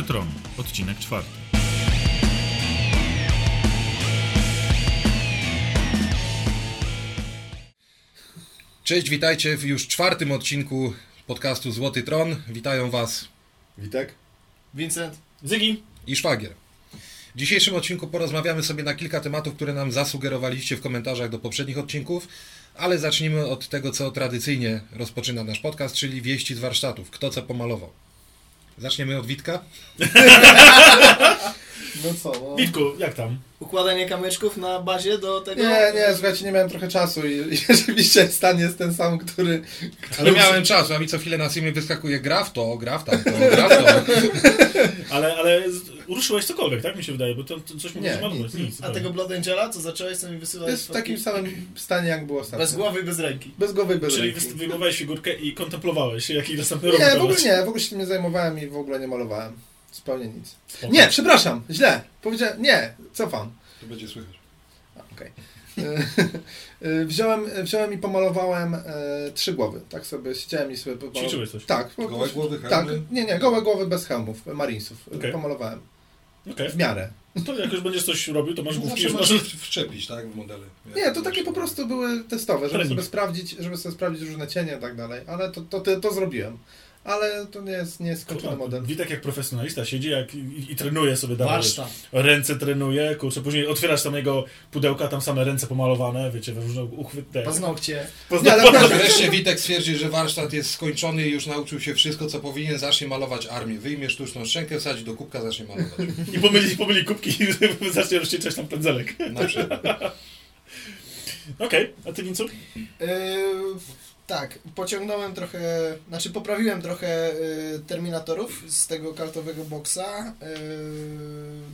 Złoty Tron, odcinek czwarty. Cześć, witajcie w już czwartym odcinku podcastu Złoty Tron. Witają Was Witek? Vincent. Zygi! i Szwagier. W dzisiejszym odcinku porozmawiamy sobie na kilka tematów, które nam zasugerowaliście w komentarzach do poprzednich odcinków, ale zacznijmy od tego, co tradycyjnie rozpoczyna nasz podcast, czyli wieści z warsztatów. Kto co pomalował. Zaczniemy od Witka. No co? No. Witku, jak tam? Układanie kamyczków na bazie do tego? Nie, nie, słuchajcie, nie miałem trochę czasu i, i rzeczywiście stan jest ten sam, który... Ale miałem czas, a mi co chwilę na filmie wyskakuje gra w to, gra w tamto, gra w to. Ale, ale z- ruszyłeś cokolwiek, tak mi się wydaje, bo to, to coś Nie, mówisz malować. nic, Nic, A tego Blood Angela, co zacząłeś sobie wysyłać? To jest w takim samym stanie, jak było ostatnio. Bez głowy i bez ręki. Bez głowy i bez Czyli ręki. wys- wyjmowałeś figurkę i kontemplowałeś, jaki następny rok Nie, w ogóle wykonać. nie, w ogóle się tym nie zajmowałem i w ogóle nie malowałem. Zupełnie nic. Spoko. Nie, przepraszam, źle. Powiedziałem, nie, cofam. To będzie słychać. Okej. E, wziąłem, wziąłem i pomalowałem e, trzy głowy. Tak sobie siedziałem i sobie pomalowałem. Ćwiczyłeś coś? Tak. po- Gołe głowy, Tak, hełmy? nie, nie, gołe głowy bez hełmów, marinesów. Okej. Pomalowałem. Okej. W miarę. To jak już będziesz coś robił, to masz główki, już możesz masz... wszczepić, tak, w modele. Nie, to takie po prostu były testowe, żeby sobie sprawdzić, żeby sobie sprawdzić różne cienie i tak dalej, ale to, to, to, to zrobiłem. Ale to nie jest, nie jest skończony model. Witek jak profesjonalista siedzi jak, i, i trenuje sobie dalej. Warsztat. Ręce trenuje, kurczę, później otwierasz tam jego pudełka, tam same ręce pomalowane, wiecie, we różne uchwyty. Paznokcie. Nie, ale naprawdę, Wreszcie Witek stwierdzi, że warsztat jest skończony i już nauczył się wszystko, co powinien, zacznie malować armię. Wyjmie sztuczną szczękę, wsadzi do kubka, zacznie malować. I pomyli, pomyli kubki i zacznie rozcieczać tam pędzelek. Na przykład. Okej, a ty Wincu? Yy, tak, pociągnąłem trochę, znaczy poprawiłem trochę yy, Terminatorów z tego kartowego boksa. Yy,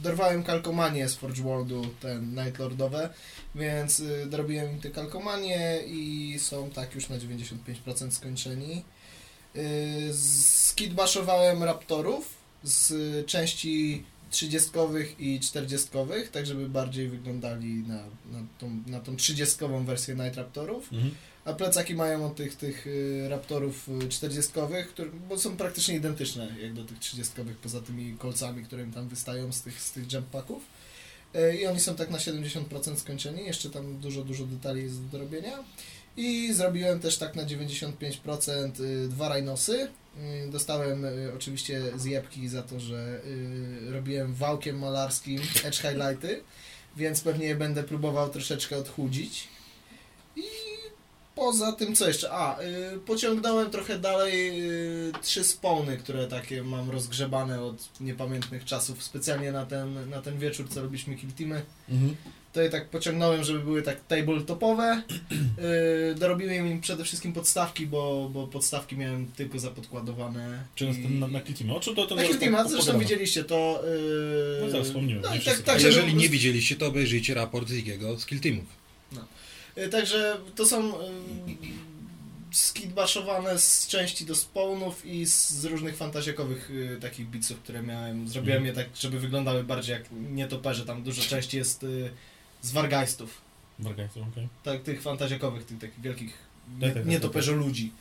dorwałem kalkomanie z Forge Worldu, ten Nightlordowe, więc yy, dorobiłem im te kalkomanie i są tak już na 95% skończeni. Yy, skidbaszowałem Raptorów z części 30 i 40, tak żeby bardziej wyglądali na, na, tą, na tą 30 wersję Night Raptorów. Mhm. A plecaki mają od tych, tych y, raptorów y, 40, które, bo są praktycznie identyczne jak do tych 30, poza tymi kolcami, które im tam wystają z tych, z tych jump packów. Y, I oni są tak na 70% skończeni, jeszcze tam dużo, dużo detali jest do robienia. I zrobiłem też tak na 95% y, dwa rajnosy. Dostałem oczywiście zjebki za to, że robiłem wałkiem malarskim edge highlighty, więc pewnie będę próbował troszeczkę odchudzić. I poza tym co jeszcze? A, y, pociągnąłem trochę dalej y, trzy spawny, które takie mam rozgrzebane od niepamiętnych czasów, specjalnie na ten, na ten wieczór, co robiliśmy kill teamy. Mhm. To je tak pociągnąłem, żeby były tak tabletopowe. Yy, dorobiłem im przede wszystkim podstawki, bo, bo podstawki miałem tylko zapodkładowane. Czy i... na, na, na Clitime? O, czy to, to Na Kill Teama, po- zresztą widzieliście to. Yy... No zaraz wspomniłem, No, tak, A tak, jeżeli nie widzieliście, to obejrzyjcie raport Zigiego z Kill Teamów. Y, Także to są y, skidbaszowane z części do spawnów i z, różnych fantazjakowych y, takich bitsów, które miałem. Zrobiłem Mhm. je tak, żeby wyglądały bardziej jak nietoperze. Tam dużo części jest y, z wargeistów. Wargańców, okej. Tak, tych fantazjakowych, tych takich wielkich Tak, tak, tak, nietoperzo ludzi.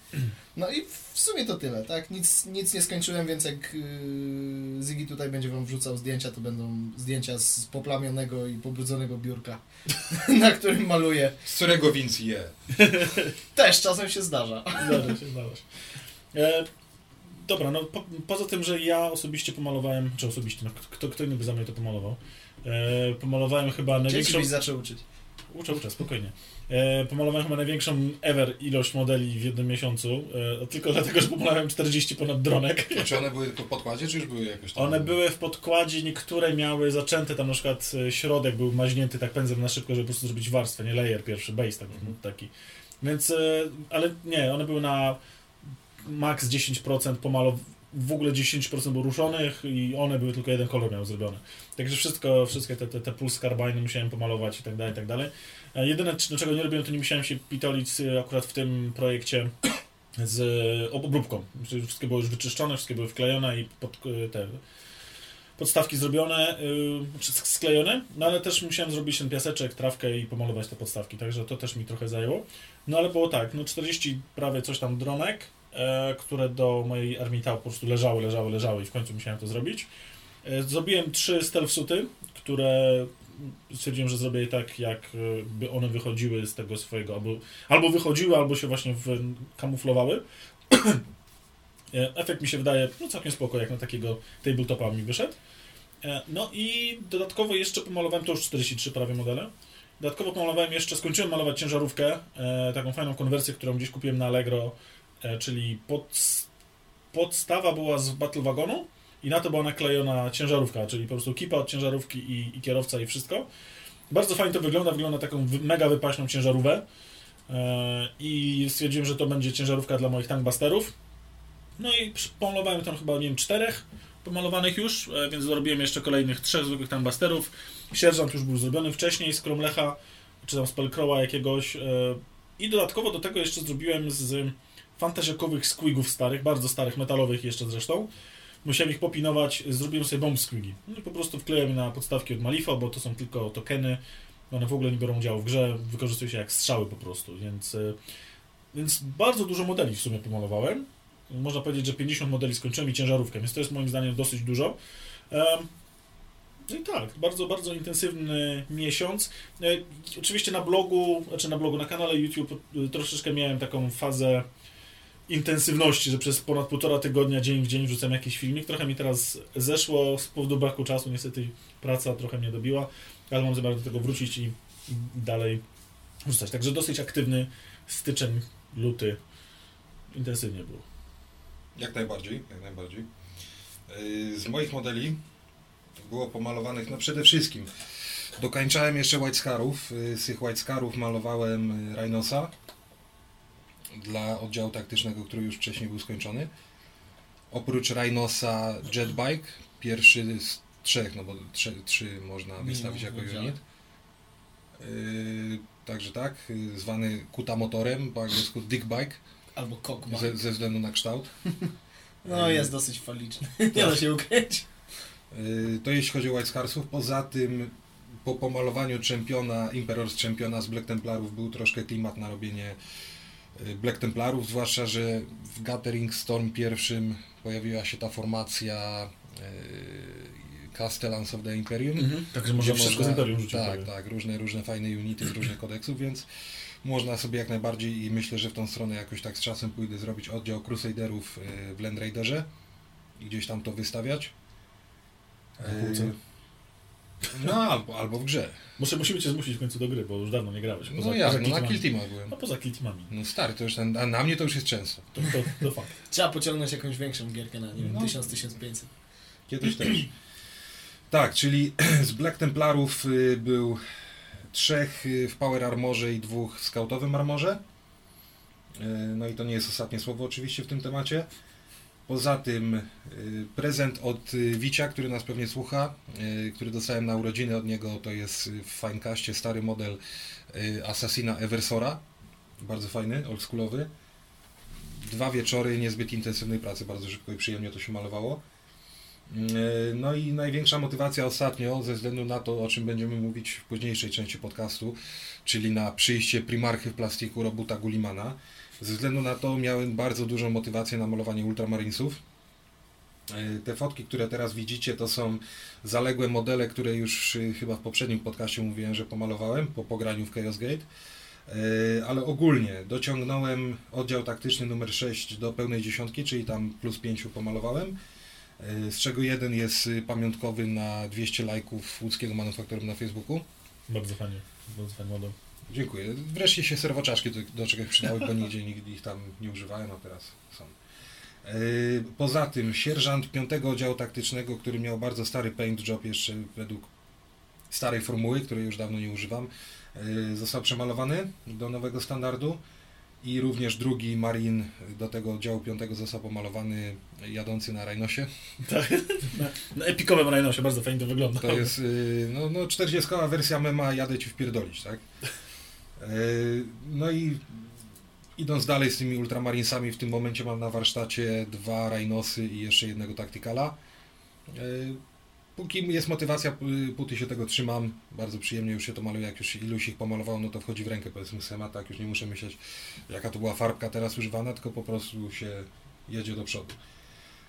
No i w sumie to tyle, tak? Nic, nic nie skończyłem, więc jak yy, Ziggy tutaj będzie wam wrzucał zdjęcia, to będą zdjęcia z poplamionego i pobrudzonego biurka, na którym maluję. Z którego Vince je. Też czasem się zdarza. Zdarza się, zdarza się. E, dobra, no po, poza tym, że ja osobiście pomalowałem, czy osobiście, no, kto, kto inny by za mnie to pomalował, e, pomalowałem chyba Dzieci największą... byś zaczął uczyć. Uczę, uczę, spokojnie. E, pomalowałem chyba największą ever ilość modeli w jednym miesiącu, e, tylko dlatego, że pomalowałem 40 ponad dronek. A czy one były w podkładzie, czy już były jakoś tam? One były w podkładzie, niektóre miały zaczęte, tam na przykład e, środek był maźnięty tak pędzem na szybko, żeby po prostu zrobić warstwę, nie layer pierwszy, base tak, taki. Więc, e, ale nie, one były na max 10% pomalow w ogóle 10% było ruszonych i one były tylko jeden kolor miały zrobione. Także wszystko, wszystkie te, te, te pulse carbine musiałem pomalować i tak dalej, i tak dalej. E, Jedyne, c- czego nie robiłem, to nie musiałem się pitolić e, akurat w tym projekcie z obróbką. Wszystkie były już wyczyszczone, wszystkie były wklejone i pod, e, te podstawki zrobione, yy, sklejone, no ale też musiałem zrobić ten piaseczek, trawkę i pomalować te podstawki, także to też mi trochę zajęło. No ale było tak, no 40 prawie coś tam dronek, które do mojej armii po prostu leżały, leżały, leżały i w końcu musiałem to zrobić. E, zrobiłem trzy stealth suity, które stwierdziłem, że zrobię je tak, jak e, one wychodziły z tego swojego, albo, albo wychodziły, albo się właśnie kamuflowały. E, Efekt mi się wydaje no, całkiem spoko, jak na takiego tabletopa mi wyszedł. E, No i dodatkowo jeszcze pomalowałem, to już 43 prawie modele. Dodatkowo pomalowałem jeszcze, skończyłem malować ciężarówkę, e, taką fajną konwersję, którą gdzieś kupiłem na Allegro, e, czyli pod, podstawa była z Battle Wagonu i na to była naklejona ciężarówka, czyli po prostu kipa od ciężarówki i, i kierowca i wszystko. Bardzo fajnie to wygląda, wygląda taką mega wypaśną ciężarówkę e, i stwierdziłem, że to będzie ciężarówka dla moich tankbusterów. No i pomalowałem tam chyba, nie wiem, czterech pomalowanych już, e, więc dorobiłem jeszcze kolejnych trzech zwykłych tankbusterów. Sierżant już był zrobiony wcześniej z Kromlecha, czy tam z Pelcrowa jakiegoś. e, I dodatkowo do tego jeszcze zrobiłem z fantazjakowych squigów starych, bardzo starych, metalowych jeszcze zresztą. Musiałem ich popinować, zrobiłem sobie bomb squigi. No i po prostu wklejam na podstawki od Malifa, bo to są tylko tokeny. One w ogóle nie biorą udziału w grze, wykorzystują się jak strzały po prostu, więc, e, więc bardzo dużo modeli w sumie pomalowałem. Można powiedzieć, że 50 modeli skończyłem i ciężarówkę, więc to jest moim zdaniem dosyć dużo. No i tak, bardzo, bardzo intensywny miesiąc. E, Oczywiście na blogu, znaczy na blogu, na kanale YouTube e, troszeczkę miałem taką fazę intensywności, że przez ponad półtora tygodnia dzień w dzień wrzucam jakiś filmik. Trochę mi teraz zeszło z powodu braku czasu, niestety praca trochę mnie dobiła, ale mam zamiar do tego wrócić i, dalej wrzucać. Także dosyć aktywny styczeń, luty. Intensywnie było. Jak najbardziej, jak najbardziej. Yy, Z moich modeli było pomalowanych, no przede wszystkim dokańczałem jeszcze White Scarów. Yy, Z tych White Scarów malowałem yy, Rhinosa dla oddziału taktycznego, który już wcześniej był skończony. Oprócz Rhinosa Jetbike, pierwszy z trzech, no bo trzy, trzy można wystawić jako oddział. unit. Yy, Także tak, yy, zwany kuta motorem, po angielsku dick bike, Albo kokma. ze, ze względu na kształt. No jest dosyć faliczny. Nie da się ukryć. Yy, To jeśli chodzi o White Scarsów. Poza tym po pomalowaniu czempiona, Imperors czempiona z Black Templarów był troszkę klimat na robienie Black Templarów, zwłaszcza, że w Gathering Storm pierwszym pojawiła się ta formacja yy, Castellans of the Imperium. Także może wszystko z Imperium rzucić. Tak, prawie. tak, różne, różne fajne unity z różnych kodeksów, więc można sobie jak najbardziej i myślę, że w tą stronę jakoś tak z czasem pójdę zrobić oddział Crusaderów yy, w Land Raiderze i gdzieś tam to wystawiać. Na półce. No, albo, albo w grze. Muszę, musimy cię zmusić w końcu do gry, bo już dawno nie grałeś. No jak, no na Killteamami. Kill Teamach byłem. No poza Killteamami. No stary, to już ten, a na mnie to już jest często. To, to, to fakt. Trzeba pociągnąć jakąś większą gierkę na, nie wiem, No. 1000-1500. Kiedyś też. Tak, czyli z Black Templarów y, był trzech y, w Power Armorze i dwóch w Scoutowym Armorze. Y, No i to nie jest ostatnie słowo oczywiście w tym temacie. Poza tym y, prezent od y, Wicia, który nas pewnie słucha, y, który dostałem na urodziny od niego, to jest w Finecastie stary model Assassina Eversora. Bardzo fajny, oldschoolowy. Dwa wieczory niezbyt intensywnej pracy, bardzo szybko i przyjemnie to się malowało. No i największa motywacja ostatnio, ze względu na to, o czym będziemy mówić w późniejszej części podcastu, czyli na przyjście Primarchy w plastiku Robuta Gullimana. Ze względu na to miałem bardzo dużą motywację na malowanie Ultramarinesów. Yy, Te fotki, które teraz widzicie, to są zaległe modele, które już yy, chyba w poprzednim podcaście mówiłem, że pomalowałem po pograniu w Chaos Gate. Yy, Ale ogólnie dociągnąłem oddział taktyczny numer 6 do pełnej dziesiątki, czyli tam plus 5 pomalowałem. Yy, Z czego jeden jest y, pamiątkowy na 200 lajków łódzkiego manufakturum na Facebooku. Bardzo fajnie. Bardzo fajny model. Dziękuję. Wreszcie się serwoczaszki do, do czegoś przydały, bo nigdzie nigdy ich tam nie używałem, a teraz są. Yy, Poza tym sierżant 5 oddziału taktycznego, który miał bardzo stary paint job jeszcze według starej formuły, której już dawno nie używam, yy, został przemalowany do nowego standardu i również drugi marin do tego oddziału 5 został pomalowany jadący na Rhinosie. Tak. Na, na epikowym Rhinosie bardzo fajnie to wygląda. To jest yy, no, no 40 wersja mema jadę ci wpierdolić, tak? Yy, No i idąc dalej z tymi ultramarinesami, w tym momencie mam na warsztacie dwa Rhinosy i jeszcze jednego Tacticala. Yy, póki jest motywacja, póty się tego trzymam, bardzo przyjemnie już się to maluje, jak już iluś ich pomalowało, no to wchodzi w rękę powiedzmy schemat, tak, już nie muszę myśleć jaka to była farbka teraz używana, tylko po prostu się jedzie do przodu.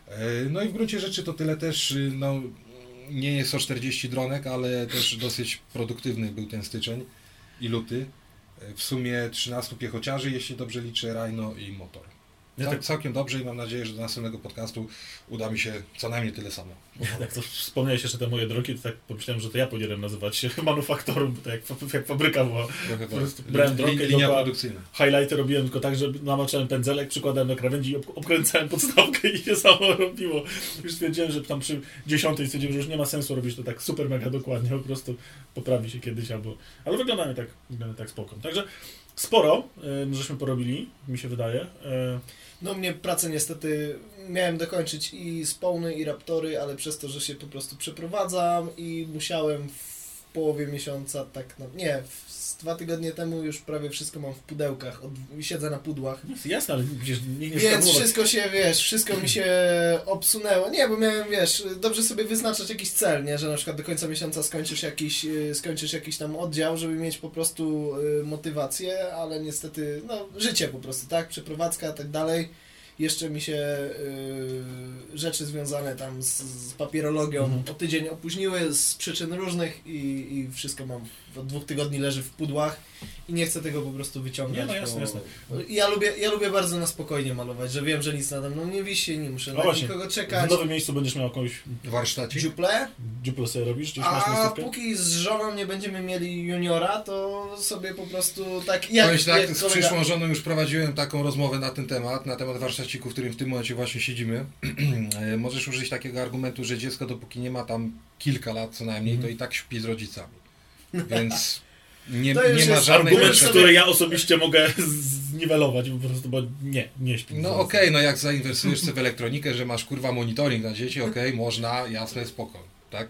E, No i w gruncie rzeczy to tyle też, y, no nie jest o 40 dronek, ale też dosyć produktywny był ten styczeń i luty. W sumie 13 piechociarzy, jeśli dobrze liczę, Rhino i motor. Ja Cał, tak, Całkiem dobrze i mam nadzieję, że do następnego podcastu uda mi się co najmniej tyle samo. jak to wspomniałeś jeszcze te moje drogi, to tak pomyślałem, że to ja powinienem nazywać się manufaktorem, bo to jak, jak fabryka była. Trochę Po prostu tak. brałem drogę i linia produkcyjna. Highlighty robiłem tylko tak, że namaczałem pędzelek, przykładałem do krawędzi i ob- obkręcałem podstawkę i się samo robiło. Już stwierdziłem, że tam przy dziesiątej stwierdziłem, że już nie ma sensu robić to tak super mega dokładnie, po prostu poprawi się kiedyś albo... Ale wyglądają tak, wygląda tak spoko. Także sporo y, żeśmy porobili, mi się wydaje. No mnie pracę niestety miałem dokończyć i spawny i raptory, ale przez to, że się po prostu przeprowadzam i musiałem połowie miesiąca tak no, nie, w, z dwa tygodnie temu już prawie wszystko mam w pudełkach, od, siedzę na pudłach. jasne, ale przecież nikt nie Więc wszystko się, wiesz, wszystko mi się obsunęło. Nie, bo miałem, wiesz, dobrze sobie wyznaczać jakiś cel, nie? Że na przykład do końca miesiąca skończysz jakiś, y, skończysz jakiś tam oddział, żeby mieć po prostu y, motywację, ale niestety, no, życie po prostu, tak? Przeprowadzka, tak dalej. Jeszcze mi się y, rzeczy związane tam z, z papierologią Mhm. o tydzień opóźniły z przyczyn różnych i, i wszystko mam od dwóch tygodni leży w pudłach i nie chcę tego po prostu wyciągać. Nie, no jasne, bo, jasne. Ja lubię, ja lubię bardzo na spokojnie malować, że wiem, że nic nade mną nie wisi, nie muszę No na właśnie, nikogo W czekać. nowym miejscu będziesz miał jakąś Warsztacik? Dziuple, dziuplę sobie robisz, gdzieś a póki z żoną nie będziemy mieli juniora, to sobie po prostu tak jak, Powiem tak, z kolega- przyszłą żoną już prowadziłem taką rozmowę na ten temat, na temat warsztaciku, w którym w tym momencie właśnie siedzimy. E, Możesz użyć takiego argumentu, że dziecko dopóki nie ma tam kilka lat co najmniej, Mhm. to i tak śpi z rodzicami. Więc nie, nie ma żadnej Argument, który ja osobiście mogę zniwelować po prostu, bo nie, nie śpię. No okej, no jak zainwestujesz sobie w elektronikę, że masz kurwa monitoring na dzieci, okej, można, jasne, spoko, tak?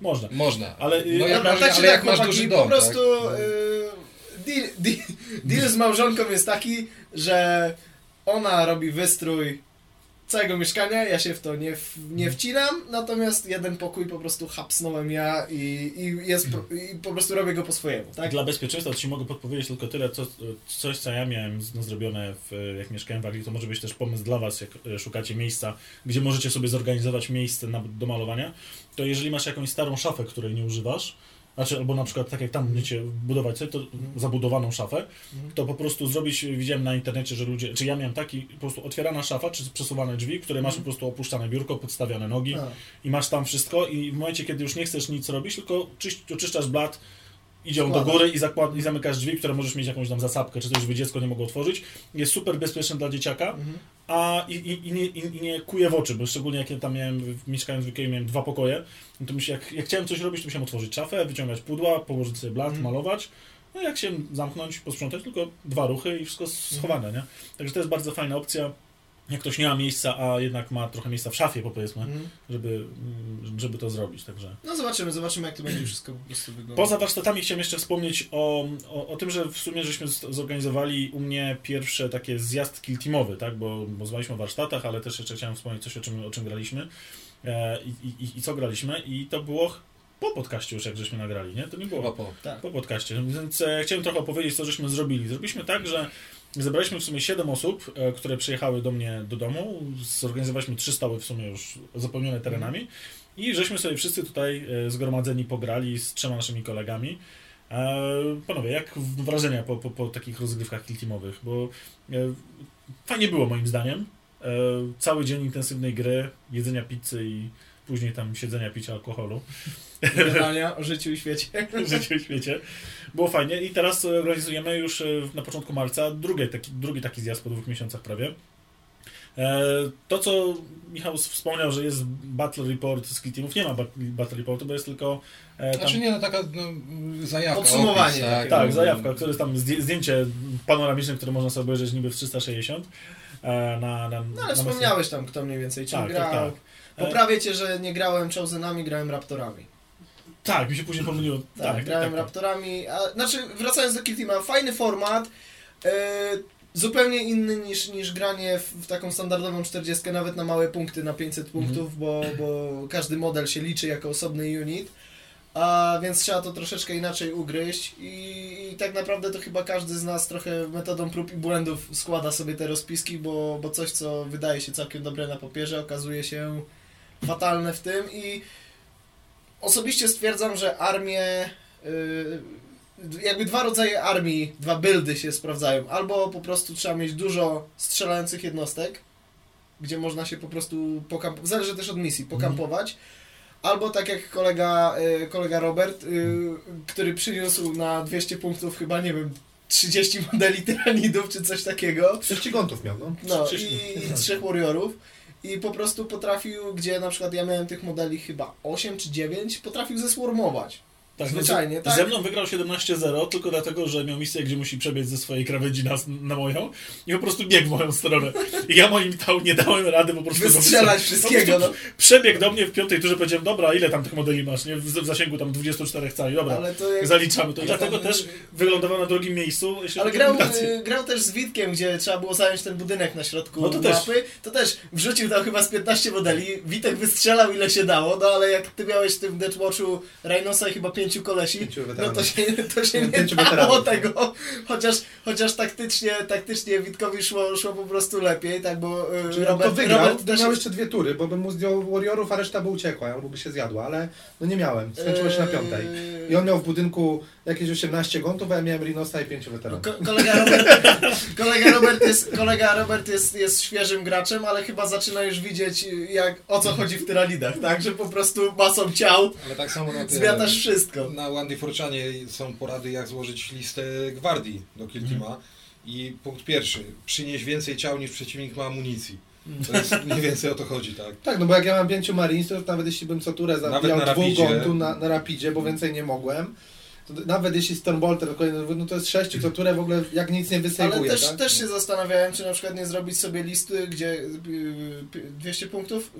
Można. Można. Ale, y, no jak Dobra, masz, tak ale jak tak, masz duży po dom, prostu tak? y, deal, deal, deal z małżonką jest taki, że ona robi wystrój całego mieszkania, ja się w to nie, w, nie wcinam, natomiast jeden pokój po prostu hapsnąłem ja i, i, jest, i po prostu robię go po swojemu, tak? Dla bezpieczeństwa Ci mogę podpowiedzieć tylko tyle, co, coś co ja miałem no, zrobione w, jak mieszkałem w Anglii, to może być też pomysł dla Was, jak e, szukacie miejsca, gdzie możecie sobie zorganizować miejsce na, do malowania, to jeżeli masz jakąś starą szafę, której nie używasz, znaczy albo na przykład tak jak tam będziecie budować sobie, to zabudowaną szafę, Mhm. to po prostu zrobić, widziałem na internecie, że ludzie, czy ja miałem taki po prostu otwierana szafa, czy przesuwane drzwi, które masz po Mhm. prostu opuszczane biurko, podstawiane nogi, A, i masz tam wszystko i w momencie, kiedy już nie chcesz nic robić, tylko czyś, oczyszczasz blat, idzie on do góry i, zakład, i zamykasz drzwi, które możesz mieć jakąś tam zasapkę, czy coś, żeby dziecko nie mogło otworzyć. Jest super bezpieczne dla dzieciaka, mhm. a i, i, i, nie, i, nie kuje w oczy, bo szczególnie jak ja tam miałem, mieszkając w UK, miałem dwa pokoje, no to mi się, jak, jak chciałem coś robić, to musiałem otworzyć szafę, wyciągać pudła, położyć sobie blat, Mhm. malować, no jak się zamknąć, posprzątać, tylko dwa ruchy i wszystko schowane, nie? Także to jest bardzo fajna opcja. Jak ktoś nie ma miejsca, a jednak ma trochę miejsca w szafie, powiedzmy, Mhm. żeby, mm, żeby to zrobić, także... No zobaczymy, zobaczymy jak to będzie wszystko po prostu wyglądało. Poza warsztatami chciałem jeszcze wspomnieć o, o, o tym, że w sumie żeśmy zorganizowali u mnie pierwsze takie zjazd kill teamowy, tak? bo, bo zwaliśmy o warsztatach, ale też jeszcze chciałem wspomnieć coś, o czym, o czym graliśmy e, i, i, i co graliśmy i to było po podcaście już, jak żeśmy nagrali, nie? To nie było Chyba po. Tak. po podcaście, więc e, chciałem trochę opowiedzieć, co żeśmy zrobili. Zrobiliśmy tak, że zebraliśmy w sumie 7 osób, e, które przyjechały do mnie do domu, zorganizowaliśmy trzy stoły w sumie już zapełnione terenami i żeśmy sobie wszyscy tutaj e, zgromadzeni pograli z trzema naszymi kolegami. E, Panowie, jak wrażenia po, po, po takich rozgrywkach teamowych? Bo fajnie było moim zdaniem. Cały dzień intensywnej gry, jedzenia pizzy i później tam siedzenia, picia alkoholu. Gadania o życiu i świecie. w życiu i świecie. Było fajnie i teraz e, organizujemy już e, na początku marca drugi taki, drugi taki zjazd po dwóch miesiącach prawie. E, To, co Michał wspomniał, że jest Battle Report z Teamów, nie ma bat- Battle Reportu, bo jest tylko e, tam, Znaczy nie, no taka no, zajawka. Podsumowanie opis, tak, no, zajawka, które jest tam zdję- zdjęcie panoramiczne, które można sobie obejrzeć niby w 360 e, na, na, No na ale wspomniałeś tam kto mniej więcej czym Tak, grał. tak, tak. E, Poprawię cię, że nie grałem Chosenami, grałem Raptorami. Tak, mi się później pomyliło. Tak, Tak, grałem tak, tak. Raptorami. A, znaczy, wracając do Kill Teama, fajny format. E, zupełnie inny niż, niż granie w, w taką standardową 40, nawet na małe punkty, na 500 Mhm. punktów, bo, bo każdy model się liczy jako osobny unit. A więc trzeba to troszeczkę inaczej ugryźć i, i tak naprawdę to chyba każdy z nas trochę metodą prób i błędów składa sobie te rozpiski, bo, bo coś co wydaje się całkiem dobre na papierze okazuje się fatalne w tym i osobiście stwierdzam, że armię y, jakby dwa rodzaje armii, dwa buildy się sprawdzają. Albo po prostu trzeba mieć dużo strzelających jednostek, gdzie można się po prostu pokampować, zależy też od misji, pokampować. Albo tak jak kolega, y, kolega Robert, y, który przyniósł na 200 punktów chyba, nie wiem, 30 modeli tyranidów czy coś takiego. 30 gątów miał, no. No i, i trzech warriorów. I po prostu potrafił, gdzie na przykład ja miałem tych modeli chyba 8 czy 9, potrafił zeswarmować. Tak, Zwyczajnie, no, tak. Ze mną wygrał 17-0 tylko dlatego, że miał misję, gdzie musi przebiec ze swojej krawędzi na, na moją i po prostu biegł w moją stronę. I ja moim tał nie dałem rady po prostu go Wystrzelać wystrzelać. wszystkiego, Po no. prostu Przebiegł do mnie w piątej turze, powiedziałem, dobra, ile tam tych modeli masz, nie? W, w zasięgu tam 24 cali, dobra, Ale to jak... zaliczamy to. I dlatego tam- też wylądował na drugim miejscu, Ale grał, y, grał też z Witkiem, gdzie trzeba było zająć ten budynek na środku No to też. mapy. To też wrzucił tam chyba z 15 modeli. Witek wystrzelał ile się dało, no ale jak ty miałeś w tym Deathwatchu Rhinosa i chyba pięciu kolesi, Pięciu no to się, to się nie Pięciu dało weteranów. tego. Chociaż, chociaż taktycznie, taktycznie Witkowi szło, szło po prostu lepiej, tak, bo y, Czyli Robert, to wygrał, Robert też miał jeszcze dwie tury, bo bym mu zdjął Warriorów, a reszta by uciekła, albo by się zjadła, ale no nie miałem, skończyło się na piątej. I on miał w budynku jakieś 18 gątów, a ja miałem Rinosa i 5 weteranów. Ko kolega Robert, kolega Robert, jest, kolega Robert jest, jest świeżym graczem, ale chyba zaczyna już widzieć jak, o co chodzi w tyranidach, tak? Że po prostu masą ciał Ale tak samo na, zmiatasz wszystko. Na Wandy Forczanie są porady, jak złożyć listę gwardii do Kill Teama. Mhm. I punkt pierwszy, przynieś więcej ciał niż przeciwnik ma amunicji. To jest mniej więcej o to chodzi, tak? Tak, no bo jak ja mam pięciu Marines, to nawet jeśli bym co turę Nawet zabijał na dwóch rapidzie. gątu na, na rapidzie, bo więcej nie mogłem, to nawet jeśli Stormbolter to no to jest sześciu, co turę w ogóle jak nic nie Ale wysejwuje, też, tak? też się zastanawiałem, czy na przykład nie zrobić sobie listy, gdzie y, y, 200 punktów,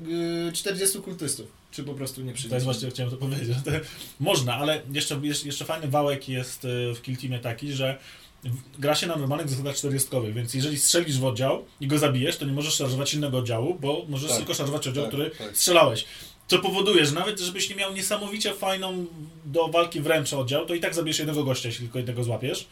y, 40 kultystów. Czy po prostu nie przyjdzie. To jest właśnie, chciałem to powiedzieć. że Można, ale jeszcze, jeszcze, fajny wałek jest y, w Kill Teamie taki, że gra się na normalnych zasadach 40, więc jeżeli strzelisz w oddział i go zabijesz, to nie możesz szarżować innego oddziału, bo możesz Tak. tylko szarżować oddział, Tak, który tak. strzelałeś. Co powoduje, że nawet żebyś nie miał niesamowicie fajną do walki wręcz oddział, to i tak zabijesz jednego gościa, jeśli tylko jednego złapiesz.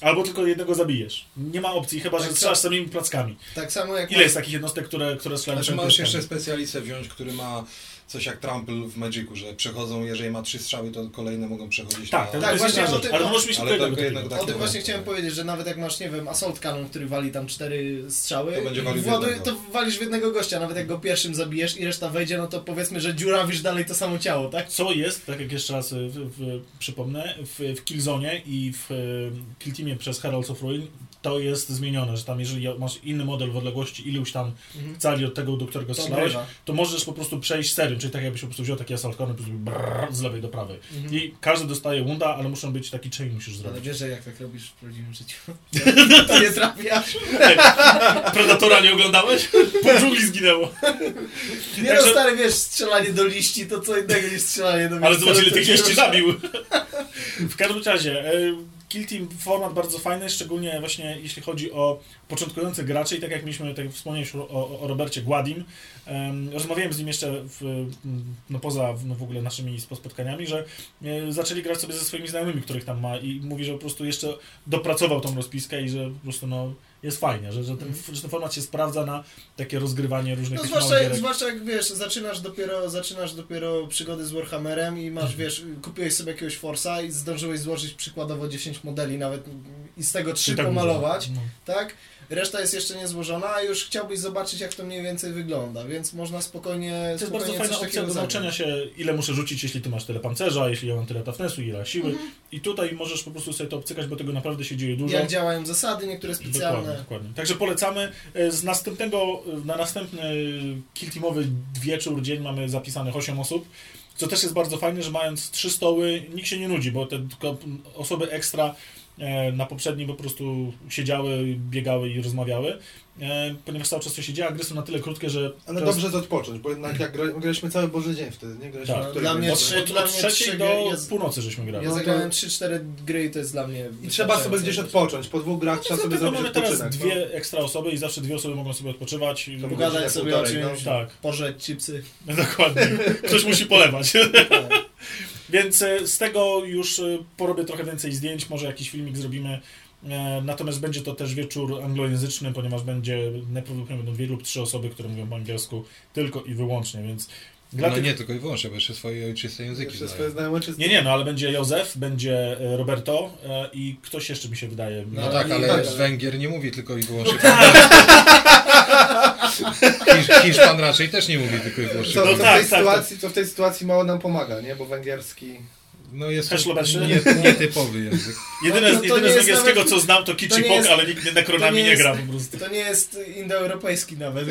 Albo tylko jednego zabijesz. Nie ma opcji, chyba że Tak, strzelasz samymi plackami. Tak samo jak Ile jest takich jednostek, które, które strzelają Znaczy możesz jeszcze specjalistę wziąć, który ma coś jak Trample w Magicu, że przechodzą, jeżeli ma trzy strzały, to kolejne mogą przechodzić Tak, na... Tak, właśnie o tym- ale możesz mieć ale jednego jednego takiego. O tym właśnie chciałem powiedzieć, że nawet jak masz, nie wiem, Assault Cannon, który wali tam cztery strzały, To będzie walił właduje- to walisz w jednego gościa, nawet jak go pierwszym zabijesz i reszta wejdzie, no to powiedzmy, że dziurawisz dalej to samo ciało, tak? Co jest, tak jak jeszcze raz y, w, w, przypomnę, w, w Killzone i w y, Kill Teamie przez Heralds of Ruin to jest zmienione, że tam jeżeli masz inny model w odległości iluś tam cali od tego, do którego strzelałeś, to możesz po prostu przejść serią, czyli tak jakbyś po prostu wziął taki prostu brrr, z lewej do prawej. Mhm. I każdy dostaje wunda, ale muszą być taki chain musisz Ale zrobić. wiesz, że jak tak robisz w prawdziwym życiu, to nie trafiasz. Predatora nie oglądałeś? Po dżungli zginęło. Nie Także- no stary, wiesz, strzelanie do liści to co innego niż strzelanie do Ale miejsca, zobacz ile tych liści zabił. W każdym razie, e, Kill Team format bardzo fajny, szczególnie właśnie jeśli chodzi o początkujących graczy i tak jak mieliśmy, tak jak wspomniałeś o, o, Robercie Gładim, em, rozmawiałem z nim jeszcze w, m, no poza no w ogóle naszymi spotkaniami, że e, zaczęli grać sobie ze swoimi znajomymi, których tam ma i mówi, że po prostu jeszcze dopracował tą rozpiskę i że po prostu no jest fajnie, że, że, ten, że ten format się sprawdza na takie rozgrywanie różnych No zwłaszcza, gierek. zwłaszcza jak wiesz, zaczynasz dopiero, zaczynasz dopiero przygody z Warhammerem i masz, wiesz, kupiłeś sobie jakiegoś Forsa i zdążyłeś złożyć przykładowo 10 modeli nawet i z tego 3 I tak pomalować. No. tak? Reszta jest jeszcze niezłożona, a już chciałbyś zobaczyć jak to mniej więcej wygląda, więc można spokojnie To jest bardzo spokojnie fajna coś opcja do nauczenia się, ile muszę rzucić, jeśli ty masz tyle pancerza, jeśli ja mam tyle toughnessu, ile siły. Mhm. I tutaj możesz po prostu sobie to obcykać, bo tego naprawdę się dzieje dużo. Jak działają zasady, niektóre Dokładnie, specjalne. dokładnie. Także polecamy. E, Z następnego, na następny kill teamowy wieczór, dzień mamy zapisanych 8 osób. Co też jest bardzo fajne, że mając trzy stoły, nikt się nie nudzi, bo te tylko osoby ekstra e, na poprzednim po prostu siedziały, biegały i rozmawiały, e, ponieważ cały czas to się dzieje, a gry są na tyle krótkie, że Ale jest- dobrze to odpocząć, bo jednak jak gra, graliśmy cały Boży Dzień wtedy, nie? Graliśmy Tak. Dla mnie trzy- od, dla od mnie trzeciej do jest- północy żeśmy grali. Ja No zagrałem 3-4 gry i to jest dla mnie I trzeba sobie gdzieś odpocząć. Po dwóch grach trzeba sobie zrobić mamy teraz odpoczynek. no. dwie ekstra osoby i zawsze dwie osoby mogą sobie odpoczywać. Pogadać sobie o półtorej, czymś, no. Tak, pożreć chipsy. dokładnie. Ktoś musi polewać. Tak. Więc e, z tego już e, porobię trochę więcej zdjęć, może jakiś filmik zrobimy. E, Natomiast będzie to też wieczór anglojęzyczny, ponieważ będzie najprawdopodobniej będą dwie lub trzy osoby, które mówią po angielsku tylko i wyłącznie, więc dla No tych... nie tylko i wyłącznie, bo jeszcze swoje ojczyste języki Jeszcze znają. swoje znajome czy nie, nie, no ale będzie Józef, będzie e, Roberto e, i ktoś jeszcze mi się wydaje. No, No, tak, i- ale tak, Węgier nie mówi tylko i wyłącznie. No tak. Hisz, Hiszpan raczej też nie mówi tylko i wyłącznie. Co, No co, w tak, tej tak, sytuacji, co w tej sytuacji mało nam pomaga, nie? Bo węgierski... No jest to Heszlobeszy? nie, nietypowy język. Jedyne, No jedyne nie z jest angielskiego, nawet- co znam, to nie Pok, jest- ale nikt nie nekronami nie nie, jest- gra po prostu. To nie jest indoeuropejski nawet.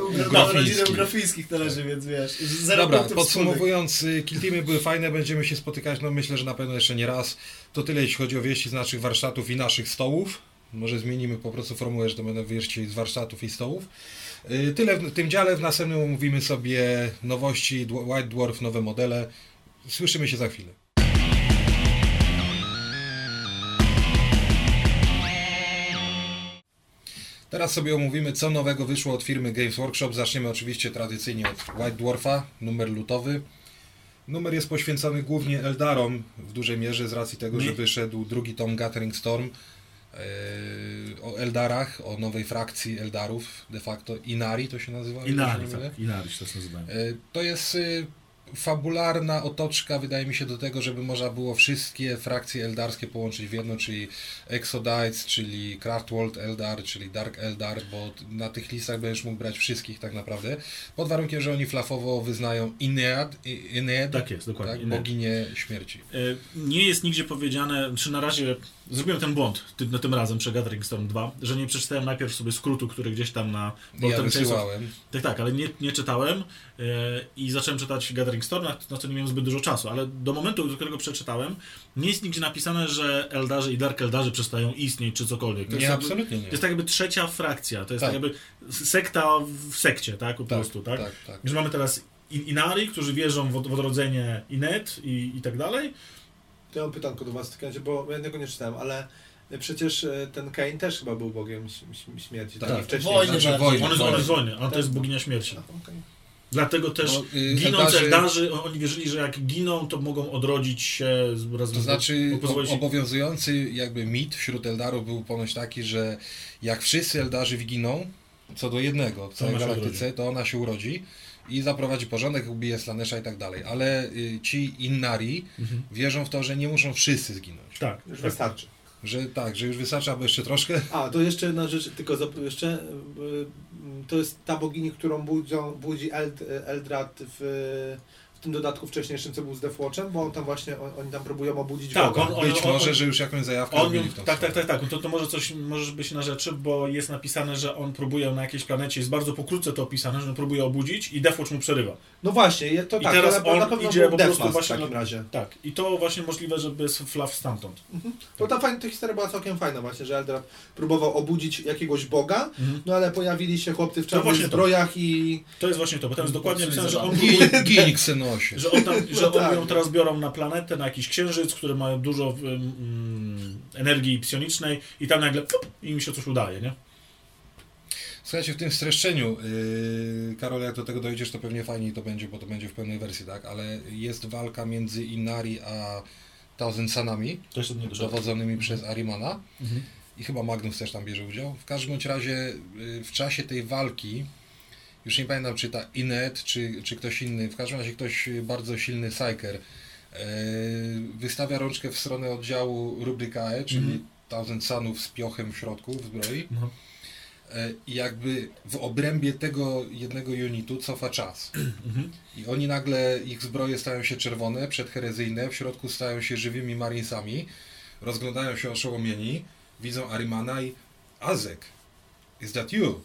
Ugrofiński. Do rodziny ugrofińskich należy, więc wiesz. Dobra, podsumowując, y, Kilteamy były fajne, będziemy się spotykać, no myślę, że na pewno jeszcze nie raz. To tyle, jeśli chodzi o wieści z naszych warsztatów i naszych stołów. Może zmienimy po prostu formułę, że to będą wieści z warsztatów i stołów. Y, Tyle w tym dziale, w następnym omówimy sobie nowości, White Dwarf, nowe modele. Słyszymy się za chwilę. Teraz sobie omówimy, co nowego wyszło od firmy Games Workshop. Zaczniemy oczywiście tradycyjnie od White Dwarfa, numer lutowy. Numer jest poświęcony głównie Eldarom w dużej mierze z racji tego, że wyszedł drugi tom Gathering Storm e, o Eldarach, o nowej frakcji Eldarów, de facto Inari to się nazywa. Inari, tak, Inari się to nazywają. E, To jest y, fabularna otoczka, wydaje mi się, do tego, żeby można było wszystkie frakcje eldarskie połączyć w jedno, czyli Exodites, czyli Craftworld Eldar, czyli Dark Eldar, bo na tych listach będziesz mógł brać wszystkich tak naprawdę, pod warunkiem, że oni flafowo wyznają Inead, Inead Tak jest, dokładnie. tak, Inead. boginię śmierci. E, Nie jest nigdzie powiedziane, czy na razie zrobiłem ten błąd tym, no, tym razem przy Gathering Storm 2, że nie przeczytałem najpierw sobie skrótu, który gdzieś tam na Ja Chains of- wysyłałem. Tak, tak, ale nie, nie czytałem e, i zacząłem czytać Gathering Storm, na, na co nie miałem zbyt dużo czasu, ale do momentu, do którego przeczytałem, nie jest nigdzie napisane, że Eldarzy i Dark Eldarzy przestają istnieć, czy cokolwiek. To Nie, jakby- absolutnie nie. To jest tak jakby trzecia frakcja, to jest tak, Tak. jakby sekta w sekcie, tak, po prostu, tak? tak, tak. Że mamy teraz In- Inari, którzy wierzą w odrodzenie Inet i, i tak dalej. To ja mam pytanko do was, w takim razie, bo ja tego nie czytałem, ale przecież e, ten Kane też chyba był bogiem śmierci. Tak. taki wcześniej. Wojny Znaczy wojny, On jest, on wojny. jest wojny, on to jest bogini śmierci. A, okej. Dlatego też Bo, y, ginąc Eldarzy- Eldarzy, on- oni wierzyli, że jak giną, to mogą odrodzić się z- razem To z- znaczy obowiązujący jakby mit wśród Eldarów był ponoć taki, że jak wszyscy Eldarzy giną, co do jednego w całej galaktyce, to ona się urodzi i zaprowadzi porządek, ubije Slanesha i tak dalej. Ale y, ci Innari Mhm. wierzą w to, że nie muszą wszyscy zginąć. Tak, Już tak. wystarczy. Że tak, że już wystarczy, aby jeszcze troszkę. A, to jeszcze jedna rzecz, tylko zap- jeszcze, y, y, to jest ta bogini, którą budzą, budzi Eld, Eldrad w tym dodatku wcześniejszym, co był z Deathwatchem, bo on tam właśnie, on, oni tam próbują obudzić Tak, Boga. on- Być on- może, on- że już jakąś zajawkę On, robili w tą tak, tak, stronę. tak, tak. To, to może coś może być na rzeczy, bo jest napisane, że on próbuje na jakiejś planecie, jest bardzo pokrótce to opisane, że on próbuje obudzić i Deathwatch mu przerywa. No właśnie, je- to I tak, teraz to na, on na pewno idzie był po prostu Deathmask właśnie w takim na- razie. Tak, i to właśnie możliwe, żeby jest flaw stamtąd. To ta, fajna, ta historia była całkiem fajna właśnie, że Eldrad próbował obudzić jakiegoś Boga, Mhm. no ale pojawili się chłopcy w czarnych właśnie to. zbrojach i... To jest właśnie to, bo tam jest dokładnie napisane, że on próbuje, gin Że, on tam, że No oni tak. ją teraz biorą na planetę, na jakiś księżyc, który ma dużo mm, energii psionicznej i tam nagle pup, im się coś udaje, nie? Słuchajcie, w tym streszczeniu, yy, Karol, jak do tego dojdziesz, to pewnie fajniej to będzie, bo to będzie w pełnej wersji, tak? Ale jest walka między Inari a Thousand doszedł. dowodzonymi przez Arimana. Mhm. I chyba Magnus też tam bierze udział. W każdym razie yy, w czasie tej walki, już nie pamiętam czy ta Inet, czy, czy ktoś inny, w każdym razie ktoś bardzo silny Psyker, yy, wystawia rączkę w stronę oddziału Rubryka E, czyli Mhm. Thousand Sunów z piochem w środku, w zbroi. No. E, i jakby w obrębie tego jednego unitu cofa czas. Mhm. I oni nagle, ich zbroje stają się czerwone, przedherezyjne, w środku stają się żywymi marinesami, rozglądają się oszołomieni, widzą Arimana i Azek, is that you?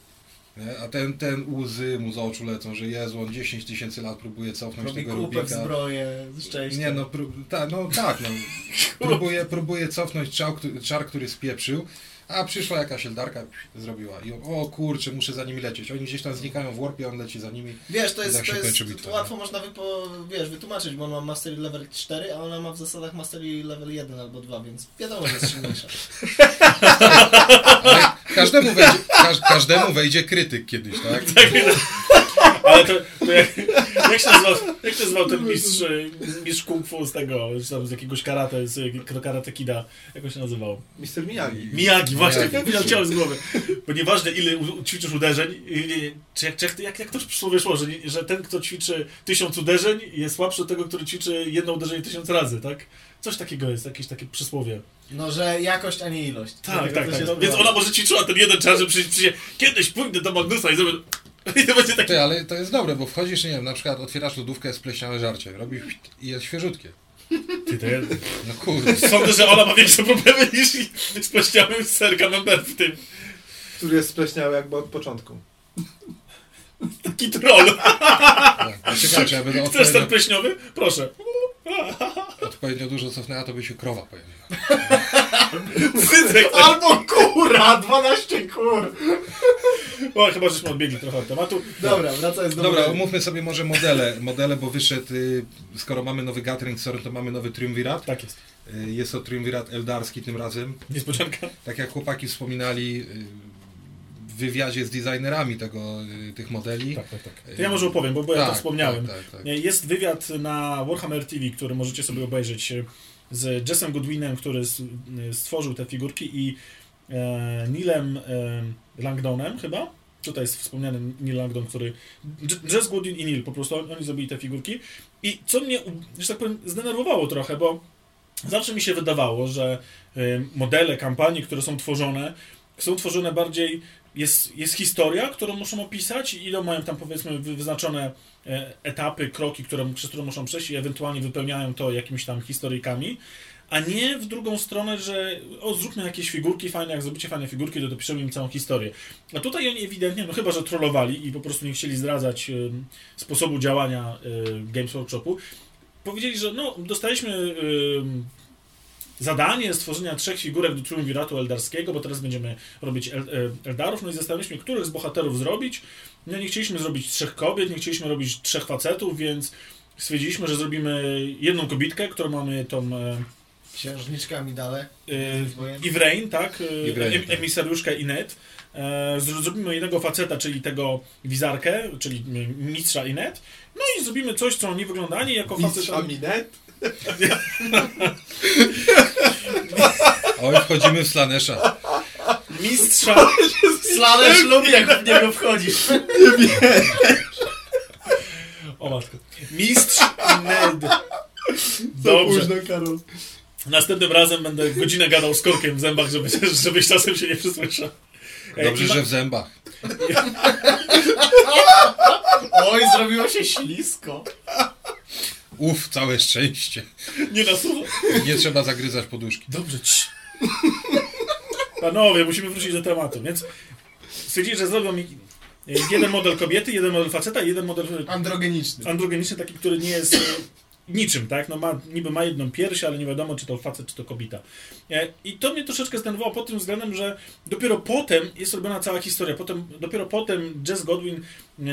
Nie? A ten, ten łzy mu z oczu lecą, że Jezu, on 10 tysięcy lat próbuje cofnąć Robi tego Rubika. zbroję, szczęście. Nie no, pró- ta, no tak, no. Próbuje, próbuje cofnąć czar, który- czar, który spieprzył, a przyszła jakaś Eldarka, zrobiła. I o kurczę, muszę za nimi lecieć. Oni gdzieś tam znikają w warpie, on leci za nimi. Wiesz, to jest, Tak to jest bitwa, łatwo można wypo, wiesz, wytłumaczyć, bo on ma Mastery level 4, a ona ma w zasadach Mastery level 1 albo 2, więc wiadomo, że jest silniejsza. Każdemu wejdzie, każ, każdemu wejdzie krytyk kiedyś, tak? Ale to, to jak, jak, się nazywał, jak się nazywał ten mistrz, y, mistrz kung fu z tego, tam z jakiegoś karate, z y, karate kida, jak on się nazywał? Mr. Miyagi. Miyagi, właśnie, leciało z głowy. Bo nieważne ile u- ćwiczysz uderzeń, czy jak, czy jak, jak, to przysłowie szło, że, że ten, kto ćwiczy tysiąc uderzeń jest słabszy od tego, który ćwiczy jedno uderzenie tysiąc razy, tak? Coś takiego jest, jakieś takie przysłowie. No, że jakość, a nie ilość. Tak, tak, tak. się No, więc ona może ćwiczyła ten jeden czas, że przyjdzie, przyjdzie kiedyś pójdę do Magnusa i zrobię... I to będzie taki... Ty, ale to jest dobre, bo wchodzisz, nie wiem, na przykład otwierasz lodówkę, jest pleśniałe żarcie, robisz i jest świeżutkie. Ty, to jest... No kurde. Sądzę, że ona ma większe problemy niż z pleśniałym serka w tym. Który jest spleśniały jakby od początku. Taki troll. Tak. Ciekawe, czy ja będę Chcesz ten odpowiednio, pleśniowy? Proszę. odpowiednio dużo cofnęła, to by się krowa pojawiła. Cycek. Albo kura! 12 kur! O, chyba żeśmy odbiegli trochę od tematu. Dobra, wracając do Dobra, modeli. omówmy sobie może modele, modele bo wyszedł, y, skoro mamy nowy Gathering Storm, to mamy nowy Triumvirat. Tak jest. Y, Jest to Triumvirat Eldarski tym razem. Niespodzianka. Tak jak chłopaki wspominali y, wywiadzie z designerami tego, y, tych modeli. Tak, tak, tak. To ja może opowiem, bo, bo ja to Tak, wspomniałem. Tak, tak, tak. Nie, Jest wywiad na Warhammer TV, który możecie sobie obejrzeć z Jessem Goodwinem, który stworzył te figurki i e, Neilem e, Langdonem chyba. Tutaj jest wspomniany Neil Langdon, który... Jess Goodwin i Neil, po prostu on- oni zrobili te figurki. I co mnie, że tak powiem, zdenerwowało trochę, bo zawsze mi się wydawało, że modele, kampanii, które są tworzone, są tworzone bardziej... Jest, jest historia, którą muszą opisać i ile mają tam powiedzmy wy- wyznaczone e, etapy, kroki, które, przez które muszą przejść i ewentualnie wypełniają to jakimiś tam historyjkami, a nie w drugą stronę, że o, zróbmy jakieś figurki fajne, jak zrobicie fajne figurki, to dopiszemy im całą historię. A tutaj oni ewidentnie, no chyba, że trollowali i po prostu nie chcieli zdradzać em, sposobu działania e, Games Workshopu, powiedzieli, że no, dostaliśmy zadanie stworzenia trzech figurek do Triumviratu Eldarskiego, bo teraz będziemy robić e, Eldarów, no i zastanawialiśmy, których z bohaterów zrobić. No nie chcieliśmy zrobić trzech kobiet, nie chcieliśmy robić trzech facetów, więc stwierdziliśmy, że zrobimy jedną kobitkę, którą mamy tą e, Księżniczka Midale. e, Ivrain, tak? Ivrain, tak. emisariuszkę Inet. Zro- zrobimy jednego faceta, czyli tego wizarkę, czyli mistrza Inet. No i zrobimy coś, co nie wygląda ani jako facet, Mistrza ani... Oj, wchodzimy w Slanesha. mistrza Slanesh lubi jak w niego wchodzisz. O matko. Mistrz Ned. Dobrze. Późno, Karol. Następnym razem będę godzinę gadał z korkiem w zębach, żeby, żebyś czasem się nie przesłyszał. Ej, Dobrze, że w zębach. Oj, zrobiło się ślisko. Uf, całe szczęście. Nie nasuwa. Nie trzeba zagryzać poduszki. Dobrze, ci. Panowie, musimy wrócić do tematu, więc stwierdzili, że zrobią mi jeden model kobiety, jeden model faceta i jeden model Androgeniczny. androgeniczny, taki, który nie jest e, niczym, tak? No ma, niby ma jedną pierś, ale nie wiadomo, czy to facet, czy to kobieta. E, I to mnie troszeczkę zdenerwowało pod tym względem, że dopiero potem jest robiona cała historia. Potem, dopiero potem Jess Godwin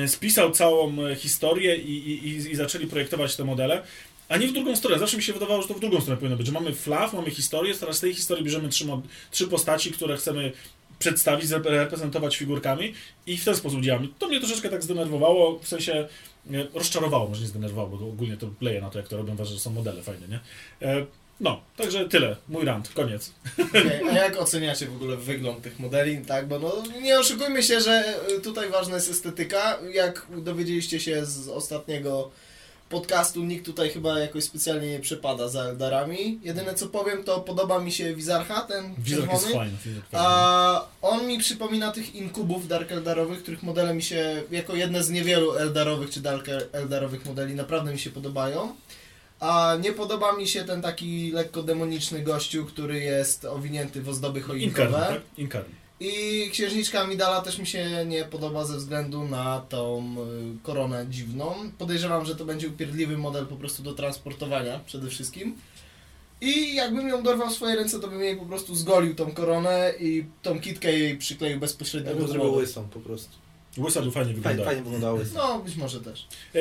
spisał całą e, historię i, i, i, zaczęli projektować te modele. A nie w drugą stronę. Zawsze mi się wydawało, że to w drugą stronę powinno być, że mamy flaw, mamy historię, teraz z tej historii bierzemy trzy, trzy postaci, które chcemy przedstawić, reprezentować figurkami i w ten sposób działamy. To mnie troszeczkę tak zdenerwowało, w sensie nie, rozczarowało, może nie zdenerwowało, bo ogólnie to leje na to, jak to robią, ważne, że są modele fajne, nie? E, no, także tyle. Mój rant, koniec. Okej, A jak oceniacie w ogóle wygląd tych modeli, tak? Bo no, nie oszukujmy się, że y, tutaj ważna jest estetyka. Jak dowiedzieliście się z ostatniego podcastu, nikt tutaj chyba jakoś specjalnie nie przepada za Eldarami. Jedyne co powiem, to podoba mi się Wizarcha, ten Wizerek jest fajny. A on mi przypomina tych inkubów Dark Eldarowych, których modele mi się, jako jedne z niewielu Eldarowych czy Dark Eldarowych modeli, naprawdę mi się podobają. A nie podoba mi się ten taki lekko demoniczny gościu, który jest owinięty w ozdoby Inkarn, choinkowe. tak? Inkarn. I księżniczka Amidala też mi się nie podoba ze względu na tą y, koronę dziwną. Podejrzewam, że to będzie upierdliwy model po prostu do transportowania przede wszystkim. I jakbym ją dorwał w swoje ręce, to bym jej po prostu zgolił tą koronę i tą kitkę jej przykleił bezpośrednio Ja do zrobił głowy. łysą po prostu. Łysa by fajnie Fajnie, wyglądała. fajnie wyglądała łysa. No, być może też. E,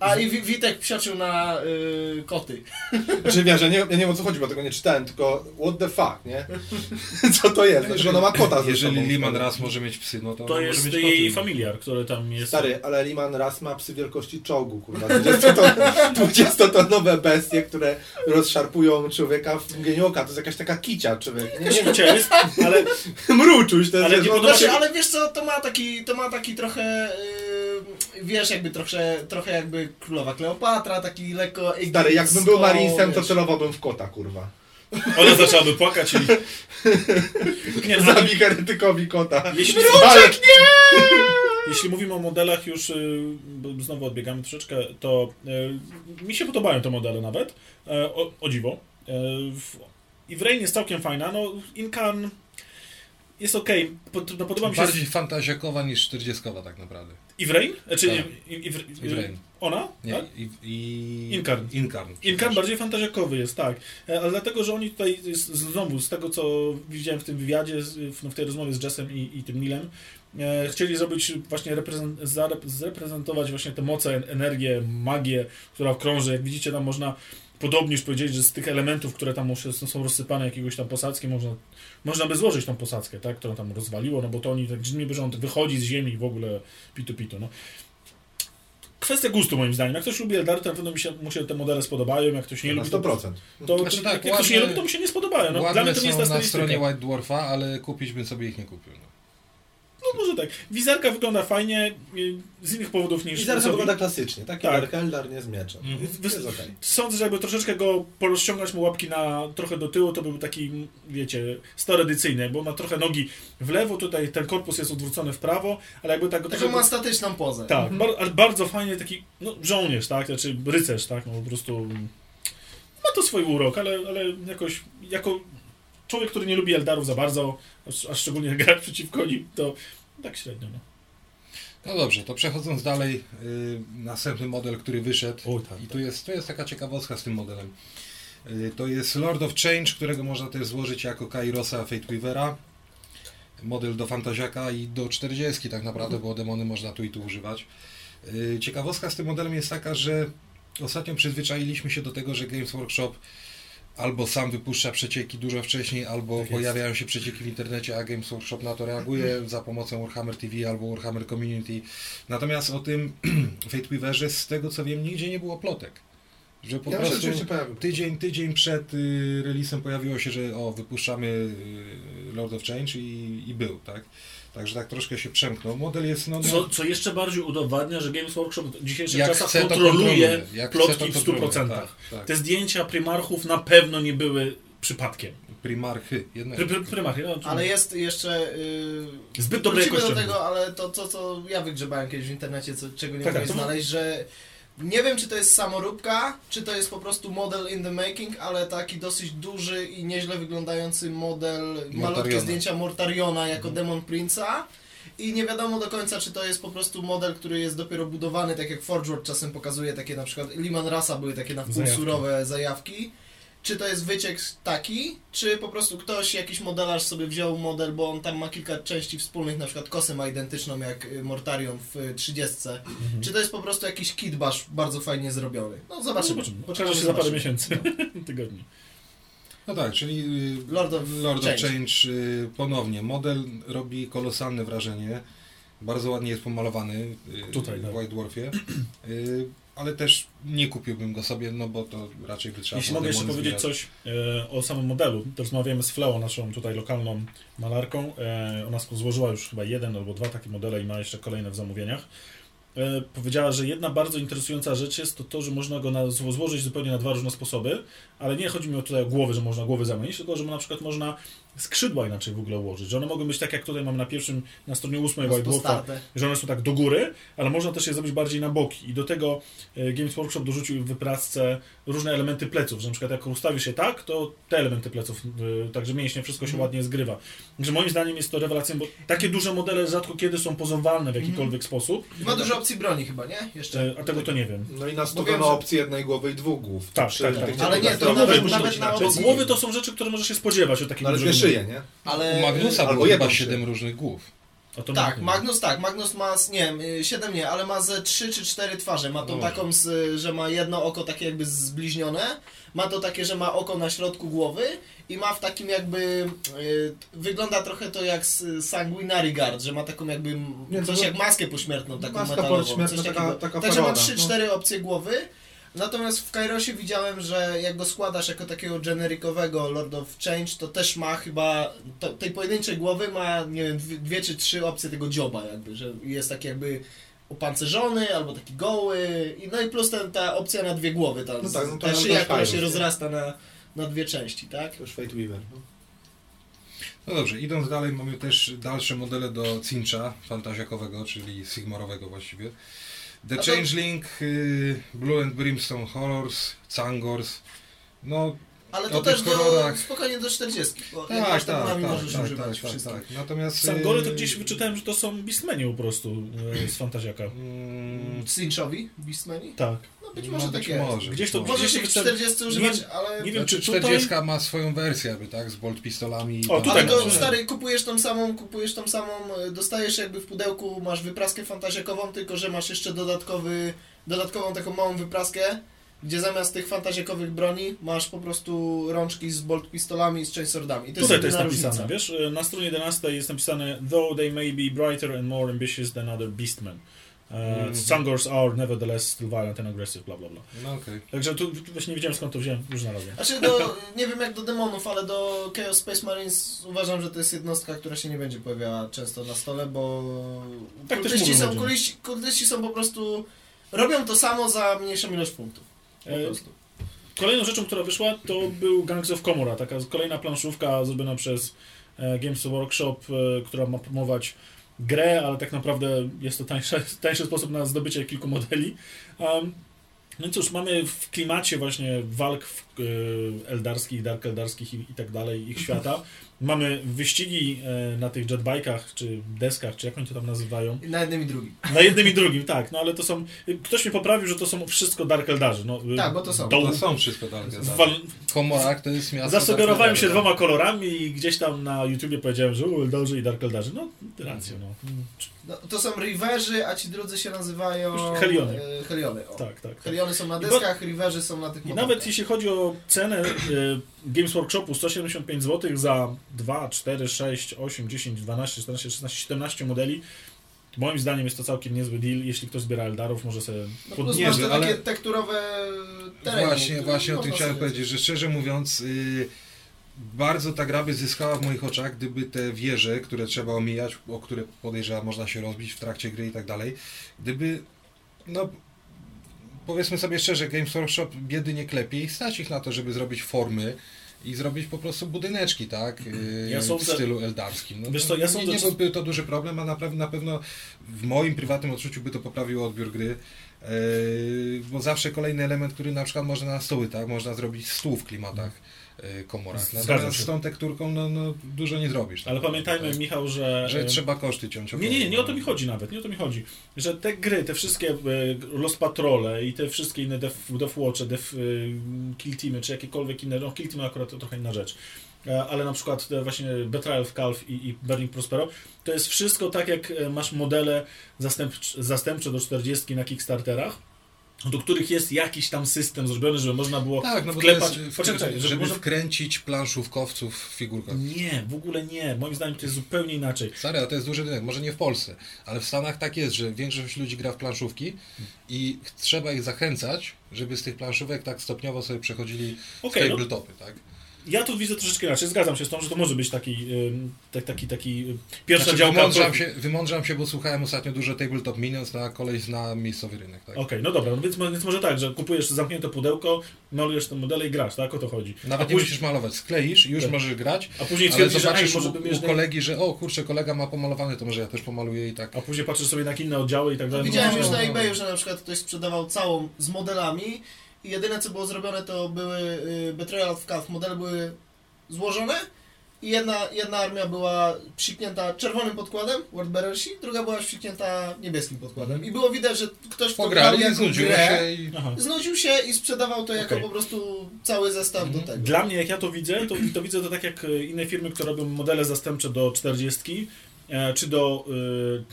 A i Wi- Witek psioczył na y, koty. Znaczy wiesz, ja nie, ja nie wiem o co chodzi, bo tego nie czytałem, tylko what the fuck, nie? Co to jest? Znaczy, ona ma kota ze Jeżeli sobą. Liman raz może mieć psy, no to, To ona jest może mieć jej koty. familiar, który tam jest. Stary, ale Liman raz ma psy wielkości czołgu, kurwa. 20-ton- 20-tonowe bestie, które rozszarpują człowieka w mgnieniu oka. To jest jakaś taka kicia, człowiek. Nie, Cię jest, ale mruczuś, to jest... Ale wiesz, nie on- podoba Znaczy, się- ale wiesz co, to ma taki, to ma taki trochę, y, wiesz, jakby trochę, trochę jakby królowa Kleopatra, taki lekko Stary, jakbym był egipsko, Marinesem, to wiesz. celowałbym w kota, kurwa. ona zaczęłaby płakać i... Nie, no, Zabij heretykowi kota. jeśli, Ale jeśli mówimy o modelach już, y, bo znowu odbiegamy troszeczkę, to y, mi się podobają te modele nawet, e, o, o dziwo. E, w- I w Rain jest całkiem fajna, no Incan jest okej, Pod- no, podoba mi się... Bardziej fantazjakowa niż 40 tak naprawdę. I w Rain? Znaczy, Tak. i, i, w, I w Rain. Ona? Nie, Tak? i, i... Inkarn. Inkarn. Przepraszam. bardziej fantazjakowy jest, tak. E, Ale dlatego, że oni tutaj, z- znowu, z tego co widziałem w tym wywiadzie, w, no, w tej rozmowie z Jessem i, i tym Nilem, e, chcieli zrobić właśnie, reprezent, zarep- zreprezentować właśnie tę moce, en- energię, magię, która krąży. Jak widzicie, tam można podobnie już powiedzieć, że z tych elementów, które tam są- rozsypane jakiegoś tam posadzki, można, można by złożyć tą posadzkę, tak, którą tam rozwaliło, no bo to oni tak dziwnie, że on wychodzi z ziemi w ogóle pitu pitu, no. Kwestia gustu moim zdaniem. Jak ktoś lubi Eldar, to na pewno mi się, mu się te modele spodobają, jak ktoś nie lubi, to 100%. to, Znaczy to, tak, jak ktoś nie ładne- lubi, to mu się nie spodobają. No, dla Ładne mnie to nie jest ta są na stronie White Dwarfa, ale kupić bym sobie ich nie kupił. No. No może tak. Wizerka wygląda fajnie y, z innych powodów niż... Sobie- wygląda klasycznie. Taki Tak. Eldar nie z mieczem. Mhm. Jest okej. Sądzę, że jakby troszeczkę go porozciągać mu łapki na trochę do tyłu, to byłby taki, wiecie, stereodycyjny, bo ma trochę nogi w lewo, tutaj ten korpus jest odwrócony w prawo, ale jakby tak go Taką ma statyczną pozę. Tak, bar, ale bardzo fajnie taki, no żołnierz, tak, znaczy rycerz, tak, no po prostu ma to swój urok, ale, ale jakoś, jako człowiek, który nie lubi Eldarów za bardzo, a, szczególnie grać przeciwko nim, to tak średnio, no. No dobrze, to przechodząc dalej, y, następny model, który wyszedł. Oj, tak, I tu jest, tu jest taka ciekawostka z tym modelem. Y, to jest Lord of Change, którego można też złożyć jako Kairosa Fateweavera. Model do Fantaziaka i do 40 tak naprawdę, bo demony można tu i tu używać. Y, ciekawostka z tym modelem jest taka, że ostatnio przyzwyczailiśmy się do tego, że Games Workshop albo sam wypuszcza przecieki dużo wcześniej, albo Tak pojawiają się przecieki w internecie, a Games Workshop na to reaguje za pomocą Warhammer TV albo Warhammer Community. Natomiast o tym Fateweaverze, z tego co wiem, nigdzie nie było plotek. Że po Ja prostu tydzień, tydzień przed y, releasem pojawiło się, że o, wypuszczamy y, Lord of Change i, i był, tak? Także tak troszkę się przemknął. Model jest, no, no Co, co jeszcze bardziej udowadnia, że Games Workshop w dzisiejszych jak czasach chce, to kontroluje chce, plotki to w kontroluje. 100%. Tak, tak. Te zdjęcia Primarchów na pewno nie były przypadkiem. Primarchy, jednego. Pry, pry, prymarchy, no, Ale jest jeszcze... Yy, Zbyt wrócimy do tego, ale to, to co ja wygrzebałem kiedyś w internecie, co, czego nie Tak, tak, to- znaleźć, że nie wiem, czy to jest samoróbka, czy to jest po prostu model in the making, ale taki dosyć duży i nieźle wyglądający model, malutkie Mortariona. zdjęcia Mortariona jako Mhm. Demon Prince'a. I nie wiadomo do końca, czy to jest po prostu model, który jest dopiero budowany, tak jak Forge World czasem pokazuje takie na przykład Liman Rasa były takie na wpół Zajawki. surowe zajawki. Czy to jest wyciek taki, czy po prostu ktoś, jakiś modelarz sobie wziął model, bo on tam ma kilka części wspólnych, na przykład kosę ma identyczną jak y, Mortarion w y, 30. Mhm. Czy to jest po prostu jakiś kitbash bardzo fajnie zrobiony? No zobaczymy. Zobaczymy. Poczekamy, Okaże się za parę zobaczymy. miesięcy, tygodni. No tak, czyli y, Lord of Lord Change. of Change y, ponownie. Model robi kolosalne wrażenie. Bardzo ładnie jest pomalowany y, Tutaj, w tak. White Dwarfie. Ale też nie kupiłbym go sobie, no bo to raczej by trzeba Jeśli mogę jeszcze powiedzieć zbierać. coś e, o samym modelu, to rozmawiamy z Fleo, naszą tutaj lokalną malarką. E, ona złożyła już chyba jeden albo dwa takie modele i ma jeszcze kolejne w zamówieniach. E, powiedziała, że jedna bardzo interesująca rzecz jest to to, że można go na, zło- złożyć zupełnie na dwa różne sposoby, ale nie chodzi mi o tutaj o głowy, że można głowy zamienić, tylko że na przykład można skrzydła inaczej w ogóle ułożyć, że one mogą być tak jak tutaj mam na pierwszym, na stronie ósmej White Rozpostarte. że one są tak do góry, ale można też je zrobić bardziej na boki. I do tego e, Games Workshop dorzucił w wyprasce różne elementy pleców, że na przykład jak ustawisz je tak, to te elementy pleców, e, także mięśnie, wszystko się Mhm. ładnie zgrywa. Także moim zdaniem jest to rewelacyjne, bo takie duże modele rzadko kiedy są pozowalne w Mhm. jakikolwiek sposób, Ma dużo opcji broni chyba, nie? Jeszcze. e, a tego to nie wiem. No i na stówę ma że- opcję jednej głowy i dwóch głów. Tak, tak, tych tak. Ale nie, to nawet- nawet na opcji- głowy to są rzeczy, które możesz się spodziewać od takich No szyje, nie? Ale... U Magnusa albo było chyba się. 7 różnych głów. Tak, Magnus tak, Magnus ma, z- nie wiem, y, 7 nie, ale ma ze 3 czy 4 twarze. Ma tą No. taką, z, że ma jedno oko takie jakby zbliźnione, ma to takie, że ma oko na środku głowy i ma w takim jakby, y, wygląda trochę to jak s- Sanguinary Guard, że ma taką jakby, Nie, coś to- jak maskę pośmiertną, taką Maska metalową, pośmiertna, taka- takiego. taka Także ma paroda, 3-4 opcje głowy. Natomiast w Kairosie widziałem, że jak go składasz jako takiego generikowego Lord of Change, to też ma chyba, to, tej pojedynczej głowy ma, nie wiem, dwie, dwie czy trzy opcje tego dzioba jakby, że jest taki jakby opancerzony, albo taki goły, i no i plus ten, ta opcja na dwie głowy, ta, No tak, no to ta szyja, która się rozrasta na, na dwie części, tak? To już Fate Weaver. No. No dobrze, idąc dalej, mamy też dalsze modele do cincha fantazjakowego, czyli sigmarowego właściwie. The A to- Changeling, y, Blue and Brimstone Horrors, Cangors. No Ale to też do, spokojnie do 40, bo tak, masz tak, tak, tak, możesz tak, używać tak, tak, tak. Natomiast... Sangory to y, gdzieś wyczytałem, że to są Beastmeni po prostu e, z Fantaziaka. mm, Cinchowi, Beastmani? Tak. No być no może być tak jest. może. Gdzieś to- być Może może. się w 40 używać, ale... nie wiem, Znaczy, czy tutaj- 40 ma swoją wersję, jakby, tak? Z bolt pistolami. i O, tutaj Ale to masz. stary, kupujesz tą samą, kupujesz tą samą, y, dostajesz jakby w pudełku, masz wypraskę fantaziakową, tylko że masz jeszcze dodatkowy, dodatkową taką małą wypraskę, gdzie zamiast tych fantaziakowych broni masz po prostu rączki z bolt pistolami i z chainswordami. To Tutaj to jest napisane, różnica. wiesz? e, Na stronie 11 jest napisane Though they may be brighter and more ambitious than other beastmen. Uh, Mhm. Sangors are nevertheless still violent and aggressive, bla bla bla. No okej. Także tu tu właśnie nie wiedziałem skąd to wziąłem, już znalazłem. Znaczy do, nie wiem jak do demonów, ale do Chaos Space Marines uważam, że to jest jednostka, która się nie będzie pojawiała często na stole, bo Tak mówią są, ludzie. kultyści, kultyści są po prostu, robią to samo za mniejszą ilość punktów. Po E, prostu. Kolejną rzeczą, która wyszła, to był Gangs of Komora, taka kolejna planszówka zrobiona przez e, Games Workshop, e, która ma promować grę, ale tak naprawdę jest to tańszy, tańszy sposób na zdobycie kilku modeli. Um, no i cóż, mamy w klimacie właśnie walk w, eldarskich, dark eldarskich i, i tak dalej, ich świata. Mamy wyścigi e, na tych jetbikach, czy deskach, czy jak oni to tam nazywają. Na jednym i drugim. Na jednym i drugim, tak, no ale to są... Ktoś mnie poprawił, że to są wszystko Dark Eldarzy. No, y, Tak, bo to są. do- To są wszystko dalej. wal- Komorak to jest miasto... Zasugerowałem się dwoma kolorami i gdzieś tam na YouTubie powiedziałem, że Eldarzy i Dark Eldarzy. No, rację, no. No, to są Riverzy, a ci drudzy się nazywają... Heliony. E, Heliony, o. Tak, tak. tak. Heliony są na deskach, Riverzy są na tych I nawet jeśli chodzi o cenę y, Games Workshopu 175 zł za 2, 4, 6, 8, 10, 12, 14, 16, 17 modeli, moim zdaniem jest to całkiem niezły deal. Jeśli ktoś zbiera Eldarów, może sobie No pod... plus Nie, masz że- te ale- takie tekturowe tereny. Właśnie, właśnie o tym chciałem powiedzieć, że szczerze mówiąc, yy, bardzo ta gra by zyskała w moich oczach, gdyby te wieże, które trzeba omijać, o które podejrzewam można się rozbić w trakcie gry i tak dalej, gdyby, no powiedzmy sobie szczerze, Games Workshop biedy nie klepie i stać ich na to, żeby zrobić formy i zrobić po prostu budyneczki, tak? Ja w sądzę- stylu eldarskim. No, Wiesz to co, ja nie, sądzę, nie byłby to duży problem, a na pewno, na pewno w moim prywatnym odczuciu by to poprawiło odbiór gry. Yy, bo zawsze kolejny element, który na przykład można na stoły, tak? Można zrobić stół w klimatach komorach. Zgadzam Natomiast z tą tekturką no, no, dużo nie zrobisz. Ale pamiętajmy, tak? Michał, że... że y, trzeba koszty ciąć. Nie, nie, nie, nie o to mi chodzi nawet, nie o to mi chodzi. Że te gry, te wszystkie e, Lost Patrole i te wszystkie inne Death, Death Watche, Death e, Kill Teamy, czy jakiekolwiek inne, no Kill Team akurat to trochę inna rzecz, E, ale na przykład te właśnie Betrayal of Calf i, i Burning Prospero, to jest wszystko tak jak e, masz modele zastępcze, zastępcze do 40 na Kickstarterach, do których jest jakiś tam system zrobiony, żeby można było Tak, no wklepać... jest, Poczekaj, żeby, żeby można... wkręcić planszówkowców w figurkach. Nie, w ogóle nie. Moim zdaniem to jest zupełnie inaczej. Stary, ale to jest duży rynek, może nie w Polsce, ale w Stanach tak jest, że większość ludzi gra w planszówki i trzeba ich zachęcać, żeby z tych planszówek tak stopniowo sobie przechodzili Okej, w no, tabletopy, tak? Ja tu widzę troszeczkę inaczej. Zgadzam się z tą, że to może być taki, tak, taki, taki pierwsza Znaczy, działka. wymądrzam, się, wymądrzam się, bo słuchałem ostatnio dużo Tabletop Minions, na koleś zna miejscowy rynek. Tak? Okej, no dobra, no więc, więc może tak, że kupujesz zamknięte pudełko, malujesz te modele i grasz, tak? O to chodzi. Nawet a nie później- musisz malować, skleisz i już Tak. możesz grać, A później ale twierdzisz, że ej, zobaczysz u, u kolegi, że o kurczę, kolega ma pomalowane, to może ja też pomaluję i tak. A później patrzysz sobie na inne oddziały i tak dalej. Widziałem no, już no, na no. eBayu, że na przykład ktoś sprzedawał całą z modelami i jedyne co było zrobione to były y, Betrayal of Calf. Modele były złożone i jedna, jedna armia była psiknięta czerwonym podkładem, World Bearersi, druga była psiknięta niebieskim podkładem. I było widać, że ktoś w to grał Pograli, znudziło grę, się i... Aha. znudził się i sprzedawał to jako Okej. po prostu cały zestaw Mhm. do tego. Dla mnie, jak ja to widzę, to, to widzę to tak jak e, inne firmy, które robią modele zastępcze do 40 e, czy do,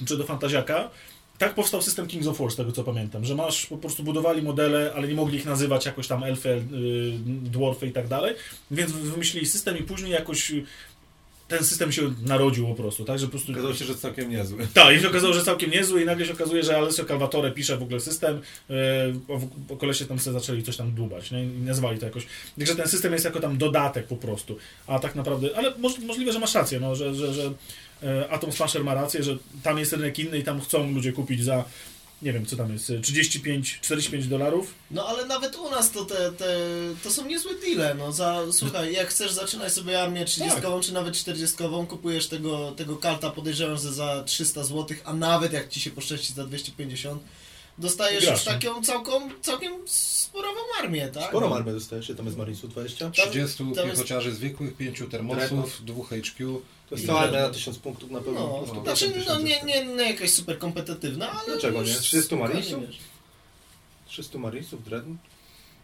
e, czy do Fantaziaka. Tak powstał system Kings of War, z tego co pamiętam, że masz, po prostu budowali modele, ale nie mogli ich nazywać jakoś tam elfy, e, dwarfy i tak dalej, więc wymyślili system i później jakoś ten system się narodził po prostu, tak, że po prostu... Okazało się, że całkiem niezły. Tak, i się okazało, że całkiem niezły i nagle się okazuje, że Alessio Calvatore pisze w ogóle system, yy, kolesie tam sobie zaczęli coś tam dłubać, nie? i nazwali to jakoś. Także ten system jest jako tam dodatek po prostu, a tak naprawdę, ale moż, możliwe, że masz rację, no, że, że, że e, Atom Smasher ma rację, że tam jest rynek inny i tam chcą ludzie kupić za, nie wiem, co tam jest, 35, 45 dolarów. No ale nawet u nas to te, te to są niezłe deale, no za, słuchaj, jak chcesz zaczynać sobie armię 30 Tak. czy nawet 40, kupujesz tego, tego karta podejrzewam, że za 300 zł, a nawet jak ci się poszczęści za 250, dostajesz Grasz, już taką całką, całkiem sporową armię, tak? Sporą armię dostajesz, tam jest Marinesu 20. 30 tam jest- piechociarzy zwykłych, 5 termosów, Dreadnought. 2 HQ. To jest cała armia na 1000 punktów na pewno. No, prostu znaczy, no 1000 nie, nie, nie jakaś super kompetywna, ale Dlaczego nie? 300 spokojnie, Marinesów? wiesz. 300 Marinesów, Dreadnought.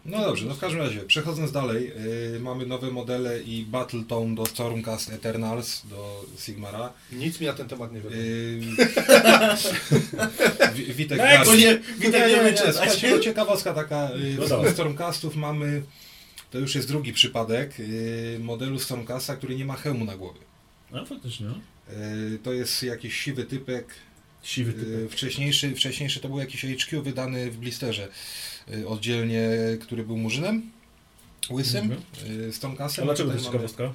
No dobrze, no w każdym razie, przechodząc dalej, yy, mamy nowe modele i Battletone do Stormcast Eternals, do Sigmara. Nic mi na ten temat nie wiadomo. Yy, Wi- Witek No. Bo nie, Nie, witaj, nie, nie, nie, nie, słuchajcie, no ciekawostka taka, yy, No. Stormcastów mamy, to już jest drugi przypadek, yy, modelu Stormcasta, który nie ma hełmu na głowie. No faktycznie, no. Yy, To jest jakiś siwy typek, Siwy typ. Yy, Wcześniejszy, wcześniejszy to był jakiś HQ wydany w blisterze yy, oddzielnie, który był murzynem łysym Mhm. z A Tomkasem. dlaczego to jest ciekawostka?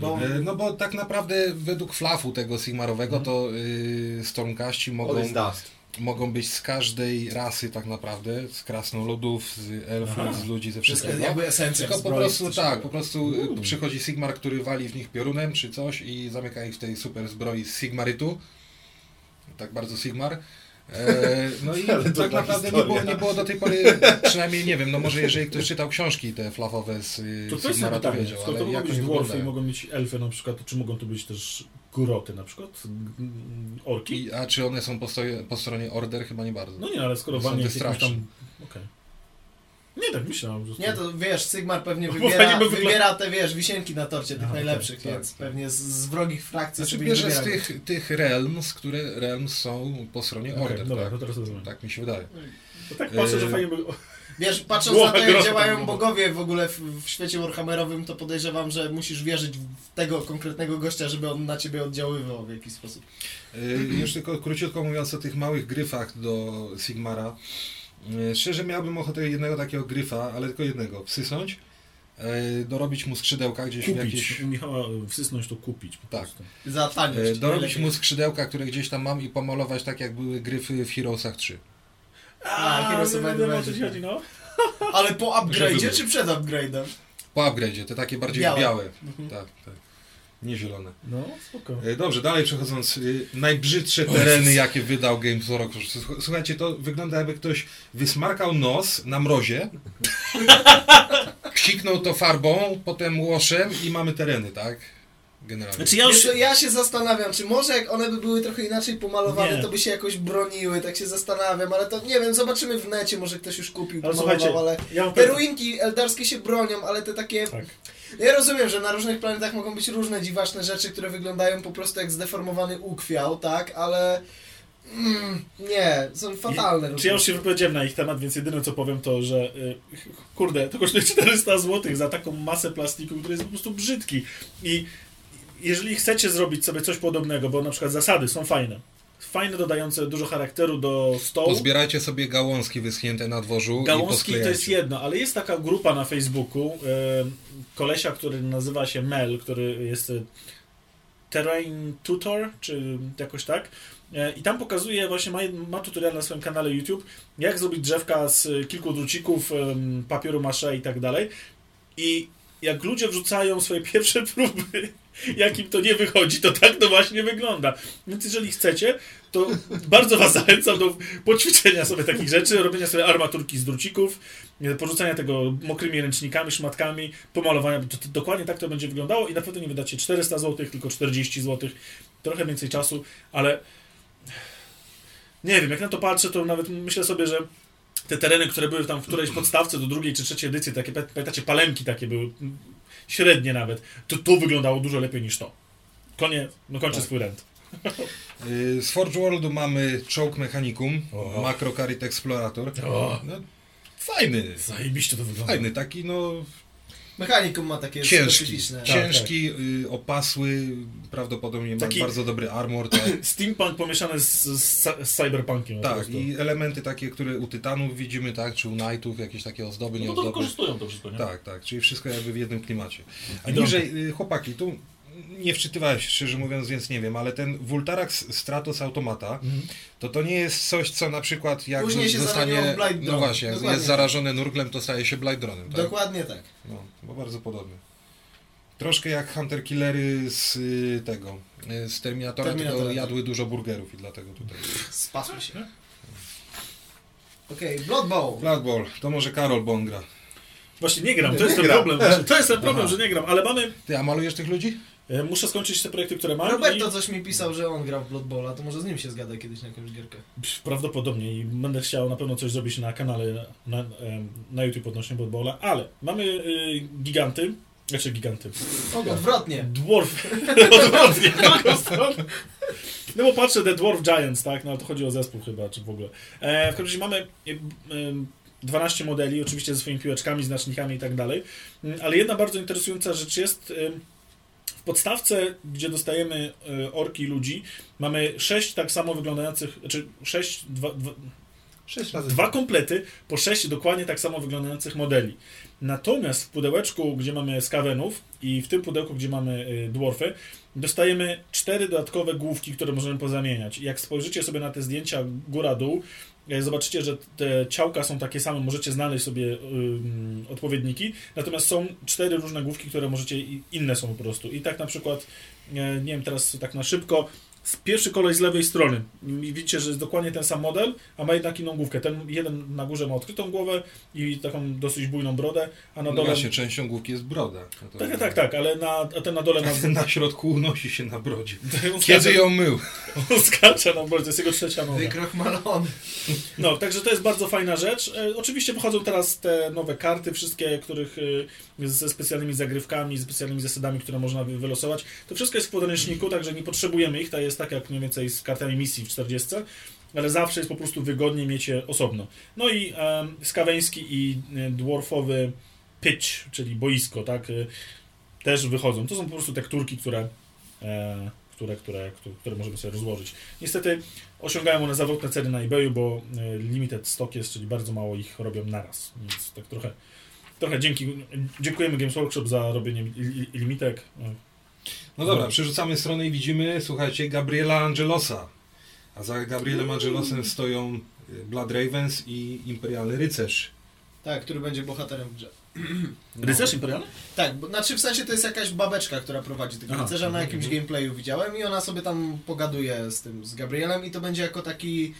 Bo- No bo tak naprawdę według flafu tego Sigmarowego to yy, Stormcaści All mogą, is dust. Mogą być z każdej rasy tak naprawdę, z krasnoludów, z elfów, Aha. z ludzi, ze wszystkiego. jakby esencja Tylko po prostu tak, po prostu y, przychodzi Sigmar, który wali w nich piorunem czy coś i zamyka ich w tej super zbroi z Sigmarytu. Tak bardzo Sigmar. E, no i to tak ta naprawdę nie było, nie było do tej pory, przynajmniej nie wiem, no może jeżeli ktoś czytał książki te flafowe z y, To to jest Sigmara, to pytanie, wiedział, skoro ale to mogą jak być oni dwarfy i mogą mieć elfy na przykład, to czy mogą to być też góroty na przykład? Mm, Orki? I, a czy one są po, stoje, po stronie Order? Chyba nie bardzo. No nie, ale skoro Są walnie distraction. tam... Okej. Nie, tak myślałem. prostu. Nie, to wiesz, Sigmar pewnie wybiera, wybiera te, wiesz, wisienki na torcie tych Aha, najlepszych, okej, więc tak, pewnie z, z wrogich frakcji Znaczy sobie bierze z tych, tych realms, które realms są po stronie Okej, Order. dobra, tak? to teraz rozumiem. tak mi się wydaje. To tak patrzę, że Yy, fajnie by... Wiesz, patrząc Głowę na to, jak działają bogowie w ogóle w, w świecie Warhammerowym, to podejrzewam, że musisz wierzyć w tego konkretnego gościa, żeby on na ciebie oddziaływał w jakiś sposób. Y, Już tylko króciutko mówiąc o tych małych gryfach do Sigmara. Y, Szczerze miałbym ochotę jednego takiego gryfa, ale tylko jednego, wsysnąć, y, dorobić mu skrzydełka gdzieś w Kupić. jakieś... U Michała wsysnąć to kupić po Tak. prostu. Za y, taniość. Dorobić najlepiej. mu skrzydełka, które gdzieś tam mam i pomalować tak jak były gryfy w Heroesach 3. A, Heroes of nie Might wiem, o and co ci chodzi, no. Ale po upgrade'zie czy przed upgrade'em? Po upgrade'zie, te takie bardziej Białe. białe. Mhm. Tak, tak. Nie zielone. No, spoko. Y, Dobrze, dalej przechodząc. y, Najbrzydsze tereny, jakie wydał Games Workshop. Słuch- Słuchajcie, to wygląda jakby ktoś wysmarkał nos na mrozie, psiknął to farbą, potem łoszem i mamy tereny, tak? Generalnie. Znaczy ja Wiesz już... co, ja się zastanawiam, czy może jak one by były trochę inaczej pomalowane, Nie. to by się jakoś broniły, tak się zastanawiam, ale to nie wiem, zobaczymy w necie, może ktoś już kupił, Ale pomalował, ale... ja Te ruinki eldarskie się bronią, ale te takie... Tak. Ja rozumiem, że na różnych planetach mogą być różne dziwaczne rzeczy, które wyglądają po prostu jak zdeformowany ukwiał, tak? Ale... Mm, nie, są fatalne. Czy ja już się wypowiedziałem na ich temat, więc jedyne co powiem to, że y, kurde, to kosztuje 400 zł za taką masę plastiku, który jest po prostu brzydki. I jeżeli chcecie zrobić sobie coś podobnego, bo na przykład zasady są fajne, fajne, dodające dużo charakteru do stołu. Pozbierajcie sobie gałązki wyschnięte na dworzu Gałązki to jest jedno, ale jest taka grupa na Facebooku kolesia, który nazywa się Mel, który jest e, Terrain Tutor, czy jakoś tak. E, I tam pokazuje, właśnie ma, ma tutorial na swoim kanale YouTube, jak zrobić drzewka z kilku drucików, papieru masze i tak dalej. I jak ludzie wrzucają swoje pierwsze próby, jak im to nie wychodzi, to tak to właśnie wygląda. Więc jeżeli chcecie, to bardzo Was zachęcam do poćwiczenia sobie takich rzeczy, robienia sobie armaturki z drucików, e, porzucania tego mokrymi ręcznikami, szmatkami, pomalowania. Dokładnie tak to będzie wyglądało i na pewno nie wydacie 400 zł, tylko 40 zł. Trochę więcej czasu, ale nie wiem, jak na to patrzę, to nawet myślę sobie, że te tereny, które były tam w którejś podstawce do drugiej czy trzeciej edycji, takie, pamiętacie, palemki takie były, średnie nawet, to to wyglądało dużo lepiej niż to. Konie, no kończę Tak. swój rent. Y, Z Forge Worldu mamy Choke Mechanicum, O. Macro Carit Explorator. O. No, fajny, Zajebiście to wygląda. fajny, taki no Mechanikum ma takie ciężki, specyficzne. Tak, ciężki, y, opasły, prawdopodobnie Taki- ma bardzo dobry armor, tak, Steampunk pomieszany z, z, z cyberpunkiem. tak i elementy takie, które u Tytanów widzimy, tak, czy u Knightów, jakieś takie ozdoby, nie No to ozdoby. wykorzystują to wszystko, nie? Tak, tak, czyli wszystko jakby w jednym klimacie. A I niżej, y, chłopaki, tu nie wczytywałem się, szczerze mówiąc, więc nie wiem, ale ten Vultarax Stratos Automata, Mhm. to to nie jest coś, co na przykład jak Później się zostanie, no właśnie, Dokładnie jest zarażony nurglem, to staje się Blade Dronem, tak? Dokładnie tak. No, bo bardzo podobny. Troszkę jak Hunter Killery z y, tego, y, z Terminatora, Terminatora, tylko tak. jadły dużo burgerów i dlatego tutaj. Spasły się. Okej, Blood Bowl. Blood Bowl, to może Karol Bongra. Właśnie nie gram, to Nie jest ten gram. problem. właśnie. To jest ten problem, Aha. że nie gram, ale mamy... Ty, a malujesz tych ludzi? E, Muszę skończyć te projekty, które mam Roberto i coś mi pisał, że on gra w Blood Bowla, to może z nim się zgada kiedyś na jakąś gierkę. prawdopodobnie i będę chciał na pewno coś zrobić na kanale na, na YouTube odnośnie Blood Bowla, ale mamy y, giganty, znaczy giganty, Odwrotnie. dwarf, odwrotnie. No bo patrzę The Dwarf Giants, tak, no ale to chodzi o zespół chyba, czy w ogóle. E, w każdym razie mamy em, 12 modeli, oczywiście ze swoimi piłeczkami, znacznikami i tak dalej, Mm, ale jedna bardzo interesująca rzecz jest, podstawce, gdzie dostajemy e, orki i ludzi, mamy 6 tak samo wyglądających, znaczy 6, dwa, dwa, Sześć razy. dwa komplety po 6 dokładnie tak samo wyglądających modeli. Natomiast w pudełeczku, gdzie mamy skawenów i w tym pudełku, gdzie mamy y, dwarfy, dostajemy cztery dodatkowe główki, które możemy pozamieniać. I jak spojrzycie sobie na te zdjęcia góra-dół, e, zobaczycie, że te ciałka są takie same, możecie znaleźć sobie odpowiedniki, natomiast są cztery różne główki, które możecie, inne są po prostu. I tak na przykład, e, nie wiem, teraz tak na szybko, pierwszy kolej z lewej strony. I widzicie, że jest dokładnie ten sam model, a ma jednak inną główkę. Ten jeden na górze ma odkrytą głowę i taką dosyć bujną brodę, a na No dole... właśnie, częścią główki jest broda. No to- tak, tak, tak, ale na, a ten na dole ma... Ten na środku unosi się na brodzie. Kiedy ją mył? On skacze na brodzie, to jest jego trzecia noga. Wykrochmalony. No, także to jest bardzo fajna rzecz. E, oczywiście wychodzą teraz te nowe karty, wszystkie, których e, ze specjalnymi zagrywkami, specjalnymi zasadami, które można wy- wylosować. To wszystko jest w podręczniku, także nie potrzebujemy ich. To jest tak jak mniej więcej z kartami misji w 40, ale zawsze jest po prostu wygodnie mieć je osobno. No i e, skaweński i e, dwarfowy pitch, czyli boisko, tak, e, też wychodzą. To są po prostu tekturki, które, e, które, które, które, które możemy sobie rozłożyć. Niestety osiągają one zawrotne ceny na eBayu, bo e, limited stock jest, czyli bardzo mało ich robią naraz. Więc tak trochę, trochę dzięki, dziękujemy Games Workshop za robienie li- li- limitek. No dobra, przerzucamy stronę i widzimy, słuchajcie, Gabriela Angelosa. A za Gabrielem Angelosem stoją y, Blood Ravens i Imperialny Rycerz. Tak, który będzie bohaterem w grze. Rycerz Imperialny? Tak, bo, znaczy w sensie to jest jakaś babeczka, która prowadzi tego Aha. rycerza, na jakimś gameplayu widziałem i ona sobie tam pogaduje z tym, z Gabrielem i to będzie jako taki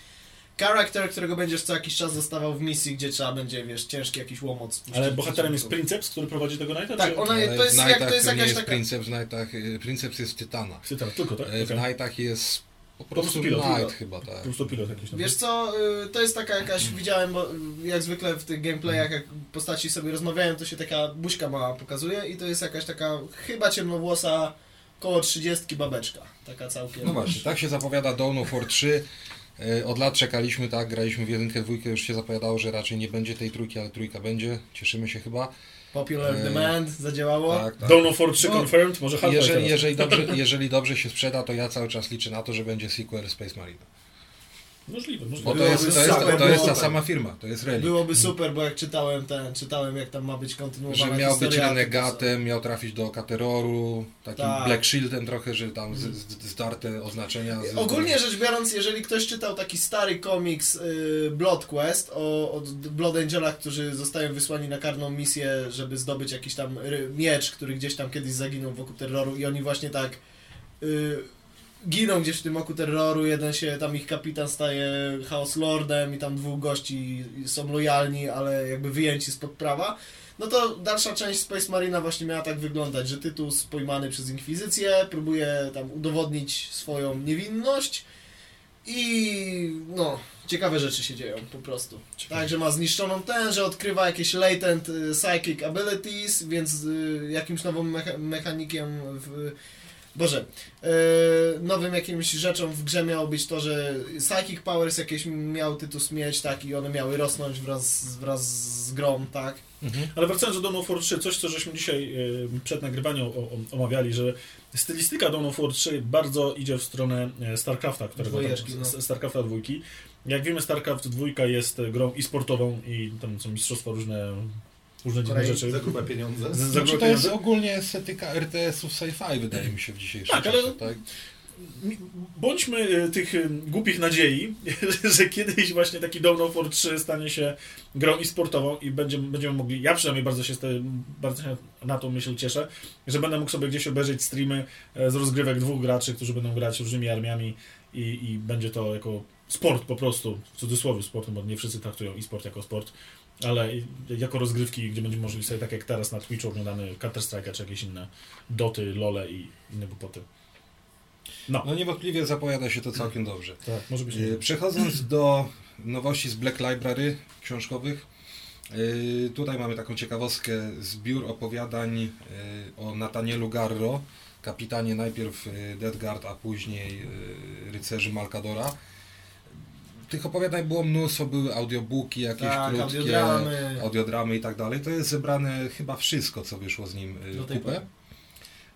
charakter, którego będziesz co jakiś czas dostawał w misji, gdzie trzeba będzie, wiesz, ciężki jakiś łomot spuścić Ale bohaterem jest. Princeps, który prowadzi tego Knighta? Tak, ona- to jest jak- to jest nie jakaś jest taka- Princeps, w Knightach, y, Princeps jest Tytana. Czy tam, tylko, tak? E, W Okej. Knightach jest po prostu prostu pilot, chyba, tak. Po prostu pilot jakiś tam. Wiesz co, y, to jest taka jakaś, widziałem, bo y, jak zwykle w tych gameplayach, jak postaci sobie rozmawiają, to się taka buźka mała pokazuje i to jest jakaś taka chyba ciemnowłosa, koło 30 babeczka. Taka całkiem... No właśnie, tak się zapowiada Dawn of War 3. E, Od lat czekaliśmy, tak, graliśmy w jedynkę, dwójkę, już się zapowiadało, że raczej nie będzie tej trójki, ale trójka będzie. Cieszymy się chyba. Popular E, demand zadziałało. Tak, tak. Dawn of War 3 No, confirmed, może Jeżeli, jeżeli, dobrze, jeżeli dobrze się sprzeda, to ja cały czas liczę na to, że będzie sequel Space Marine. Możliwe, Bo możliwe. to Byłoby jest, to jest, super, to jest ta sama firma, to jest Relic. Byłoby super, bo jak czytałem ten, czytałem jak tam ma być kontynuowana Że miał być renegatem, miał trafić do Kateroru, takim Tak. Black Shieldem trochę, że tam z, z, zdarte oznaczenia. Z, Ogólnie rzecz biorąc, jeżeli ktoś czytał taki stary komiks y, Blood Quest o, o Blood Angelach, którzy zostają wysłani na karną misję, żeby zdobyć jakiś tam miecz, który gdzieś tam kiedyś zaginął wokół terroru i oni właśnie tak y, giną gdzieś w tym oku terroru, jeden się, tam ich kapitan staje House Lordem i tam dwóch gości są lojalni, ale jakby wyjęci spod prawa. No to dalsza część Space Marina właśnie miała tak wyglądać, że Tytus pojmany przez Inkwizycję próbuje tam udowodnić swoją niewinność i no, ciekawe rzeczy się dzieją po prostu. Tak, że ma zniszczoną ten, że odkrywa jakieś latent y, psychic abilities, więc y, jakimś nowym mecha mechanikiem w... Boże, y, nowym jakimś rzeczą w grze miało być to, że psychic powers jakieś miał Tytus mieć, tak, i one miały rosnąć wraz, wraz z grą, tak. Mhm. Ale wracając do Dawn of War 3, coś co żeśmy dzisiaj y, przed nagrywaniem o, o, omawiali, że stylistyka Dawn of War 3 bardzo idzie w stronę e, StarCrafta, którego Dwójeczki, tam, no. StarCrafta dwójki. Jak wiemy, StarCraft 2 jest grą e-sportową i tam są mistrzostwa różne, różne dziwne rzeczy. Za grube pieniądze. Z- za Znaczy, grube to jest ogólnie estetyka RTS-ów sci-fi, wydaje mi się, w dzisiejszym Tak, ale- czasie. Tak? Mi- Bądźmy e, tych e, głupich nadziei, że kiedyś właśnie taki Dawn of War 3 stanie się grą e-sportową i będziemy, będziemy mogli, ja przynajmniej bardzo się, z te, bardzo się na tą myśl cieszę, że będę mógł sobie gdzieś obejrzeć streamy e, z rozgrywek dwóch graczy, którzy będą grać różnymi armiami i, i będzie to jako sport po prostu, w cudzysłowie sport, bo nie wszyscy traktują e-sport jako sport, ale jako rozgrywki, gdzie będziemy mogli sobie tak jak teraz na Twitchu oglądamy Counter-Strike'a czy jakieś inne doty, lole i inne głupoty. No, No niewątpliwie zapowiada się to całkiem dobrze. tak, może być. E, Przechodząc do nowości z Black Library książkowych, e, tutaj mamy taką ciekawostkę, zbiór opowiadań e, o Nathanielu Garro, kapitanie najpierw Death Guard, a później rycerzy Malkadora. Tych opowiadań było mnóstwo, były audiobooki, jakieś Tak, krótkie, audiodramy. audiodramy i tak dalej. To jest zebrane chyba wszystko, co wyszło z nim Do w kupę.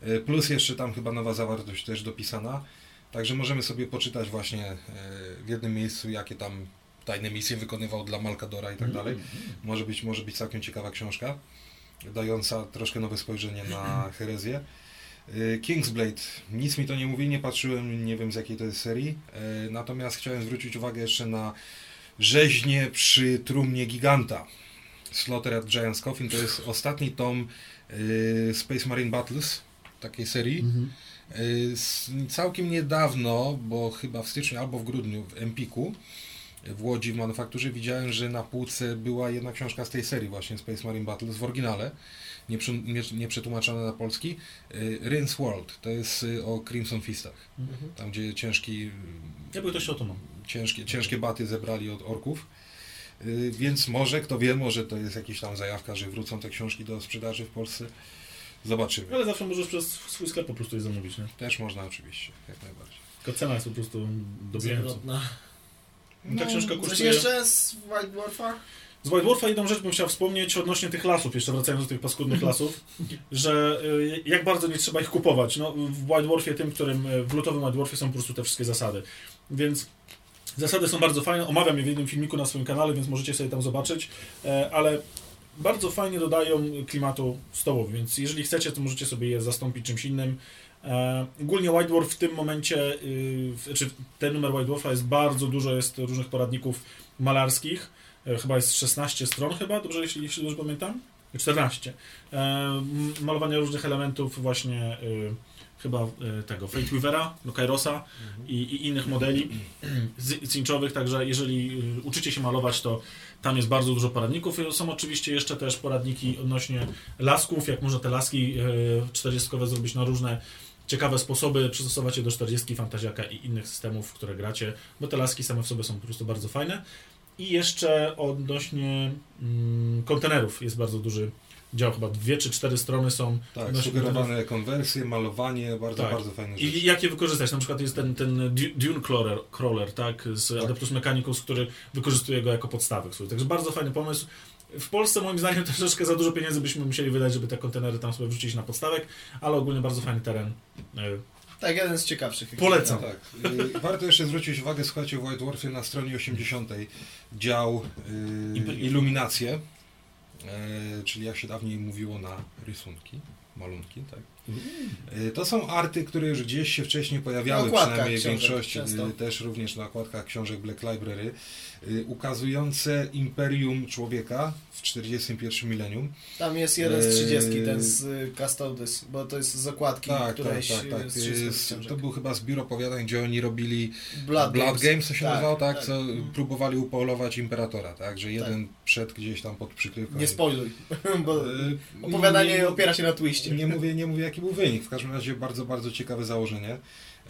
E, Plus jeszcze tam chyba nowa zawartość też dopisana. Także możemy sobie poczytać właśnie e, w jednym miejscu, jakie tam tajne misje wykonywał dla Malkadora i tak dalej. Może być, może być całkiem ciekawa książka, dająca troszkę nowe spojrzenie na herezję. E, Kingsblade, nic mi to nie mówi, nie patrzyłem, nie wiem z jakiej to jest serii, e, natomiast chciałem zwrócić uwagę jeszcze na rzeźnie przy trumnie giganta. Slaughter at Giant's Coffin to jest ostatni tom e, Space Marine Battles, takiej serii. Mhm. Y, Całkiem niedawno, bo chyba w styczniu albo w grudniu w Empiku w Łodzi w manufakturze widziałem, że na półce była jedna książka z tej serii właśnie Space Marine Battles w oryginale, nie, przy- nie, nie przetłumaczona na polski. Y, Rince World, to jest y, o Crimson Fistach, Mhm. tam gdzie ciężki, Ja by ktoś o to mam. ciężkie, ciężkie baty zebrali od orków. Y, Więc może, kto wie, może to jest jakaś tam zajawka, że wrócą te książki do sprzedaży w Polsce. Zobaczymy. Ale zawsze możesz przez swój sklep po prostu je zamówić, nie? Też można oczywiście, jak najbardziej. Tylko cena jest po prostu dobijająca. Zawrotna. Ta książka Coś kosztuje... jeszcze z White Dwarfa? Z White Dwarfa jedną rzecz bym chciał wspomnieć odnośnie tych lasów, jeszcze wracając do tych paskudnych lasów, że y, jak bardzo nie trzeba ich kupować. No, w White Dwarfie, tym, którym y, w lutowym White Dwarfie są po prostu te wszystkie zasady. Więc zasady są bardzo fajne, omawiam je w jednym filmiku na swoim kanale, więc możecie sobie tam zobaczyć, e, ale bardzo fajnie dodają klimatu stołowi, więc jeżeli chcecie, to możecie sobie je zastąpić czymś innym. E, Ogólnie White Dwarf w tym momencie, y, w- znaczy ten numer White Dwarfa jest bardzo dużo, jest różnych poradników malarskich, chyba jest 16 stron chyba, dobrze, jeśli, jeśli dobrze pamiętam? 14. E, malowania różnych elementów właśnie y, chyba tego Fate Weavera, Kairosa i, i innych modeli cinchowych, także jeżeli uczycie się malować, to tam jest bardzo dużo poradników. Są oczywiście jeszcze też poradniki odnośnie lasków, jak można te laski 40 zrobić na różne ciekawe sposoby, przystosować je do 40 Fantaziaka i innych systemów, które gracie, bo te laski same w sobie są po prostu bardzo fajne. I jeszcze odnośnie mm, kontenerów jest bardzo duży dział, chyba dwie czy cztery strony są Tak, sugerowane konwersje, malowanie, bardzo, Tak. bardzo fajne rzeczy. I jak je wykorzystać? Na przykład jest ten, ten Du- Dune Crawler, crawler tak, z Tak. Adeptus Mechanicus, który wykorzystuje go jako podstawę. Także bardzo fajny pomysł. W Polsce moim zdaniem troszeczkę za dużo pieniędzy byśmy musieli wydać, żeby te kontenery tam sobie wrzucić na podstawek, ale ogólnie bardzo fajny teren. E, Tak, jeden z ciekawszych. Polecam. Tak. Warto jeszcze zwrócić uwagę, słuchajcie, w White Dwarfie na stronie 80 dział y, Imperium. iluminacje, y, czyli jak się dawniej mówiło na rysunki, malunki, tak. Y, To są arty, które już gdzieś się wcześniej pojawiały, przynajmniej w większości, często. y, też również na okładkach książek Black Library, y, ukazujące imperium człowieka w 41 milenium. Tam jest jeden z Eee, 30, ten z Custodes, bo to jest z okładki Tak, tak, którejś tak, y, tak. z 30 z- książek. To był chyba z biuro opowiadań, gdzie oni robili Blood, Blood, Games. Games, to się Tak, nazywało, tak? tak. Co próbowali upolować imperatora, tak? Że jeden przed gdzieś tam pod przykrywką. Nie spoiluj, bo opowiadanie nie- opiera się na twiście. Nie mówię, nie mówię jaki był wynik. W każdym razie bardzo, bardzo ciekawe założenie.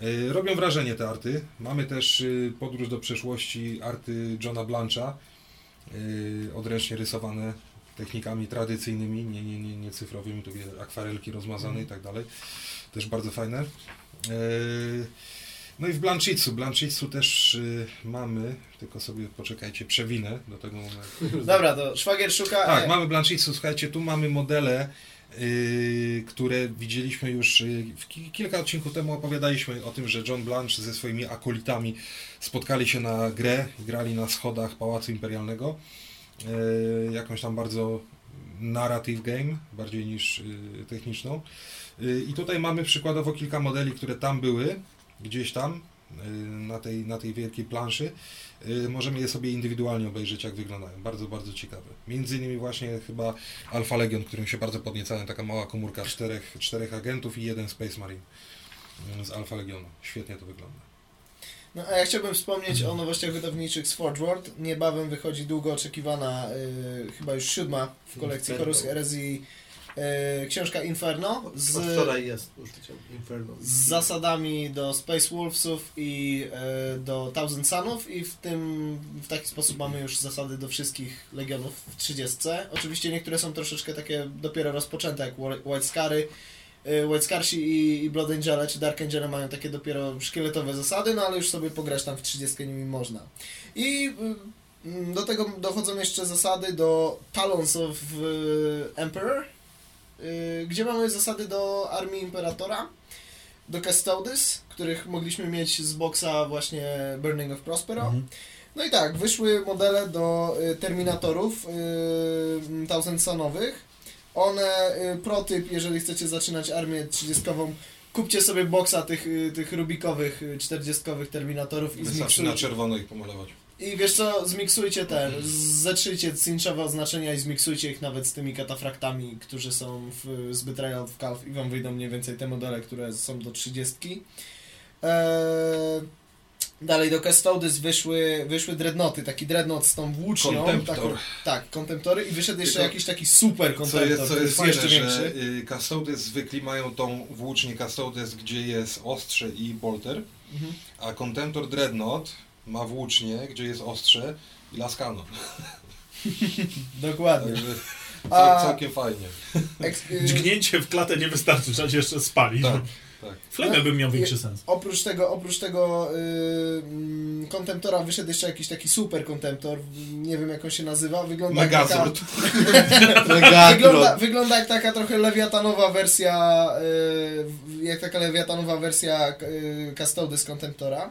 Y, Robią wrażenie te arty. Mamy też y, podróż do przeszłości arty Johna Blancha, y, odręcznie rysowane technikami tradycyjnymi, nie, nie, nie, nie cyfrowymi, tu akwarelki rozmazane i tak dalej. Też bardzo fajne. No i w Blanchitsu. Blanchitsu też mamy, tylko sobie poczekajcie, przewinę do tego momentu. Dobra, to szwagier szuka... Tak, e, mamy Blanchitsu, słuchajcie, tu mamy modele, które widzieliśmy już ki- kilka odcinków temu opowiadaliśmy o tym, że John Blanche ze swoimi akolitami spotkali się na grę, grali na schodach Pałacu Imperialnego. Yy, jakąś tam bardzo narrative game, bardziej niż techniczną. I tutaj mamy przykładowo kilka modeli, które tam były, gdzieś tam, na tej, na tej wielkiej planszy. Y, Możemy je sobie indywidualnie obejrzeć, jak wyglądają. Bardzo, bardzo ciekawe. Między innymi właśnie chyba Alpha Legion, którym się bardzo podniecałem, taka mała komórka czterech, czterech agentów i jeden Space Marine y, z Alpha Legionu. Świetnie to wygląda. No, a ja chciałbym wspomnieć o nowościach wydawniczych z Forge World. Niebawem wychodzi długo oczekiwana, y, chyba już siódma w kolekcji. Horus Herezji y, książka Inferno Z... Wczoraj jest użyciem Inferno. z zasadami do Space Wolvesów i y, do Thousand Sunów i w tym w taki sposób mamy już zasady do wszystkich Legionów w 30. Oczywiście niektóre są troszeczkę takie dopiero rozpoczęte, jak Wa- White Scary. Y, White Scarsi i, i Blood Angele czy Dark Angele mają takie dopiero szkieletowe zasady, no ale już sobie pograć tam w 30 nimi można. I y, mm, do tego dochodzą jeszcze zasady do Talons of y, Emperor, gdzie mamy zasady do Armii Imperatora, do Custodes, których mogliśmy mieć z boxa właśnie Burning of Prospero. Mhm. No i tak, wyszły modele do y, Terminatorów y, Thousand Sunowych. One, y, protyp, jeżeli chcecie zaczynać armię 30 kupcie sobie boksa tych, y, tych rubikowych y, 40 Terminatorów i Wystarczy na czerwono ich pomalować. I wiesz co, zmiksujcie ten, zetrzyjcie cinchowe oznaczenia i zmiksujcie ich nawet z tymi katafraktami, którzy są w, z Betrayal of Calf i wam wyjdą mniej więcej te modele, które są do 30. Eee, dalej do Custodes wyszły, wyszły dreadnoty, taki dreadnought z tą włócznią. Taką, tak, kontemptory i wyszedł jeszcze Tylko- jakiś taki super Co kontemptor, jest, co jest fajne, jeszcze że większy. y, Custodes zwykli mają tą włócznię Custodes, gdzie jest ostrze i bolter, Mhm. a Contemptor Dreadnought ma włócznię, gdzie jest ostrze i laskano. Dokładnie. Także cał, całkiem fajnie. Dźgnięcie w klatę nie wystarczy, trzeba się jeszcze spalić. Tak, tak. Flemę bym miał No, większy sens. Oprócz tego, oprócz tego yy, kontemptora wyszedł jeszcze jakiś taki super kontemptor, nie wiem jak on się nazywa, wygląda jak taka, Megazord. wygląda, wygląda jak taka trochę lewiatanowa wersja, yy, jak taka lewiatanowa wersja yy, Custodes Contemptora.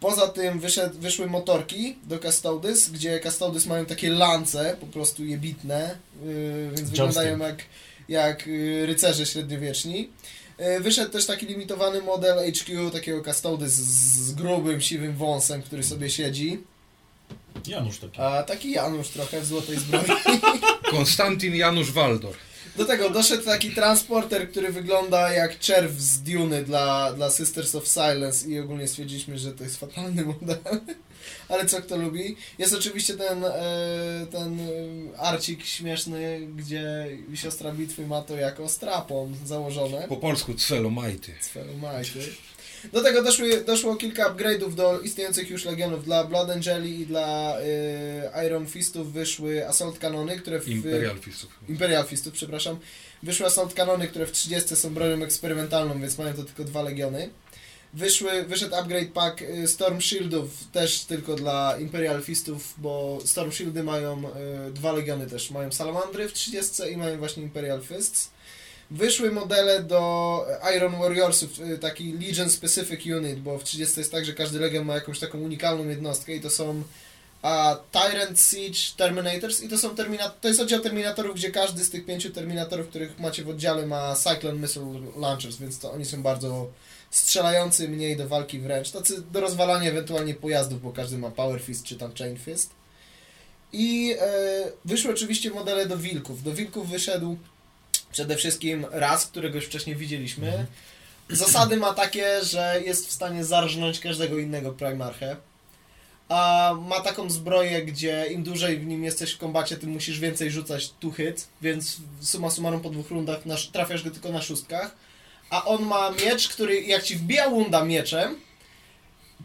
Poza tym wyszedł, wyszły motorki do Custodes, gdzie Custodes mają takie lance, po prostu jebitne, yy, więc wyglądają jak, jak yy, rycerze średniowieczni. Yy, Wyszedł też taki limitowany model HQ, takiego Custodes z grubym, siwym wąsem, który sobie siedzi. Janusz taki. A taki Janusz trochę w złotej zbroi. Konstantin Janusz Waldor. Do tego doszedł taki transporter, który wygląda jak czerw z Duny dla, dla Sisters of Silence i ogólnie stwierdziliśmy, że to jest fatalny model. Ale co kto lubi. Jest oczywiście ten, e, ten e, arcik śmieszny, gdzie siostra bitwy ma to jako strapon założone. Po polsku Cvelomajty. Sferomajty. Do tego doszły, doszło kilka upgrade'ów do istniejących już legionów. Dla Blood Angeli i dla y, Iron Fistów wyszły Assault Kanony, które w... Imperial Fistów. Imperial Fistów, przepraszam. Wyszły Assault Kanony, które w 30 są bronią eksperymentalną, więc mają to tylko dwa legiony. Wyszły, wyszedł upgrade pack y, Storm Shieldów też tylko dla Imperial Fistów, bo Storm Shieldy mają y, dwa legiony też. Mają Salamandry w 30 i mają właśnie Imperial Fists. Wyszły modele do Iron Warriorsów, y, taki Legion Specific Unit, bo w 30 jest tak, że każdy legion ma jakąś taką unikalną jednostkę i to są a Tyrant Siege Terminators i to są termina to jest oddział Terminatorów, gdzie każdy z tych pięciu Terminatorów, których macie w oddziale ma Cyclone Missile Launchers, więc to oni są bardzo strzelający mniej do walki wręcz, tacy do rozwalania ewentualnie pojazdów, bo każdy ma Power Fist czy tam Chain Fist. I e, wyszły oczywiście modele do wilków. Do wilków wyszedł przede wszystkim raz, którego już wcześniej widzieliśmy. Zasady ma takie, że jest w stanie zarżnąć każdego innego Primarchę. A ma taką zbroję, gdzie im dłużej w nim jesteś w kombacie, tym musisz więcej rzucać tu hit, więc suma summarum po dwóch rundach trafiasz go tylko na szóstkach. A on ma miecz, który jak ci wbija łunda mieczem,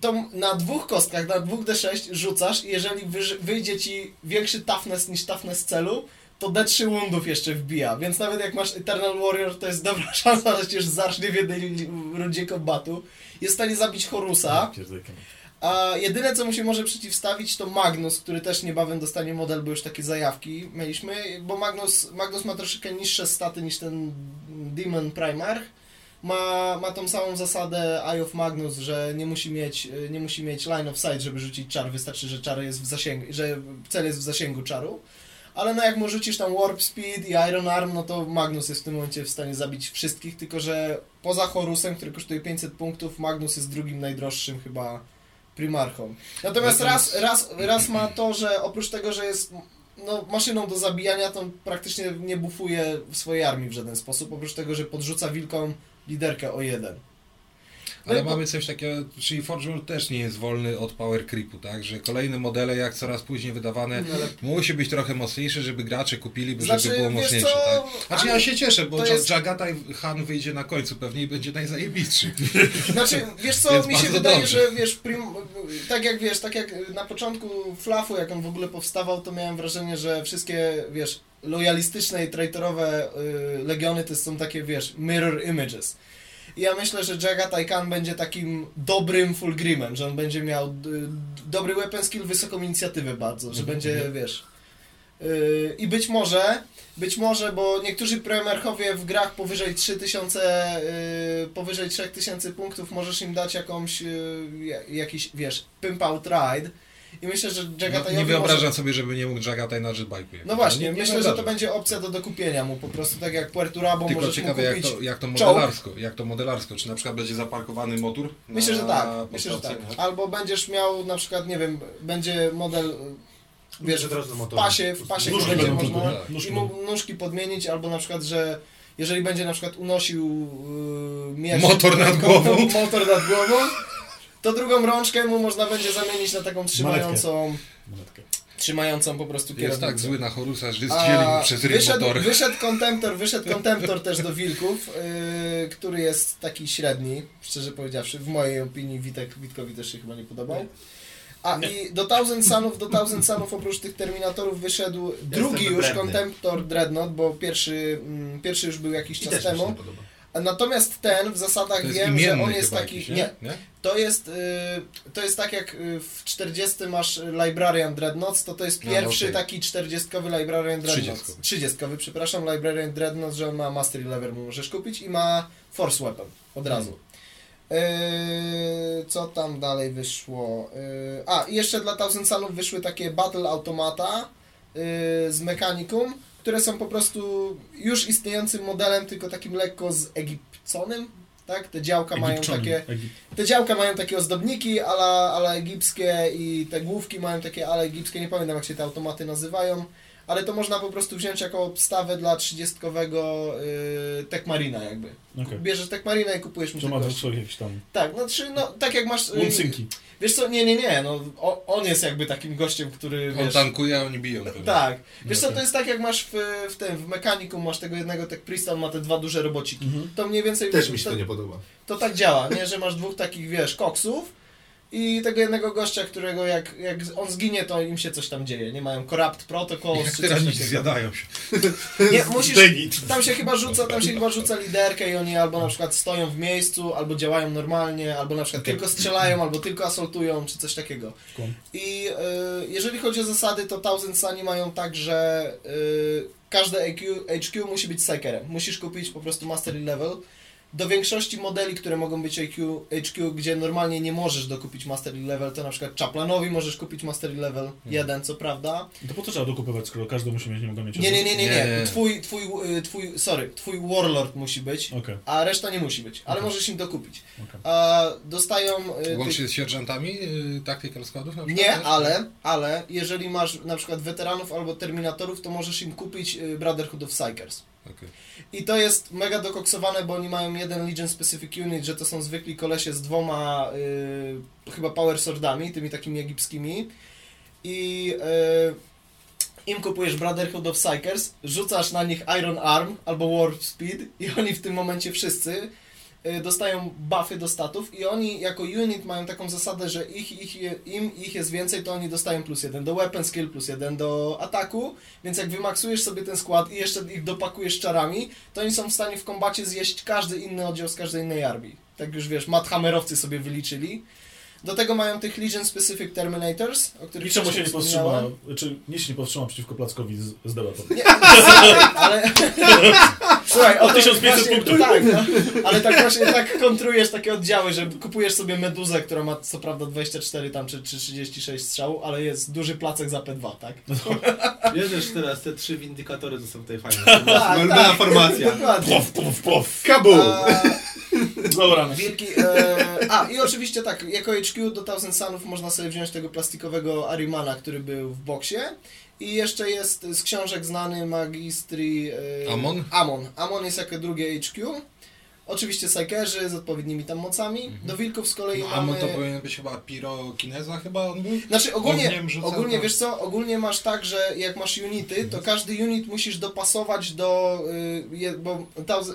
to na dwóch kostkach, na dwóch D6 rzucasz i jeżeli wyjdzie ci większy toughness niż toughness celu, to D3 wundów jeszcze wbija, więc nawet jak masz Eternal Warrior, to jest dobra szansa, że cię już zacznie w jednej rundzie kombatu. Jest w stanie zabić Horusa, a jedyne co mu się może przeciwstawić to Magnus, który też niebawem dostanie model, bo już takie zajawki mieliśmy, bo Magnus, Magnus ma troszeczkę niższe staty niż ten Demon Primarch. Ma, ma tą samą zasadę Eye of Magnus, że nie musi mieć, nie musi mieć line of sight, żeby rzucić czar. Wystarczy, że czar jest w zasięgu, że cel jest w zasięgu czaru. Ale no jak mu rzucisz tam Warp Speed i Iron Arm, no to Magnus jest w tym momencie w stanie zabić wszystkich, tylko że poza Horusem, który kosztuje 500 punktów, Magnus jest drugim najdroższym chyba Primarchą. Natomiast Natomiast- raz, raz, raz ma to, że oprócz tego, że jest no, maszyną do zabijania, to on praktycznie nie bufuje w swojej armii w żaden sposób, oprócz tego, że podrzuca wilką liderkę o jeden. Ale No, mamy coś takiego, czyli Forge World też nie jest wolny od power creepu, tak? Że kolejne modele, jak coraz później wydawane, No, ale- musi być trochę mocniejsze, żeby gracze kupili, żeby Znaczy, było wiesz mocniejsze, co, tak? Znaczy ja się cieszę, bo jest- Jagatai Han wyjdzie na końcu pewnie i będzie najzajebistszy. Znaczy, wiesz co, mi się wydaje, dobrze. że wiesz, prim, tak jak wiesz, tak jak na początku Flafu, jak on w ogóle powstawał, to miałem wrażenie, że wszystkie, wiesz, lojalistyczne i traitorowe y, legiony to są takie, wiesz, mirror images. I ja myślę, że Jagatai Khan będzie takim dobrym Fulgrimem, że on będzie miał dobry weapon skill, wysoką inicjatywę bardzo, że Mhm. będzie, wiesz... y, I być może, być może, bo niektórzy premerchowie w grach powyżej 3000, y, powyżej 3000 punktów możesz im dać jakąś, y, ja- jakiś, wiesz, pimp out ride. I myślę, że No, Jagatayowi nie wyobrażam może... sobie, żeby nie mógł Jagatai na jetbike'u. No właśnie, nie, nie myślę, że to będzie opcja do dokupienia mu, po prostu tak jak Puerto Rabo Tylko możesz mu ciekawe jak kupić... to, jak to czołg. modelarsko, jak to modelarsko, czy na przykład będzie zaparkowany motor? Myślę, na że tak, myślę, że tak. podstawce, Albo będziesz miał na przykład, nie wiem, będzie model, wiesz, w pasie, w pasie Nóżki będzie można tak. i nóżki mu nóżki podmienić, albo na przykład, że jeżeli będzie na przykład unosił yy, miecz, Motor nad głową. motor nad głową, to drugą rączkę mu można będzie zamienić na taką trzymającą, Monetkę. trzymającą po prostu Jest kierownicę. tak zły na Horusa, że zdzielił mu przez ryb wyszedł, motory. wyszedł Contemptor, wyszedł Contemptor też do Wilków, yy, który jest taki średni, szczerze powiedziawszy. W mojej opinii Witek, Witkowi też się chyba nie podobał. A i do Thousand Sunów, do Thousand Sunów oprócz tych Terminatorów wyszedł drugi już wybredny. Contemptor Dreadnought, bo pierwszy, mm, pierwszy już był jakiś I czas też mi się temu. nie podoba. Natomiast ten w zasadach wiem, że on jest taki. jakiś, nie, nie? to jest, y, to jest tak jak y, w 40 masz Librarian Dreadnoughts, to to jest No, pierwszy okej. taki 40 Librarian Dreadnoughts. 30. 30 przepraszam, Librarian Dreadnoughts, że on ma Mastery Lever, mu możesz kupić i ma Force Weapon od razu. Yy, co tam dalej wyszło? Yy, a, i jeszcze dla Thousand Sunów wyszły takie Battle Automata yy, z Mechanicum, które są po prostu już istniejącym modelem, tylko takim lekko z Egipconym, tak? Te działka mają takie Egip- te działka mają takie ozdobniki ala, ala egipskie i te główki mają takie ale egipskie, nie pamiętam jak się te automaty nazywają, ale to można po prostu wziąć jako obstawę dla 30-kowego yy, Tech Marina jakby. Okej. Bierzesz Tech Marina i kupujesz mu To ma jakichś tam Tak, no, czy, no tak jak masz... yy, łącynki. Wiesz co, nie, nie, nie, no o, on jest jakby takim gościem, który On wiesz... tankuje, a oni biją. pewnie. Tak. Wiesz co, Okej. to jest tak jak masz w, w tym, w mechanikum masz tego jednego Tech Priesta, on ma te dwa duże robociki. Mhm. To mniej więcej... Też mi się to, to nie podoba. to tak działa, nie? Że masz dwóch takich, wiesz, koksów i tego jednego gościa, którego jak, jak on zginie, to im się coś tam dzieje. Nie mają corrupt protocols Jak czy coś tyranici takiego. zjadają się. Nie, musisz... Tam się chyba rzuca, tam się chyba rzuca liderkę i oni albo na przykład stoją w miejscu, albo działają normalnie, albo na przykład tylko strzelają, albo tylko asaltują, czy coś takiego. I y, jeżeli chodzi o zasady, to Thousand Sunny mają tak, że y, każde HQ, musi być Psykerem. Musisz kupić po prostu Mastery Level. Do większości modeli, które mogą być HQ, HQ, gdzie normalnie nie możesz dokupić Mastery Level, to na przykład Chaplanowi możesz kupić Mastery Level 1, co prawda. To po co trzeba dokupywać, skoro każdy musi mieć, nie mogą mieć Nie, nie, nie, nie, Nie. Twój, twój, y, twój, sorry, twój Warlord musi być, a reszta nie musi być, ale możesz im dokupić. dostają... y, Łącznie z sierżantami y, Tactical Składów na przykład? Nie, ale, ale jeżeli masz na przykład weteranów albo terminatorów, to możesz im kupić Brotherhood of Psychers. Okej. I to jest mega dokoksowane, bo oni mają jeden Legion Specific Unit, że to są zwykli kolesie z dwoma y, chyba Power Swordami, tymi takimi egipskimi. I y, im kupujesz Brotherhood of Psychers, rzucasz na nich Iron Arm albo Warp Speed i oni w tym momencie wszyscy dostają buffy do statów i oni jako unit mają taką zasadę, że ich, ich, im ich jest więcej, to oni dostają plus jeden do weapon skill, plus jeden do ataku, więc jak wymaksujesz sobie ten skład i jeszcze ich dopakujesz czarami, to oni są w stanie w kombacie zjeść każdy inny oddział z każdej innej armii. Tak już wiesz, Madhammerowcy sobie wyliczyli. Do tego mają tych Legion Specific Terminators, o których Niczemu się wcześniej nie powstrzyma, wspomniałem. czy nic się nie powstrzyma przeciwko Plackowi z, z Delator. Nie, ale... Słuchaj, O to 1500 właśnie- punktów? Tak, no, ale tak właśnie tak kontrujesz takie oddziały, że kupujesz sobie meduzę, która ma co prawda 24 tam czy, czy 36 strzałów, ale jest duży placek za P2, tak? Wiesz, że teraz te trzy windykatory to są tutaj fajne. Tak, Ulubiona tak. formacja. Dokładnie. Plof, plof, plof. Kabu! A, Dobra, no. Wilki. E, a, i oczywiście tak, jako HQ do Thousand Sunów można sobie wziąć tego plastikowego Arimana, który był w boksie. I jeszcze jest z książek znany Magistri... E, Amon? Amon. Amon jest jako drugie HQ. Oczywiście Psykerzy z odpowiednimi tam mocami. Do Wilków z kolei No, a mamy... to powinien być chyba pirokineza chyba on był? Znaczy ogólnie, ogólnie to- wiesz co, ogólnie masz tak, że jak masz unity, to każdy unit musisz dopasować do, y, bo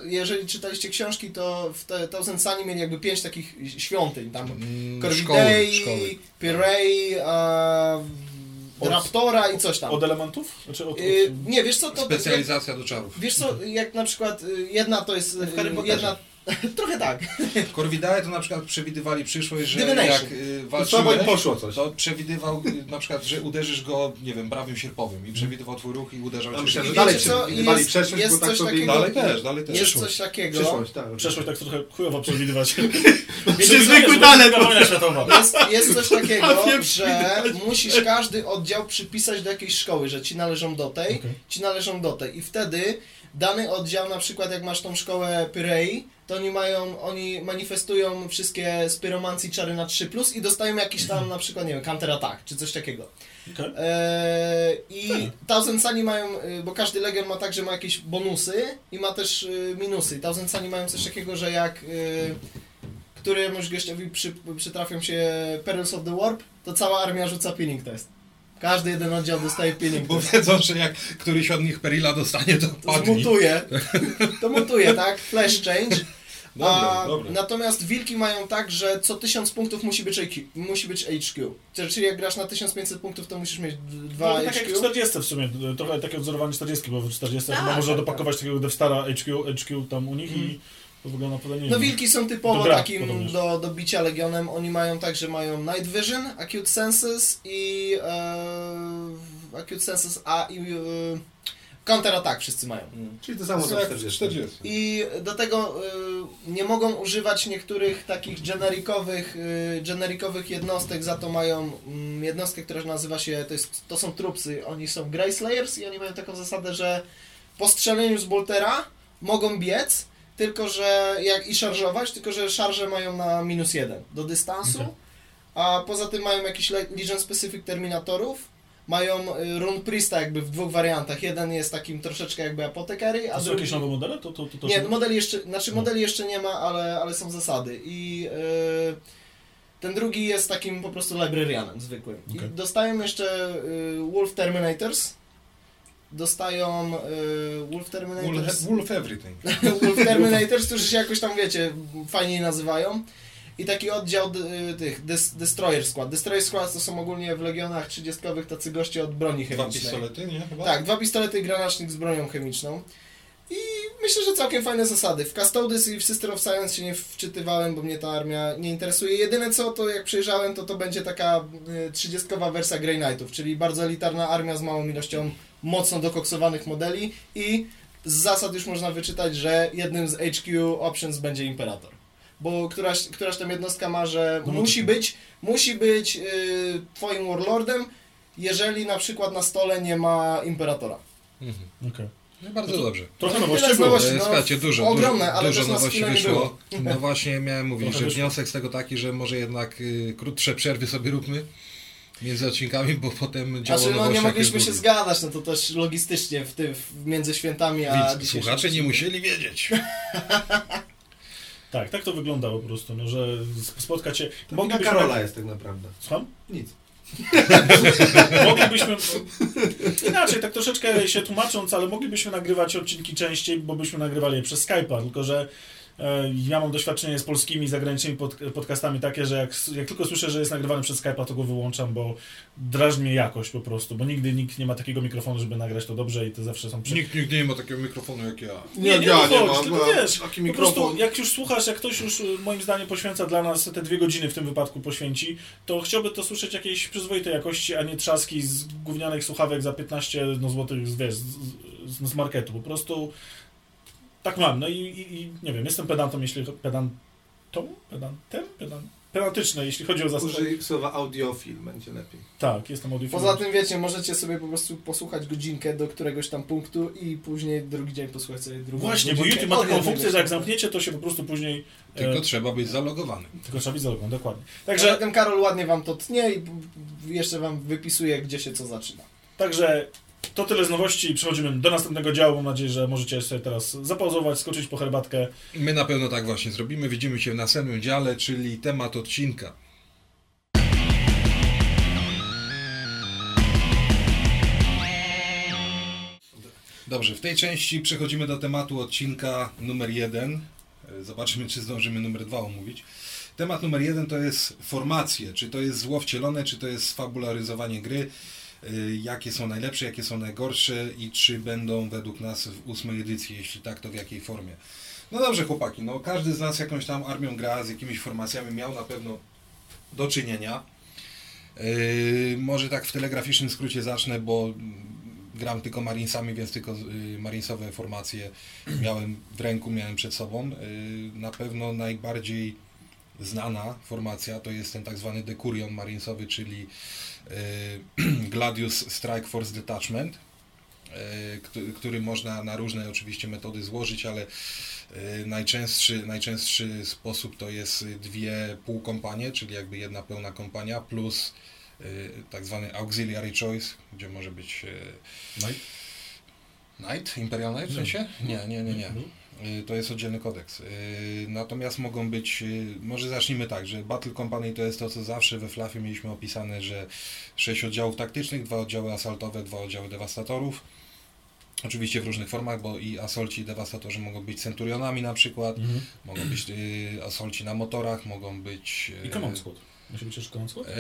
jeżeli czytaliście książki, to w te Thousand Sunny mieli jakby pięć takich świątyń, tam Mm, Corvidei. Pirei, a, Od- Raptora i coś tam. Od elementów? Znaczy od, od... Y, nie, wiesz co, to... Specjalizacja do czarów. Wiesz co, jak na przykład y, jedna to jest... W Harry Potterze. jedna, trochę tak. Corvidae to na przykład przewidywali przyszłość, że Divination. jak y, walczyłeś, poszło coś. to przewidywał y, na przykład, że uderzysz go, nie wiem, prawym sierpowym i przewidywał twój ruch i uderzał cię. że dalej wiecie co, przewidywali jest- przeszłość, jest bo tak coś sobie... takiego- Dalej też, dalej też. Jest coś takiego... Przyszłość, tak. Przeszłość tak trochę chujowo przewidywać. zwykły Przewidywać, talent. że wojna światowa. Jest, jest coś takiego, że musisz każdy oddział przypisać do jakiejś szkoły, że ci należą do tej, Okej. ci należą do tej. I wtedy dany oddział, na przykład jak masz tą szkołę Pyrei, to oni mają, oni manifestują wszystkie z pyromancji czary na 3+, i dostają jakiś tam na przykład, nie wiem, counter attack, czy coś takiego. Okej. Eee, I Fajne. Thousand Sunny mają, y, bo każdy legion ma tak, że ma jakieś bonusy i ma też y, minusy. Thousand Sunny mają coś takiego, że jak y, któremuś gościowi przy, przytrafią się Perils of the Warp, to cała armia rzuca pinning test. Każdy jeden oddział dostaje pinning Bo wiedzą, że jak któryś od nich Perila dostanie, to To padnie. zmutuje. To mutuje, tak? Flash change. Dobra, A, dobra. Natomiast wilki mają tak, że co 1000 punktów musi być HQ. Musi być HQ. Czyli jak grasz na 1500 punktów, to musisz mieć dwa No, tak jak w HQ. 40 w sumie, trochę takie odzorowanie 40, bo w 40 Tak, chyba można tak, dopakować takiego Devstara HQ, HQ tam u nich i to wygląda naprawdę No wilki są typowo Dobra, takim podobnież. do, do bicia legionem. Oni mają tak, że mają Night Vision, Acute Senses i e, Acute Senses A i e, Counter Attack wszyscy mają. Czyli to samo co Jak 40. 40. I do tego y, nie mogą używać niektórych takich generikowych, y, generikowych jednostek, za to mają mm, jednostkę, która nazywa się, to, jest, to są trupsy, oni są Grey Slayers i oni mają taką zasadę, że po strzeleniu z boltera mogą biec, tylko że jak i szarżować, tylko że szarże mają na minus jeden do dystansu, Okej. a poza tym mają jakiś le- Legion Specific Terminatorów, mają y, Rune Priesta jakby w dwóch wariantach. Jeden jest takim troszeczkę jakby apotekary, a A są drugi... jakieś nowe modele? To, to, to, to Nie, są- modeli jeszcze, znaczy No. modeli jeszcze nie ma, ale, ale są zasady. I y, ten drugi jest takim po prostu librarianem zwykłym. Okej. I dostają jeszcze y, Wolf Terminators. Dostają y, Wolf Terminators. Wolf, wolf everything. Wolf Terminators, którzy się jakoś tam, wiecie, fajniej nazywają. I taki oddział d- tych Des Destroyer Squad. Destroyer Squad to są ogólnie w Legionach 30 tacy goście od broni Dwa chemicznej. pistolety, nie? Chyba? Tak, dwa pistolety i granacznik z bronią chemiczną. I myślę, że całkiem fajne zasady. W Custodes i w Sister of Science się nie wczytywałem, bo mnie ta armia nie interesuje. Jedyne co, to jak przejrzałem, to to będzie taka y, 30 wersja Grey Knightów, czyli bardzo elitarna armia z małą ilością mocno dokoksowanych modeli i z zasad już można wyczytać, że jednym z HQ options będzie Imperator. Bo któraś, któraś tam jednostka ma, że No, musi być, musi być y, twoim warlordem, jeżeli na przykład na stole nie ma Imperatora. Mhm. Okej. No bardzo No to- dobrze. Trochę No, nowości było. nowości. E, no, Słuchajcie, dużo, ogromne, dużo, ale dużo nowości wyszło. No właśnie miałem mówić, że wniosek z tego taki, że może jednak y, krótsze przerwy sobie róbmy między odcinkami, bo potem działo Znaczy, no nie mogliśmy się zgadać, no to też logistycznie w tym, w, między świętami a Więc dzisiejszym słuchacze nie musieli wiedzieć. Tak, tak to wyglądało po prostu, no, że spotkać się... To wina. Karola jest tak naprawdę. Słucham? Nic. Moglibyśmy. Inaczej, tak troszeczkę się tłumacząc, ale moglibyśmy nagrywać odcinki częściej, bo byśmy nagrywali je przez Skype'a, tylko że ja mam doświadczenie z polskimi zagranicznymi pod, podcastami takie, że jak, jak tylko słyszę, że jest nagrywany przez Skype'a, to go wyłączam, bo drażni mnie jakość po prostu, bo nigdy nikt nie ma takiego mikrofonu, żeby nagrać to dobrze i to zawsze są... Przy... Nikt nigdy nie ma takiego mikrofonu jak ja. Nie, nie, ja nie, nie chodź, mam, wiesz, taki Po prostu mikrofon. jak już słuchasz, jak ktoś już y, moim zdaniem poświęca dla nas te dwie godziny w tym wypadku poświęci, to chciałby to słyszeć jakiejś przyzwoitej jakości, a nie trzaski z gównianych słuchawek za 15 no, złotych wiesz, z, z, z marketu. Po prostu tak mam. No i, i, i nie wiem, jestem pedantą, jeśli pedantą? Pedantem? Pedant, pedantyczny, jeśli chodzi o zastosowanie. Użyj słowa audiofil, będzie lepiej. Tak, jestem audiofilem. Poza tym wiecie, możecie sobie po prostu posłuchać godzinkę do któregoś tam punktu i później drugi dzień posłuchać sobie drugą Właśnie, bo godzinkę YouTube ma taką funkcję, że jak zamkniecie, to się po prostu później... Tylko e, trzeba być zalogowany. tylko trzeba być zalogowany, dokładnie. Także Także ten Karol ładnie wam to tnie i jeszcze wam wypisuje, gdzie się co zaczyna. Także to tyle z nowości. Przechodzimy do następnego działu. Mam nadzieję, że możecie sobie teraz zapauzować, skoczyć po herbatkę. My na pewno tak właśnie zrobimy. Widzimy się w następnym dziale, czyli temat odcinka. Dobrze, w tej części przechodzimy do tematu odcinka numer jeden. Zobaczymy, czy zdążymy numer dwa omówić. Temat numer jeden to jest formacje. Czy to jest zło wcielone, czy to jest sfabularyzowanie gry. E, Jakie są najlepsze, jakie są najgorsze i czy będą według nas w ósmej edycji. Jeśli tak, to w jakiej formie. No dobrze, chłopaki, no każdy z nas jakąś tam armią gra, z jakimiś formacjami miał na pewno do czynienia. Yy, może tak w telegraficznym skrócie zacznę, bo gram tylko Marinesami, więc tylko yy, Marinesowe formacje miałem w ręku, miałem przed sobą. Yy, na pewno najbardziej znana formacja to jest ten tak zwany Decurion Marinesowy, czyli yy, Gladius Strike Force Detachment, yy, który, który można na różne oczywiście metody złożyć, ale yy, najczęstszy, najczęstszy sposób to jest dwie półkompanie, czyli jakby jedna pełna kompania plus tak zwany auxiliary choice, gdzie może być yy, Knight, Imperial Knight w sensie? Nie, nie, nie, nie. Y, To jest oddzielny kodeks. Y, Natomiast mogą być, y, może zacznijmy tak, że Battle Company to jest to, co zawsze we Fluffie mieliśmy opisane, że sześć oddziałów taktycznych, dwa oddziały asaltowe, dwa oddziały dewastatorów. Oczywiście w różnych formach, bo i asolci i dewastatorzy mogą być centurionami na przykład, Mhm. mogą być y, asolci na motorach, mogą być... y, I Command Squad. Musi być jeszcze Command Squad? y,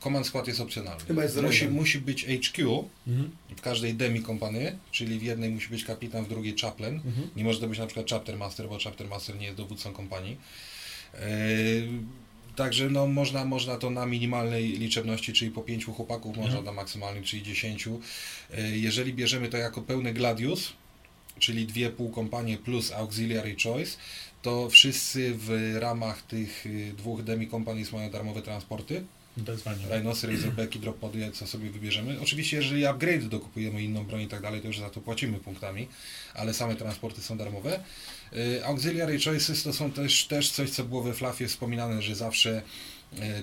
Command Squad jest opcjonalny. Chyba jest musi, musi być HQ Mhm. w każdej demi kompany, czyli w jednej musi być kapitan, w drugiej chaplain. Mhm. Nie może to być na przykład chapter master, bo chapter master nie jest dowódcą kompanii. Yy, Także no, można, można to na minimalnej liczebności, czyli po pięciu chłopaków, można Mhm. na maksymalnej, czyli dziesięciu. Yy, Jeżeli bierzemy to jako pełny gladius, czyli dwie półkompanie plus auxiliary choice, to wszyscy w ramach tych y, dwóch demi companies mają darmowe transporty. Rhinosy, Razorbacki, Droppody, co sobie wybierzemy. Oczywiście, jeżeli upgrade dokupujemy inną broń i tak dalej, to już za to płacimy punktami, ale same transporty są darmowe. Y, Auxiliary Choices to są też, też coś, co było we Flafie wspominane, że zawsze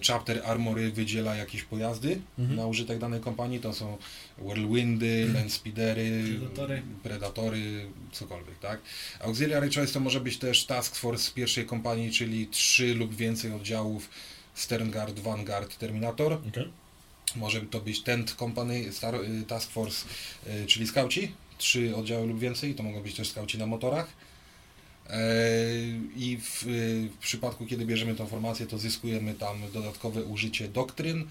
Chapter Armory wydziela jakieś pojazdy Mhm. na użytek danej kompanii. To są Whirlwindy, Landspeedery, Predatory. Predatory, cokolwiek, tak? Auxiliary Choice to może być też Task Force z pierwszej kompanii, czyli trzy lub więcej oddziałów Sternguard, Vanguard, Terminator. Okej. Może to być Tent Company, Star, y, Task Force, y, czyli skauci, trzy oddziały lub więcej, to mogą być też skauci na motorach. E, I w, y, w przypadku, kiedy bierzemy tą formację, to zyskujemy tam dodatkowe użycie doktryn,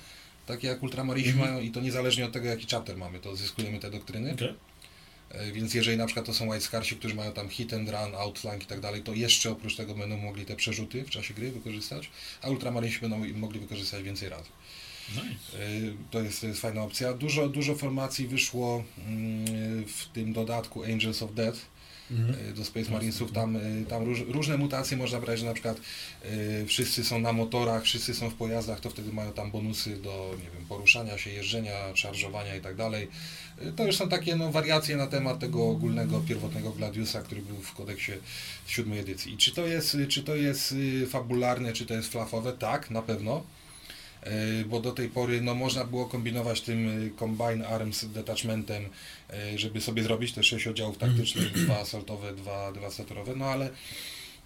takie jak Ultramarisi Mhm. mają i to niezależnie od tego, jaki chapter mamy, to zyskujemy te doktryny. Okej. E, Więc jeżeli na przykład to są White Scarsi, którzy mają tam hit and run, outflank i tak dalej, to jeszcze oprócz tego będą mogli te przerzuty w czasie gry wykorzystać, a Ultramarinsi będą mogli wykorzystać więcej razy. Nice. To jest, to jest fajna opcja. Dużo, dużo formacji wyszło mm, w tym dodatku Angels of Death Mhm. y, do Space Marinesów. Tam, y, tam róż, różne mutacje można brać, że na przykład y, wszyscy są na motorach, wszyscy są w pojazdach, to wtedy mają tam bonusy do nie wiem, poruszania się, jeżdżenia, szarżowania i tak dalej. Y, To już są takie no, wariacje na temat tego ogólnego, pierwotnego Gladiusa, który był w kodeksie siódmej edycji. I czy to jest, czy to jest fabularne, czy to jest flafowe? Tak, na pewno. E, bo do tej pory no, można było kombinować tym e, Combine Arms Detachmentem, e, żeby sobie zrobić te sześć oddziałów taktycznych, dwa assaultowe, dwa dewastatorowe, no ale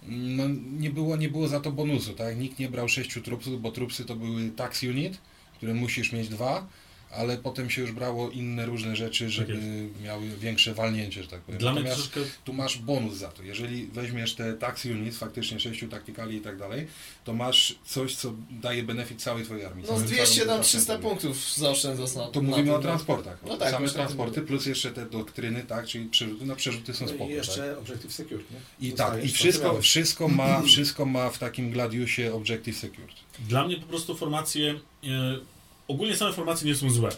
mm, no, nie, było, nie było za to bonusu, tak? Nikt nie brał sześciu trupsów, bo trupsy to były tax unit, które musisz mieć dwa, ale potem się już brało inne różne rzeczy, żeby miały większe walnięcie, że tak powiem. Dla Natomiast troszeczkę tu masz bonus za to. Jeżeli weźmiesz te tax units, faktycznie sześciu taktykali i tak dalej, to masz coś, co daje benefit całej twojej armii. No z całym- 200 całym tam 300 detachmentowi. punktów zaoszczędzasz na To mówimy o no. transportach. No tak, Same właśnie o tym transporty plus jeszcze te doktryny, tak, czyli przerzuty. No przerzuty są No spoko, I jeszcze tak? Objective Secure, nie? I tak, i wszystko, wszystko, ma, wszystko ma w takim Gladiusie Objective Secured. Dla mnie po prostu formacje, e, ogólnie same formacje nie są złe.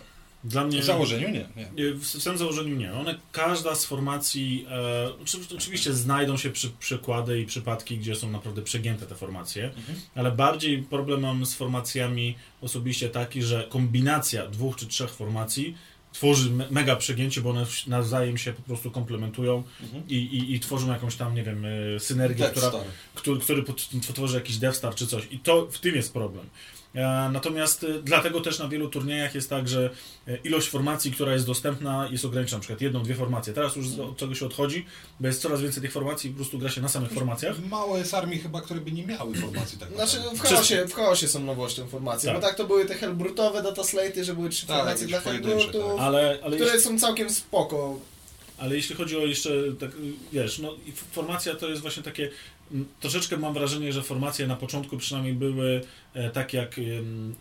Dla mnie... W założeniu nie. nie. W w samym założeniu nie. One, każda z formacji, e, oczy- oczywiście znajdą się przy, przykłady i przypadki, gdzie są naprawdę przegięte te formacje, Mhm. ale bardziej problem mam z formacjami osobiście taki, że kombinacja dwóch czy trzech formacji tworzy me, mega przegięcie, bo one nawzajem się po prostu komplementują Mhm. i, i, i tworzą jakąś tam, nie wiem, e, synergię, która, który, który tworzy jakiś Death Star czy coś. I to w tym jest problem. E, Natomiast e, dlatego też na wielu turniejach jest tak, że e, ilość formacji, która jest dostępna jest ograniczona, na przykład jedną, dwie formacje. Teraz już od czego się odchodzi, bo jest coraz więcej tych formacji i po prostu gra się na samych formacjach. Mało jest armii chyba, które by nie miały formacji tak Znaczy w chaosie, w chaosie są nowością formacje, Tak. bo tak to były te Hellbrutowe dataslaty, że były trzy Tak, formacje dla Hellbrutów, Ale, ale, które jeśli, są całkiem spoko. ale jeśli chodzi o jeszcze, tak, wiesz, no formacja to jest właśnie takie, troszeczkę mam wrażenie, że formacje na początku przynajmniej były e, tak jak mm,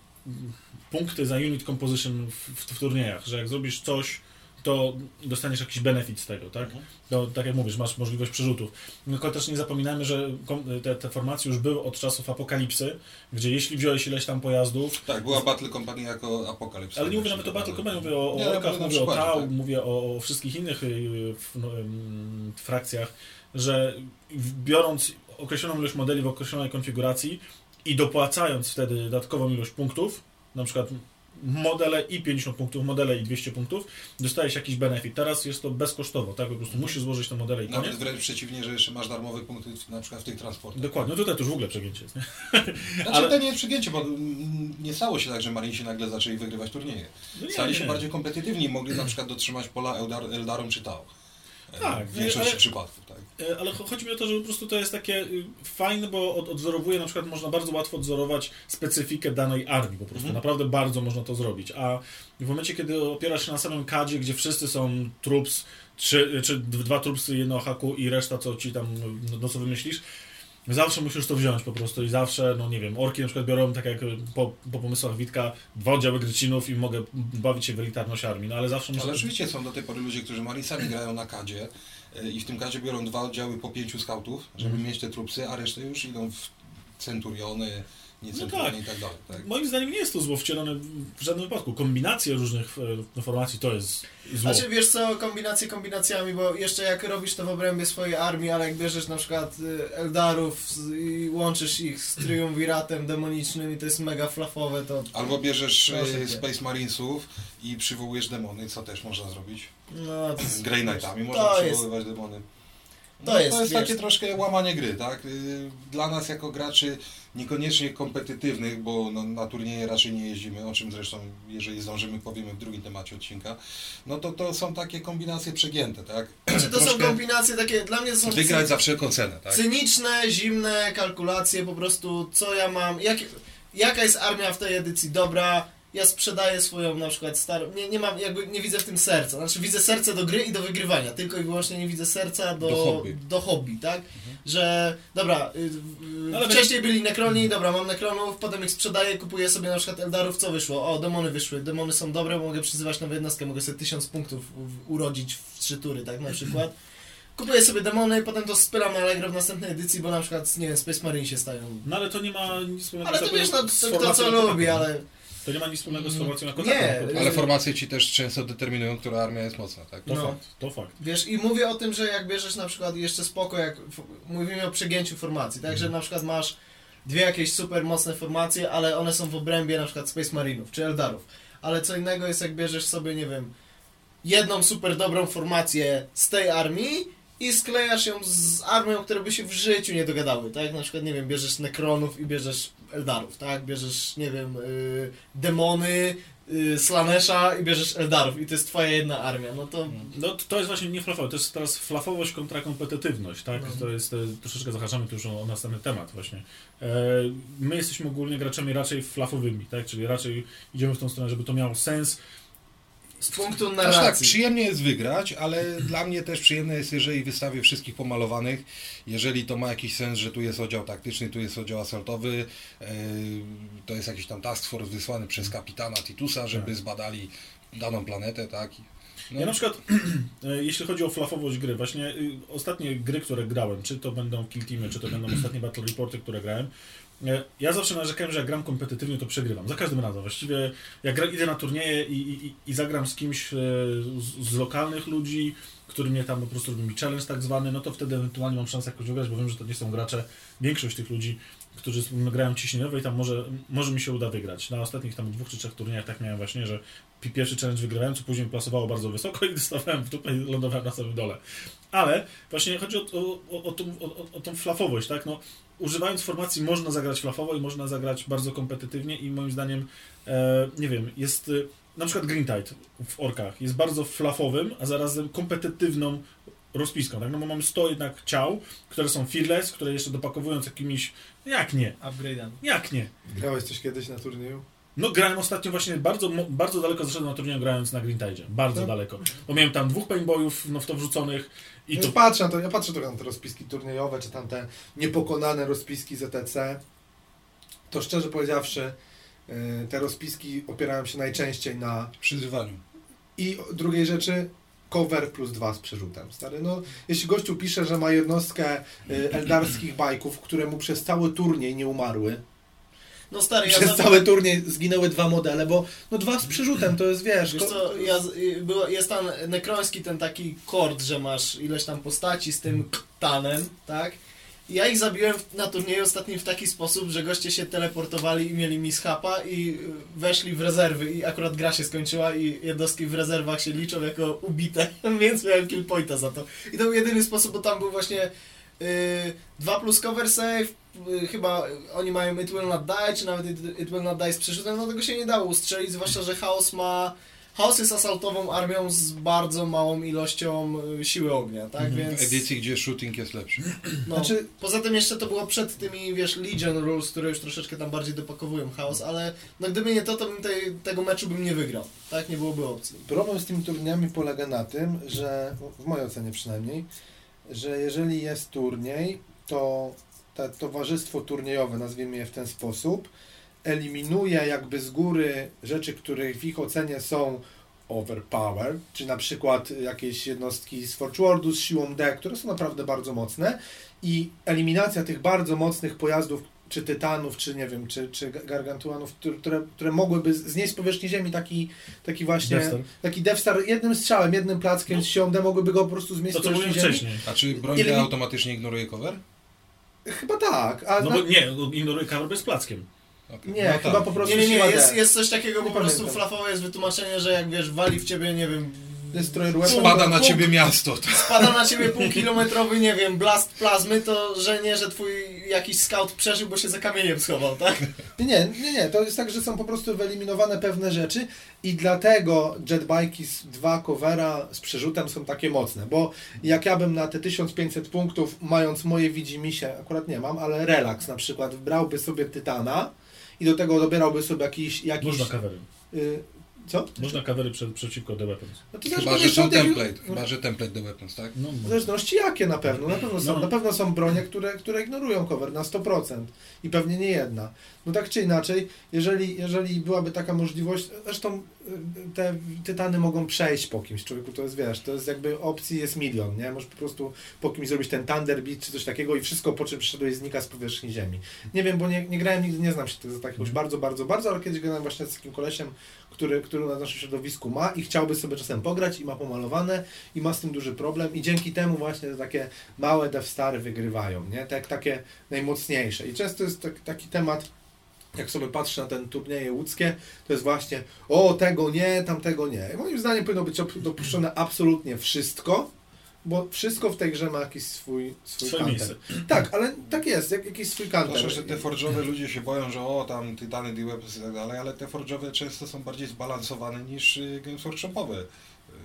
punkty za unit composition w, w, turniejach, że jak zrobisz coś, to dostaniesz jakiś benefit z tego, tak? Mhm. To, tak jak mówisz, masz możliwość przerzutu. Tylko też nie zapominajmy, że kom- te, te formacje już były od czasów apokalipsy, gdzie jeśli wziąłeś ileś tam pojazdów, Tak, była Battle Company jako Apokalips. ale nie mówię nawet o Battle Company, mówię o, o no, orkach, mówię o Tau, tak. mówię o, o wszystkich innych y, f- no, frakcjach, że biorąc określoną ilość modeli w określonej konfiguracji i dopłacając wtedy dodatkową ilość punktów, na przykład modele i 50 punktów, modele i 200 punktów, dostajesz jakiś benefit. Teraz jest to bezkosztowo, tak? Po prostu musisz złożyć te modele i koniec. Nawet wręcz przeciwnie, że jeszcze masz darmowe punkty na przykład w tych transportach. Dokładnie, no tutaj to już w ogóle przegięcie jest, nie? Znaczy Ale- to nie jest przegięcie, bo nie stało się tak, że Marinesi nagle zaczęli wygrywać turnieje. No nie, Stali nie. się bardziej kompetytywni i mogli na przykład dotrzymać pola Eldar, Eldarom czy Tau. E, Tak, w większości ale- przypadków, Ale cho- chodzi mi o to, że po prostu to jest takie y, fajne, bo od, odwzorowuje, na przykład można bardzo łatwo odzorować specyfikę danej armii, po prostu Mhm. naprawdę bardzo można to zrobić, a w momencie, kiedy opierasz się na samym kadzie, gdzie wszyscy są troops, trzy, czy d- dwa troopsy, jedno haku i reszta, co ci tam, no, no co wymyślisz, zawsze musisz to wziąć po prostu i zawsze, no nie wiem, orki na przykład biorą, tak jak po, po pomysłach Witka, dwa oddziały Grycinów i mogę bawić się w elitarność armii, no ale zawsze muszę... Ale oczywiście są do tej pory ludzie, którzy Marinesami grają na kadzie e, i w tym kadzie biorą dwa oddziały po pięciu skautów, żeby Mhm. mieć te trupsy, a resztę już idą w centuriony, No i tak dalej. Tak? Moim zdaniem nie jest to zło wcielone w żadnym wypadku. Kombinacje różnych e, formacji to jest zło. Znaczy wiesz co, kombinacje kombinacjami, bo jeszcze jak robisz to w obrębie swojej armii, ale jak bierzesz na przykład y, Eldarów i łączysz ich z triumviratem demonicznym i to jest mega flafowe, to Albo bierzesz e. Space Marinesów i przywołujesz demony, co też można zrobić. no to Z Grey Knightami można to jest, przywoływać demony. To No, jest, to jest takie troszkę łamanie gry, tak? Y, Dla nas jako graczy niekoniecznie kompetytywnych, bo no, na turnieje raczej nie jeździmy, o czym zresztą, jeżeli zdążymy, powiemy w drugim temacie odcinka, no to to są takie kombinacje przegięte, tak? znaczy to są kombinacje takie, dla mnie to są Wygrać za wszelką cenę, tak? cyniczne, zimne kalkulacje, po prostu co ja mam, jak, jaka jest armia w tej edycji dobra, ja sprzedaję swoją na przykład starą, nie, nie mam, jakby nie widzę w tym serca, znaczy widzę serce do gry i do wygrywania, tylko i wyłącznie nie widzę serca do, Do hobby. do hobby, tak? Że, dobra, y, y, Ale wcześniej byli nekroni, dobra, mam nekronów, potem ich sprzedaję, kupuję sobie na przykład Eldarów, co wyszło? O, demony wyszły, demony są dobre, bo mogę przyzywać nową jednostkę, mogę sobie tysiąc punktów urodzić w trzy tury, tak, na przykład. Kupuję sobie demony, potem to spylam na Allegro w następnej edycji, bo na przykład, nie wiem, Space Marine się stają. No ale to nie ma nic wspólnego Ale z to wiesz, no, to kto co lubi, ale... To nie ma nic wspólnego z formacją jako Nie, taką. Ale formacje ci też często determinują, która armia jest mocna, tak? To no. fakt, to fakt. Wiesz, i mówię o tym, że jak bierzesz na przykład jeszcze spoko, jak f- mówimy o przegięciu formacji, tak, że na przykład masz dwie jakieś super mocne formacje, ale one są w obrębie na przykład Space Marinów czy Eldarów. Ale co innego jest jak bierzesz sobie, nie wiem, jedną super dobrą formację z tej armii i sklejasz ją z armią, które by się w życiu nie dogadały, tak? Na przykład, nie wiem, bierzesz Nekronów i bierzesz Eldarów, tak? Bierzesz, nie wiem, y, demony, y, Slanesha i bierzesz Eldarów i to jest twoja jedna armia, no to... No to jest właśnie nie flafowe, to jest teraz flafowość kontra kompetytywność, tak? No. To jest, e, troszeczkę zahaczamy tu już o, o następny temat właśnie. E, my jesteśmy ogólnie graczami raczej flafowymi, tak? Czyli raczej idziemy w tą stronę, żeby to miało sens. Z punktu Aż tak, narracji. przyjemnie jest wygrać, ale dla mnie też przyjemne jest, jeżeli wystawię wszystkich pomalowanych, jeżeli to ma jakiś sens, że tu jest oddział taktyczny, tu jest oddział asaltowy, yy, to jest jakiś tam task force wysłany przez kapitana Titusa, żeby Tak. zbadali daną planetę, tak? No, Ja na przykład, e, jeśli chodzi o flafowość gry, właśnie y, ostatnie gry, które grałem, czy to będą Kill Teamy, czy to będą ostatnie Battle Reporty, które grałem, e, ja zawsze narzekałem, że jak gram kompetytywnie, to przegrywam. Za każdym razem. Właściwie jak gra, idę na turnieje i, i, i zagram z kimś e, z, z lokalnych ludzi, który mnie tam po prostu robi mi challenge tak zwany, no to wtedy ewentualnie mam szansę jakoś wygrać, bo wiem, że to nie są gracze, większość tych ludzi, którzy grają ciśnieniowe i tam może, może mi się uda wygrać. Na ostatnich tam dwóch czy trzech turniejach tak miałem właśnie, że pi- pierwszy challenge wygrałem, co później plasowało bardzo wysoko i dostawałem w dupę i lądowałem na samym dole. Ale właśnie chodzi o, o, o, o, tą, o- o tą flafowość, tak? No, używając formacji można zagrać flafowo i można zagrać bardzo kompetytywnie i moim zdaniem, e, nie wiem, jest e, na przykład Green Tide w Orkach jest bardzo flafowym, a zarazem kompetytywną rozpiską, tak? No bo mamy 100 jednak ciał, które są fearless, które jeszcze dopakowując jakimiś, jak nie, Upgrade'em. jak nie, Grałeś coś kiedyś na turnieju? no grałem ostatnio właśnie bardzo, bardzo daleko zaszedłem na turnieju grając na Green Tide. Bardzo No. daleko. Bo miałem tam dwóch paintboyów no, w to wrzuconych i I to... patrzę na to, ja patrzę trochę na te rozpiski turniejowe, czy tam te niepokonane rozpiski ZTC. To szczerze powiedziawszy, y, te rozpiski opierają się najczęściej na przyzywaniu. I drugiej rzeczy, cover plus dwa z przerzutem. Stary, no, jeśli gościu pisze, że ma jednostkę y, eldarskich bajków, które mu przez cały turniej nie umarły, No stary, ja przez za- cały turniej zginęły dwa modele, bo no dwa z przerzutem to jest, wiesz... Wiesz co, ja, y, było, jest tam nekroński ten taki kord, że masz ileś tam postaci z tym tanem, tak? Ja ich zabiłem na turnieju ostatnim w taki sposób, że goście się teleportowali i mieli mishapa i y, weszli w rezerwy i akurat gra się skończyła i jednostki w rezerwach się liczą jako ubite, więc miałem kill pointa za to. I to był jedyny sposób, bo tam był właśnie 2 plus cover save, y, chyba oni mają It Will Not Die, czy nawet It, it Will Not Die z przerzutem, no tego się nie dało ustrzelić, zwłaszcza, że Chaos ma... Chaos jest asaltową armią z bardzo małą ilością y, siły ognia, tak? Mhm. W Więc edycji, gdzie shooting jest lepszy. no, Znaczy- poza tym jeszcze to było przed tymi, wiesz, Legion Rules, które już troszeczkę tam bardziej dopakowują chaos, ale no gdyby nie to, to bym tej, tego meczu bym nie wygrał, tak? Nie byłoby opcji. Problem z tymi turniejami polega na tym, że w mojej ocenie przynajmniej, że jeżeli jest turniej, to to towarzystwo turniejowe, nazwijmy je w ten sposób, eliminuje jakby z góry rzeczy, które w ich ocenie są overpower, czy na przykład jakieś jednostki z Forge Worldu z siłą D, które są naprawdę bardzo mocne i eliminacja tych bardzo mocnych pojazdów, czy tytanów, czy nie wiem, czy, czy gargantuanów, które- które, mogłyby znieść z powierzchni ziemi taki, taki właśnie, Death Star. taki Death Star jednym strzałem, jednym plackiem z sią D mogłyby go po prostu zmieść To z co mówiłem powierzchni ziemi. wcześniej. A czy broń Ile D mi- automatycznie ignoruje cover? Chyba tak, a No na- bo nie, ignoruje cover bez plackiem. Okej. nie, No chyba tak. po prostu Nie, nie, nie, jest, jest coś takiego, Nie po prostu pamiętam. flafowe jest wytłumaczenie, że jak wiesz, wali w ciebie, nie wiem, Destroyer weapon. Spada na ciebie miasto. spada na ciebie półkilometrowy, nie wiem, blast plazmy, to że nie, że twój jakiś scout przeżył, bo się za kamieniem schował, tak? Nie, nie, nie, nie, to jest tak, że są po prostu wyeliminowane pewne rzeczy i dlatego jetbike'i z dwa covera z przerzutem są takie mocne, bo jak ja bym na te 1500 punktów, mając moje widzimisię, akurat nie mam, ale relaks na przykład, wbrałby sobie Tytana i do tego dobierałby sobie jakiś... jakiś Można kawery. y, co? Można kawery przed, przeciwko The Weapons. No to Chyba, zależy że są template. Chyba, że template do weapons, tak? No, W zależności jakie na pewno. Na pewno są, No. na pewno są bronie, które, które ignorują cover na 100% i pewnie nie jedna. No tak czy inaczej, jeżeli, jeżeli byłaby taka możliwość, zresztą y, te tytany mogą przejść po kimś, człowieku to jest, wiesz, to jest jakby opcji jest milion, nie? Możesz po prostu po kimś zrobić ten Thunderbeat czy coś takiego i wszystko po czym przyszedłeś znika z powierzchni ziemi. Nie wiem, bo nie, nie grałem nigdy, nie znam się tego za jakiegoś bardzo, bardzo, bardzo, ale kiedyś grałem właśnie z takim kolesiem, który, który na naszym środowisku ma i chciałby sobie czasem pograć i ma pomalowane i ma z tym duży problem i dzięki temu właśnie takie małe Death Stary wygrywają, nie? Tak, takie najmocniejsze. I często jest tak, taki temat, jak sobie patrzę na ten turnieje łódzkie, to jest właśnie o, tego nie, tamtego nie. I moim zdaniem powinno być op- dopuszczone absolutnie wszystko, bo wszystko w tej grze ma jakiś swój, swój Swoje miejsce. Tak, ale tak jest, jak, jakiś swój kanter. Proszę, że te forge'owe ludzie się boją, że o, tam tytany, D-Weapons i tak dalej, ale te forge'owe często są bardziej zbalansowane niż y, games workshopowe.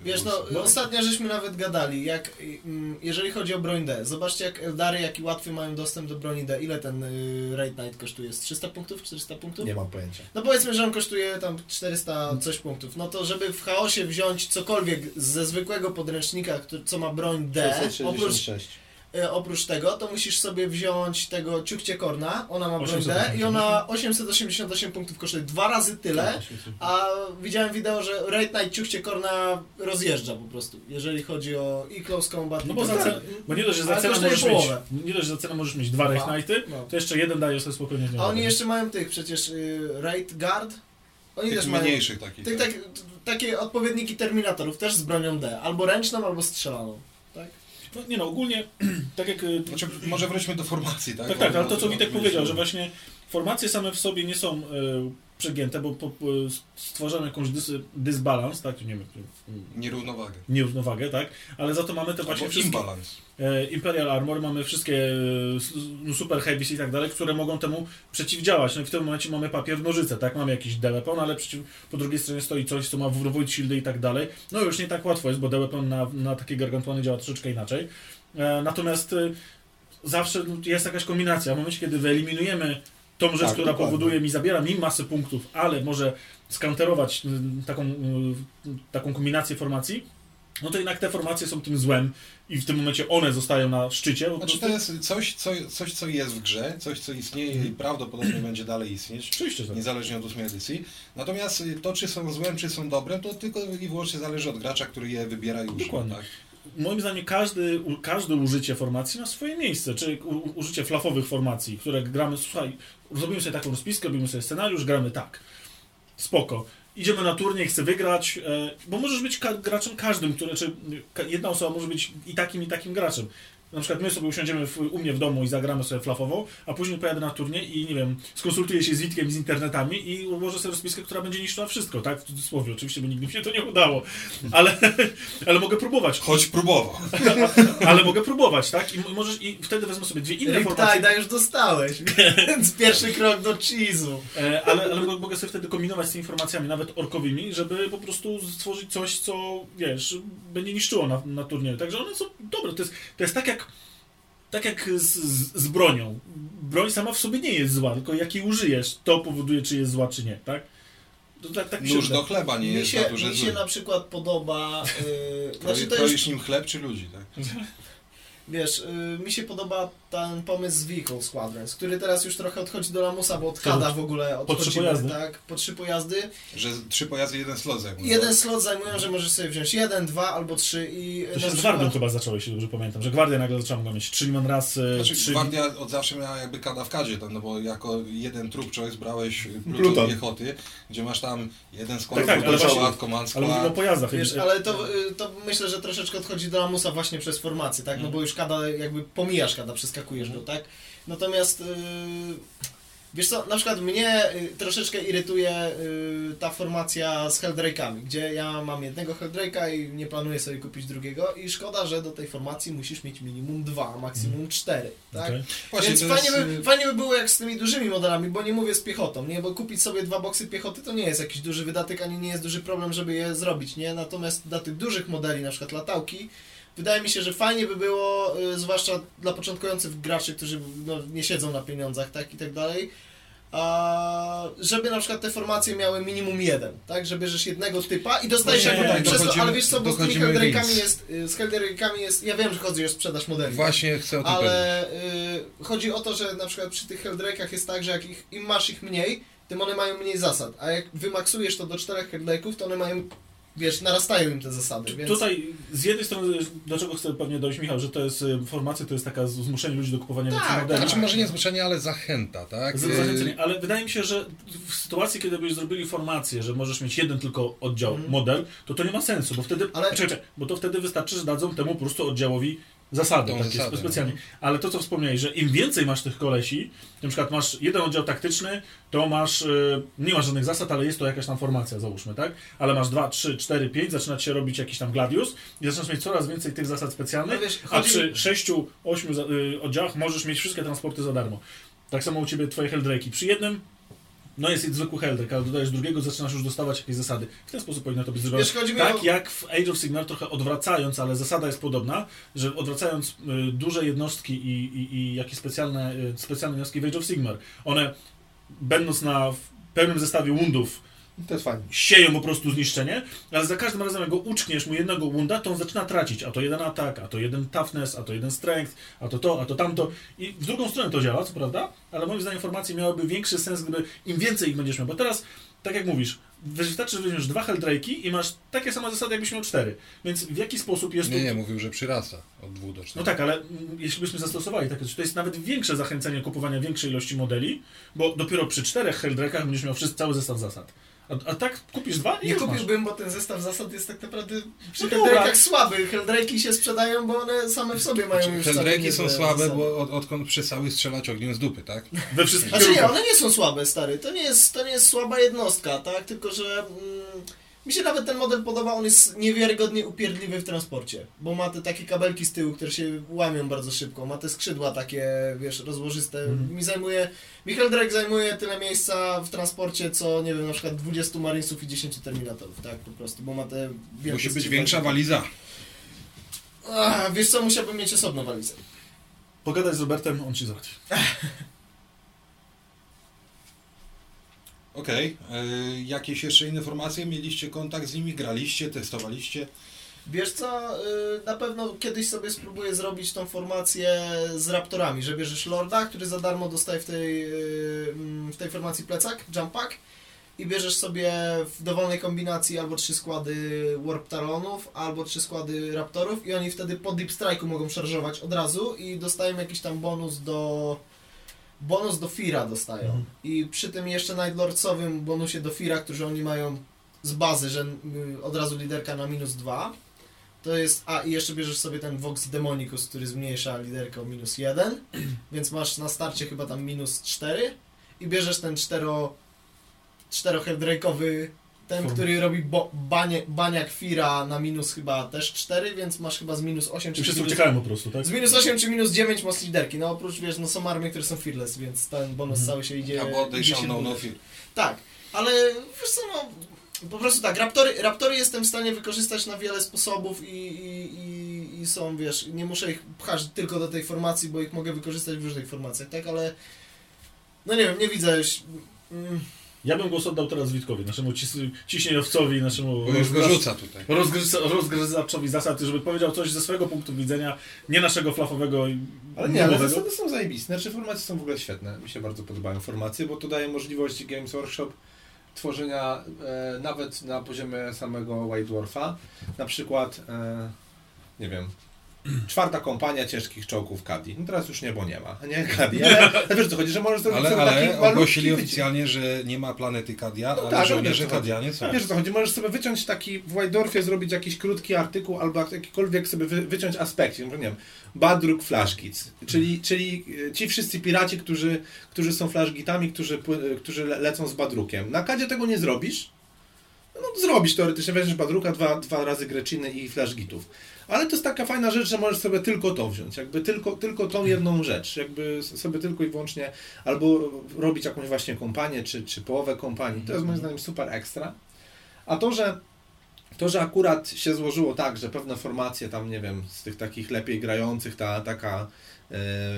Wiesz, no, no. ostatnio żeśmy nawet gadali, jak, mm, jeżeli chodzi o broń D, zobaczcie jak Eldary, jaki łatwy mają dostęp do broni D. Ile ten y, Raid Knight kosztuje? Z 300 punktów? 400 punktów? Nie mam pojęcia. No powiedzmy, że on kosztuje tam 400 coś punktów. No to żeby w chaosie wziąć cokolwiek ze zwykłego podręcznika, co ma broń D, oprócz, 666. e, oprócz tego, to musisz sobie wziąć tego Ciukcie Korna, ona ma broń D 888. i ona 888 punktów kosztuje dwa razy tyle, a widziałem wideo, że Raid Knight Ciukcie Korna rozjeżdża po prostu, jeżeli chodzi o i close combat No bo tak za cenę, bo nie dość, że za cenę możesz mieć, nie dość, że za cenę możesz mieć dwa Raid Dwa. Knighty, No. to jeszcze jeden daje sobie spokojnie A oni jeszcze mają tych przecież y, Raid Guard. Oni Tych też mają mniejszych takich. tych, tak, takie odpowiedniki Terminatorów też z bronią D, albo ręczną, albo strzelaną. No, nie no, ogólnie, tak jak... y, Znaczy, może wróćmy do formacji, tak? Tak, tak, ale to co Witek powiedział, że właśnie formacje same w sobie nie są e, przegięte, bo po, po, stworzono jakąś dys, dysbalans, tak, nie wiem, Nierównowagę. nierównowagę, tak, ale za to mamy te właśnie Albo wszystkie imbalans. e, Imperial Armor, mamy wszystkie e, no, Super Heavies i tak dalej, które mogą temu przeciwdziałać. No i w tym momencie mamy papier nożyce, tak, mamy jakiś Delepon, ale przeciw, po drugiej stronie stoi coś, co ma Void Shieldy i tak dalej. No już nie tak łatwo jest, bo Delepon na, na takie gargantuany działa troszeczkę inaczej. E, natomiast zawsze no, jest jakaś kombinacja. W momencie, kiedy wyeliminujemy tą rzecz, Tak, która dokładnie. powoduje mi, zabiera mi masę punktów, ale może skanterować y, taką, y, taką kombinację formacji, no to jednak te formacje są tym złem i w tym momencie one zostają na szczycie. Znaczy to jest coś co, coś, co jest w grze, coś, co istnieje i prawdopodobnie będzie dalej istnieć, Oczywiście, że tak. niezależnie od ósmej edycji. Natomiast y, to, czy są złe, czy są dobre, to tylko i wyłącznie zależy od gracza, który je wybiera i używa. Dokładnie. Tak? Moim zdaniem każdy, każde użycie formacji ma swoje miejsce, czy u, u- użycie flafowych formacji, które gramy, słuchaj, zrobimy sobie taką rozpiskę, robimy sobie scenariusz, gramy tak. Spoko. Idziemy na turniej, chcę wygrać, e, bo możesz być graczem każdym, który, czy jedna osoba może być i takim, i takim graczem. Na przykład my sobie usiądziemy w, u mnie w domu i zagramy sobie flafową, a później pojadę na turniej i nie wiem, skonsultuję się z Witkiem i z internetami i ułożę sobie rozpiskę, która będzie niszczyła wszystko, tak? W cudzysłowie, oczywiście, bo nigdy mi się to nie udało, ale, ale mogę próbować. Choć próbował. Ale mogę próbować, tak? I możesz i wtedy wezmę sobie dwie inne formacje. Riptide'a już dostałeś, więc pierwszy krok do cheese'u. E, ale, ale mo- mogę sobie wtedy kombinować z tymi informacjami, nawet orkowymi, żeby po prostu stworzyć coś, co wiesz, będzie niszczyło na, na turnieju. Także one są dobre. To jest, to jest tak jak. Tak jak z, z, z bronią. Broń sama w sobie nie jest zła, tylko jak jej użyjesz, to powoduje, czy jest zła, czy nie, tak? To tak, tak Nóż do chleba nie Mi jest się, za duże mi się zły. na przykład podoba, yy, znaczy to jest, nim chleb czy ludzi, tak? wiesz, yy, mi się podoba ten pomysł z Vehicle Squadrons, który teraz już trochę odchodzi do lamusa, bo od HADA w ogóle po trzy pojazdy? tak? Po trzy pojazdy. Że trzy pojazdy, jeden slot zajmuje. Jeden slot zajmują, że możesz sobie wziąć jeden, dwa albo trzy i To się z przykład- Gwardią chyba zaczęło, jeśli dobrze pamiętam, że Gwardia nagle zaczęła go mieć 3 milion raz, e, Znaczy, trzy... Gwardia od zawsze miała jakby kada w kadzie, tam, no bo jako jeden trup choice brałeś pluton piechoty, gdzie masz tam jeden skład, Tak, tak, ale właśnie- skład, command Ale mówimy o skład. pojazdach. Wiesz, ale to, y, to myślę, że troszeczkę odchodzi do lamusa właśnie przez formację, tak? No Mhm. bo już kada, jakby pomijasz kada, przeskakujesz go, tak? Natomiast, y, wiesz co, na przykład mnie y, troszeczkę irytuje y, ta formacja z Helldrake'ami, gdzie ja mam jednego Helldrake'a i nie planuję sobie kupić drugiego i szkoda, że do tej formacji musisz mieć minimum dwa, maksimum cztery, tak? Właśnie, Więc fajnie, jest, by, fajnie by było jak z tymi dużymi modelami, bo nie mówię z piechotą, nie? Bo kupić sobie dwa boksy piechoty to nie jest jakiś duży wydatek, ani nie jest duży problem, żeby je zrobić, nie? Natomiast dla tych dużych modeli, na przykład latałki, wydaje mi się, że fajnie by było, y, zwłaszcza dla początkujących graczy, którzy no, nie siedzą na pieniądzach, tak i tak dalej, a, żeby na przykład te formacje miały minimum jeden, tak? Że bierzesz jednego typa i dostajesz tak, przez to, ale wiesz co, bo z tymi Helldrake'ami jest, y, z Helldrake'ami jest, ja wiem, że chodzi o sprzedaż modeli. Właśnie chcę o tym. Ale y, chodzi o to, że na przykład przy tych Helldrake'ach jest tak, że jak ich, im masz ich mniej, tym one mają mniej zasad. A jak wymaksujesz to do czterech Helldrake'ów, to one mają, wiesz, narastają im te zasady. Więc... Tutaj z jednej strony, do czego chcę pewnie dojść Michał, że to jest formacja, to jest taka zmuszenie ludzi do kupowania Tak, więcej modeli. Znaczy może nie zmuszenie, ale zachęta, tak? Z- Zachęcenie, ale wydaje mi się, że w sytuacji, kiedy byś zrobili formację, że możesz mieć jeden tylko oddział, Mhm. model, to to nie ma sensu, bo wtedy, Ale- czekaj, czekaj, bo to wtedy wystarczy, że dadzą temu po prostu oddziałowi zasady, takie zasadę, specjalnie. Ale to, co wspomniałeś, że im więcej masz tych kolesi, na przykład masz jeden oddział taktyczny, to masz, y, nie masz żadnych zasad, ale jest to jakaś tam formacja, załóżmy, tak? Ale masz dwa, trzy, cztery, pięć, zaczyna ci się robić jakiś tam gladius i zaczynasz mieć coraz więcej tych zasad specjalnych, No wiesz, a przy sześciu, ośmiu za- y, oddziałach możesz mieć wszystkie transporty za darmo. Tak samo u Ciebie twoje Helldrake'i. Przy jednym, no jest zwykły Helldrake, ale dodajesz drugiego, zaczynasz już dostawać jakieś zasady. W ten sposób powinno to być zrobione. Tak o... jak w Age of Sigmar, trochę odwracając, ale zasada jest podobna, że odwracając y, duże jednostki i, i, i jakieś specjalne, y, specjalne jednostki w Age of Sigmar, one będąc na pełnym zestawie wundów To jest fajnie. sieją po prostu zniszczenie, ale za każdym razem jak go uczkniesz mu jednego wunda, to on zaczyna tracić, a to jeden atak, a to jeden toughness, a to jeden strength, a to to, a to tamto i w drugą stronę to działa, co prawda, ale moim zdaniem formacje miałyby większy sens, gdyby im więcej ich będziesz miał, bo teraz, tak jak mówisz, wystarczy, że weźmiesz dwa Helldrake'i i masz takie same zasady, jakbyś miał cztery, więc w jaki sposób jest Nie, tu... nie, mówił, że przyrasta od dwóch do No czterech. tak, ale jeśli byśmy zastosowali takie coś, to jest nawet większe zachęcenie kupowania większej ilości modeli, bo dopiero przy czterech Helldrake'ach będziesz miał wszyscy, cały zestaw zasad. A, a tak kupisz dwa i Nie już masz. kupiłbym, bo ten zestaw zasad jest tak naprawdę przy No dobra. Helldrake'ach słaby. Helldrake'i się sprzedają, bo one same w sobie mają już Helldrake'i całkiem są słabe, zasady. bo od, odkąd przestały strzelać ogniem z dupy, tak? We wszystkich Znaczy nie, one nie są słabe, stary. To nie jest, to nie jest słaba jednostka, tak? Tylko, że mm, mi się nawet ten model podoba, on jest niewiarygodnie upierdliwy w transporcie. Bo ma te takie kabelki z tyłu, które się łamią bardzo szybko. Ma te skrzydła takie, wiesz, rozłożyste. Mhm. Mi zajmuje, Michael Drake zajmuje tyle miejsca w transporcie, co, nie wiem, na przykład 20 Marinesów i 10 Terminatorów, tak? Po prostu, bo ma te wielkie Musi być skrzydła. większa waliza. Ach, wiesz co, musiałbym mieć osobną walizę. Pogadaj z Robertem, on ci załatwi. Okej. y, Jakieś jeszcze informacje? Mieliście kontakt z nimi? Graliście? Testowaliście? Wiesz co, y, na pewno kiedyś sobie spróbuję zrobić tą formację z Raptorami, że bierzesz Lorda, który za darmo dostaje w tej, y, mm, w tej formacji plecak, jump pack i bierzesz sobie w dowolnej kombinacji albo trzy składy Warp Talonów, albo trzy składy Raptorów i oni wtedy po Deep Strike'u mogą szarżować od razu i dostają jakiś tam bonus do bonus do Fira dostają. Mhm. I przy tym jeszcze Nightlordsowym bonusie do Fira, którzy oni mają z bazy, że y, od razu liderka na minus 2. To jest, a i jeszcze bierzesz sobie ten Vox Demonicus, który zmniejsza liderkę o minus 1, więc masz na starcie chyba tam minus 4 i bierzesz ten 4 czteroheadrake'owy, ten, Form. który robi bo, banie, baniak Fira na minus chyba też 4, więc masz chyba z minus 8 I czy wszyscy minus, uciekają po prostu, tak? z minus 8 czy minus 9 masz liderki. No oprócz, wiesz, no są armie, które są fearless, więc ten bonus Mhm. cały się idzie... Albo know no buduje. fear. Tak, ale wiesz co, no, po prostu tak, raptory, raptory jestem w stanie wykorzystać na wiele sposobów i, i, i, i są, wiesz, nie muszę ich pchać tylko do tej formacji, bo ich mogę wykorzystać w różnych formacjach, tak, ale no nie wiem, nie widzę już, mm, Ja bym głos oddał teraz Witkowi, naszemu cis- ciśnieniowcowi, naszemu Bo już go rozgrzacz- rzuca tutaj. rozgryza- rozgryzaczowi zasad, żeby powiedział coś ze swojego punktu widzenia, nie naszego flafowego Ale nie, ale zasady są zajebiste. Znaczy formacje są w ogóle świetne. Mi się bardzo podobają formacje, bo to daje możliwość Games Workshop tworzenia e, nawet na poziomie samego White Dwarfa. Na przykład, e, nie wiem, czwarta kompania ciężkich czołgów Kadi. No teraz już nie, bo nie ma. Nie Kadi, ale, wiesz co chodzi, że możesz zrobić Ale, sobie ale taki ogłosili oficjalnie, że nie ma planety Kadia, No ale tak, żołnierze wiesz. Kadianie są. Wiesz co chodzi, możesz sobie wyciąć taki w White Dwarfie, zrobić jakiś krótki artykuł albo jakikolwiek sobie wy, wyciąć aspekcie, no nie wiem, Badruk Flashgits, czyli, czyli e, ci wszyscy piraci, którzy, którzy są flashgitami, którzy, e, którzy le- lecą z Badrukiem. Na Kadzie tego nie zrobisz, no zrobisz teoretycznie, weźmiesz Badruka, dwa, dwa razy Greciny i flashgitów. Ale to jest taka fajna rzecz, że możesz sobie tylko to wziąć, jakby tylko, tylko tą jedną rzecz, jakby sobie tylko i wyłącznie albo robić jakąś właśnie kompanię, czy, czy połowę kompanii. To jest moim zdaniem super ekstra. A to, że to, że akurat się złożyło tak, że pewne formacje tam, nie wiem, z tych takich lepiej grających, ta taka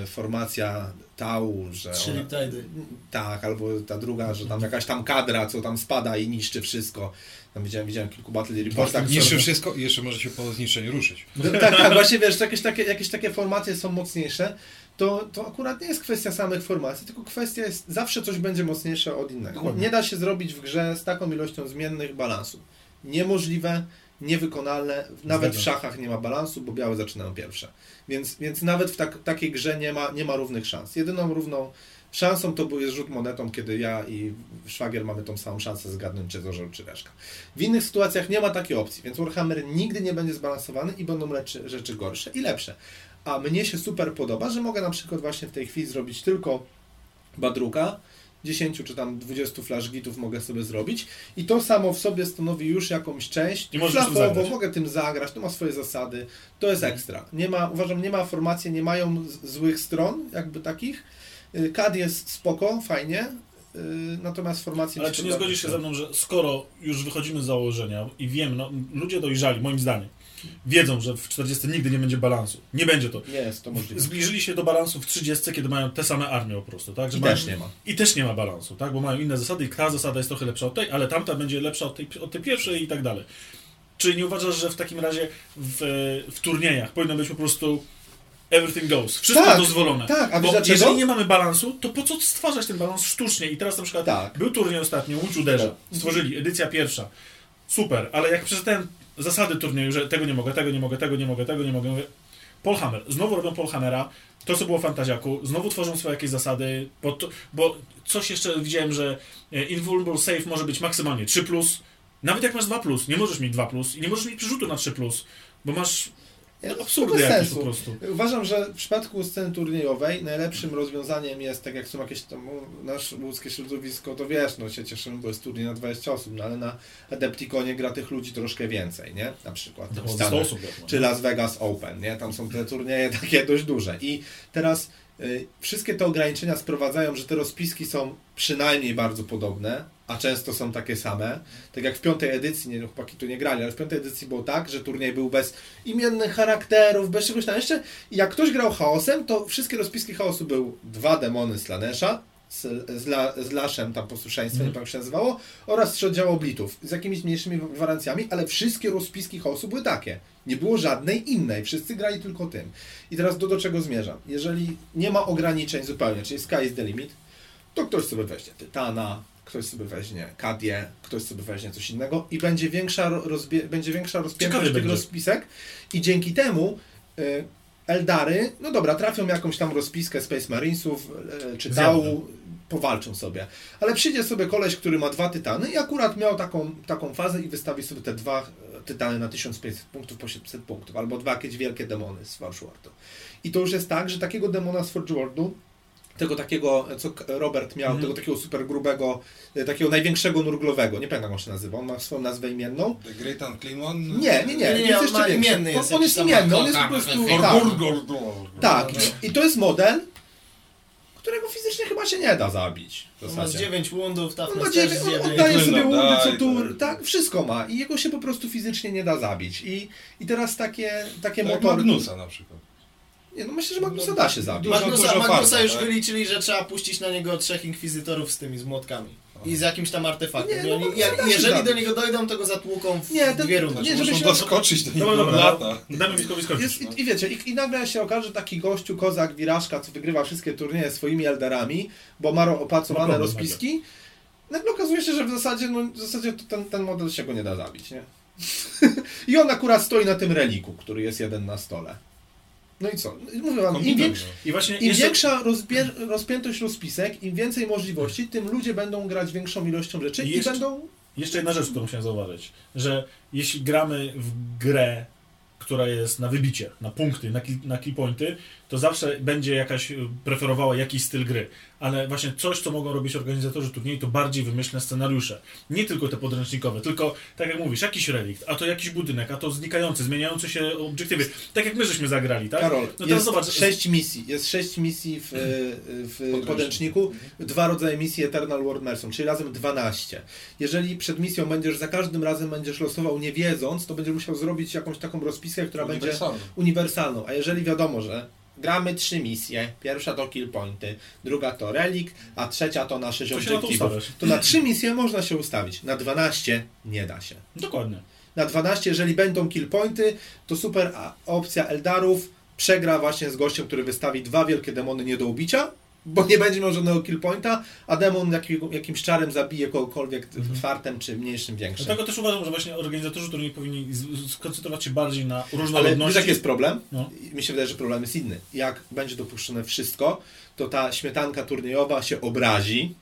formacja Tau, że Riptidy. tak, albo ta druga, że tam jakaś tam kadra, co tam spada i niszczy wszystko. Tam widziałem, widziałem kilku battle reportach. Niszczy co- wszystko i jeszcze może się po zniszczeniu ruszyć. no, tak, tak, właśnie wiesz, jakieś takie, jakieś takie formacje są mocniejsze, to, to akurat nie jest kwestia samych formacji, tylko kwestia jest, zawsze coś będzie mocniejsze od innego. Dokładnie. Nie da się zrobić w grze z taką ilością zmiennych balansu. Niemożliwe, niewykonalne, nawet w szachach nie ma balansu, bo białe zaczynają pierwsze. Więc, więc nawet w tak, takiej grze nie ma, nie ma równych szans. Jedyną równą szansą to był- jest rzut monetą, kiedy ja i szwagier mamy tą samą szansę zgadnąć, czy zorzeł, czy reszka. W innych sytuacjach nie ma takiej opcji, więc Warhammer nigdy nie będzie zbalansowany i będą leczy, rzeczy gorsze i lepsze. A mnie się super podoba, że mogę na przykład właśnie w tej chwili zrobić tylko Badruka, 10 czy tam 20 flashgitów mogę sobie zrobić i to samo w sobie stanowi już jakąś część. I możesz Flafowo mogę tym zagrać, to ma swoje zasady, to jest ekstra. Nie ma, uważam, nie ma formacje, nie mają złych stron, jakby takich. Y, CAD jest spoko, fajnie, y, natomiast formacje... Ale czy nie zgodzisz się ze mną, że skoro już wychodzimy z założenia i wiem, no ludzie dojrzali, moim zdaniem, wiedzą, że w 40 nigdy nie będzie balansu. Nie będzie to. Nie jest to możliwe. Zbliżyli się do balansu w 30, kiedy mają te same armie po prostu, tak? Że I mają, też nie ma. I też nie ma balansu, tak? Bo mają inne zasady i ta zasada jest trochę lepsza od tej, ale tamta będzie lepsza od tej, od tej pierwszej i tak dalej. Czy nie uważasz, że w takim razie w, w turniejach powinno być po prostu everything goes, wszystko Tak, dozwolone? tak, a Bo dlaczego? jeżeli nie mamy balansu, to po co stwarzać ten balans sztucznie? I teraz na przykład Tak. był turniej ostatnio, Łódź uderza, stworzyli, edycja pierwsza, super, ale jak przeczytałem zasady turnieju, że tego nie mogę, tego nie mogę, tego nie mogę, tego nie mogę, Polhammer, znowu robią Polhammera, to co było w Fantaziaku, znowu tworzą swoje jakieś zasady, bo, to, bo coś jeszcze widziałem, że e, Invulnerable Safe może być maksymalnie 3+, plus, nawet jak masz 2+, plus, nie możesz mieć 2+, plus i nie możesz mieć przerzutu na 3+, plus, bo masz Nie, no, to absurdy bez sensu. po prostu. Uważam, że w przypadku sceny turniejowej najlepszym rozwiązaniem jest, tak jak są jakieś tam, nasze ludzkie środowisko, to wiesz, no się cieszymy, bo jest turniej na 20 osób, no ale na Adepticonie gra tych ludzi troszkę więcej, nie? Na przykład. No, Stanach. 100 osób czy? Las Vegas Open, nie? Tam są te turnieje takie dość duże. I teraz wszystkie te ograniczenia sprowadzają, że te rozpiski są przynajmniej bardzo podobne, a często są takie same. Tak jak w piątej edycji, nie, no, chłopaki tu nie grali, ale w piątej edycji było tak, że turniej był bez imiennych charakterów, bez czegoś tam jeszcze. I jak ktoś grał chaosem, to wszystkie rozpiski chaosu był dwa demony Slanesha, z, z, la, z Laszem, tam posłuszeństwem, nie pamiętam jak się nazywało, oraz trzy oddziały oblitów, z jakimiś mniejszymi gwarancjami, ale wszystkie rozpiski chaosu były takie. Nie było żadnej innej, wszyscy grali tylko tym. I teraz do, do czego zmierzam? Jeżeli nie ma ograniczeń zupełnie, czyli sky is the limit, to ktoś sobie weźmie Tytana, ktoś sobie weźmie Kadię, ktoś sobie weźmie coś innego i będzie większa, ro- rozbie- będzie większa rozpiętość tych będzie. rozpisek i dzięki temu y, Eldary, no dobra, trafią jakąś tam rozpiskę Space Marinesów y, czy Zjadą. Powalczą sobie. Ale przyjdzie sobie koleś, który ma dwa tytany i akurat miał taką, taką fazę i wystawi sobie te dwa e, tytany na 1500 punktów po 700 punktów, albo dwa jakieś wielkie demony z Forgeworldu. I to już jest tak, że takiego demona z Forgeworldu, tego takiego, co Robert miał, Mhm. tego takiego super grubego, e, takiego największego nurglowego, nie pamiętam jak on się nazywa, on ma swoją nazwę imienną. The Great Unclean One? Nie, nie, nie, Nie, nie, jest on jeszcze ma większy. imienny jest on, on jest imienny, on jest po prostu... Tak, tak. I to jest model, którego fizycznie chyba się nie da zabić. Ma z zasadzie. 9 woundów, On tak ma też dziewięć, z on 9. oddaje sobie Klynów łundy co tur, tak. wszystko ma i jego się po prostu fizycznie nie da zabić. I, i teraz takie, takie Tak, motory... Magnusa na przykład. Nie, no myślę, że Magnusa da się zabić. Magnusa, Magnusa już tak? wyliczyli, że trzeba puścić na niego trzech inkwizytorów z tymi, z młotkami. I z jakimś tam artefaktem. Nie, I no, oni, no, jak, da się jeżeli do niego dojdą, to go zatłuką w Nie, to- dwie rundy. nie, żeby Muszą się- doskoczyć do niego dobra, lata. Damy. Jest, no. i, I wiecie, i, i nagle się okaże, że taki gościu, kozak, wirażka, co wygrywa wszystkie turnieje swoimi elderami, bo ma ro- opracowane Ma problem rozpiski, nagle okazuje się, że w zasadzie, no, w zasadzie to ten, ten model się go nie da zabić, nie? I on akurat stoi na tym reliku, który jest jeden na stole. No i co? Mówię wam, im, I im jeszcze- większa rozbie- rozpiętość rozpisek, im więcej możliwości, tym ludzie będą grać większą ilością rzeczy I i, jeszcze- będą... Jeszcze jedna rzecz, którą chciałem zauważyć, że jeśli gramy w grę, która jest na wybicie, na punkty, na, na killpointy, to zawsze będzie jakaś, y, preferowała jakiś styl gry. Ale właśnie coś, co mogą robić organizatorzy turnieju, to bardziej wymyślne scenariusze. Nie tylko te podręcznikowe, tylko, tak jak mówisz, jakiś relikt, a to jakiś budynek, a to znikający, zmieniające się obiektywy. Tak jak my żeśmy zagrali, tak? Karol, no teraz jest zobacz, sześć misji. Jest sześć misji w, w podręczniku, dwa rodzaje misji Eternal World Mercy, czyli razem 12. Jeżeli przed misją będziesz, za każdym razem będziesz losował nie wiedząc, to będziesz musiał zrobić jakąś taką rozpiskę, która będzie uniwersalną. A jeżeli wiadomo, że gramy trzy misje, pierwsza to kill pointy, druga to relik, a trzecia to na sześć To to obiektywów, na trzy misje można się ustawić. Na 12 nie da się. Dokładnie. Na 12, jeżeli będą kill pointy, to super opcja Eldarów przegra właśnie z gościem, który wystawi dwa wielkie demony nie do ubicia, bo nie będzie miał żadnego kill pointa, a demon jakim, jakimś czarem zabije kogokolwiek Mhm. fartem, czy mniejszym, większym. Dlatego też uważam, że właśnie organizatorzy turnieju powinni skoncentrować się bardziej na Ale różnorodności. wiesz jaki jest problem? No. Mi się wydaje, że problem jest inny. Jak będzie dopuszczone wszystko, to ta śmietanka turniejowa się obrazi.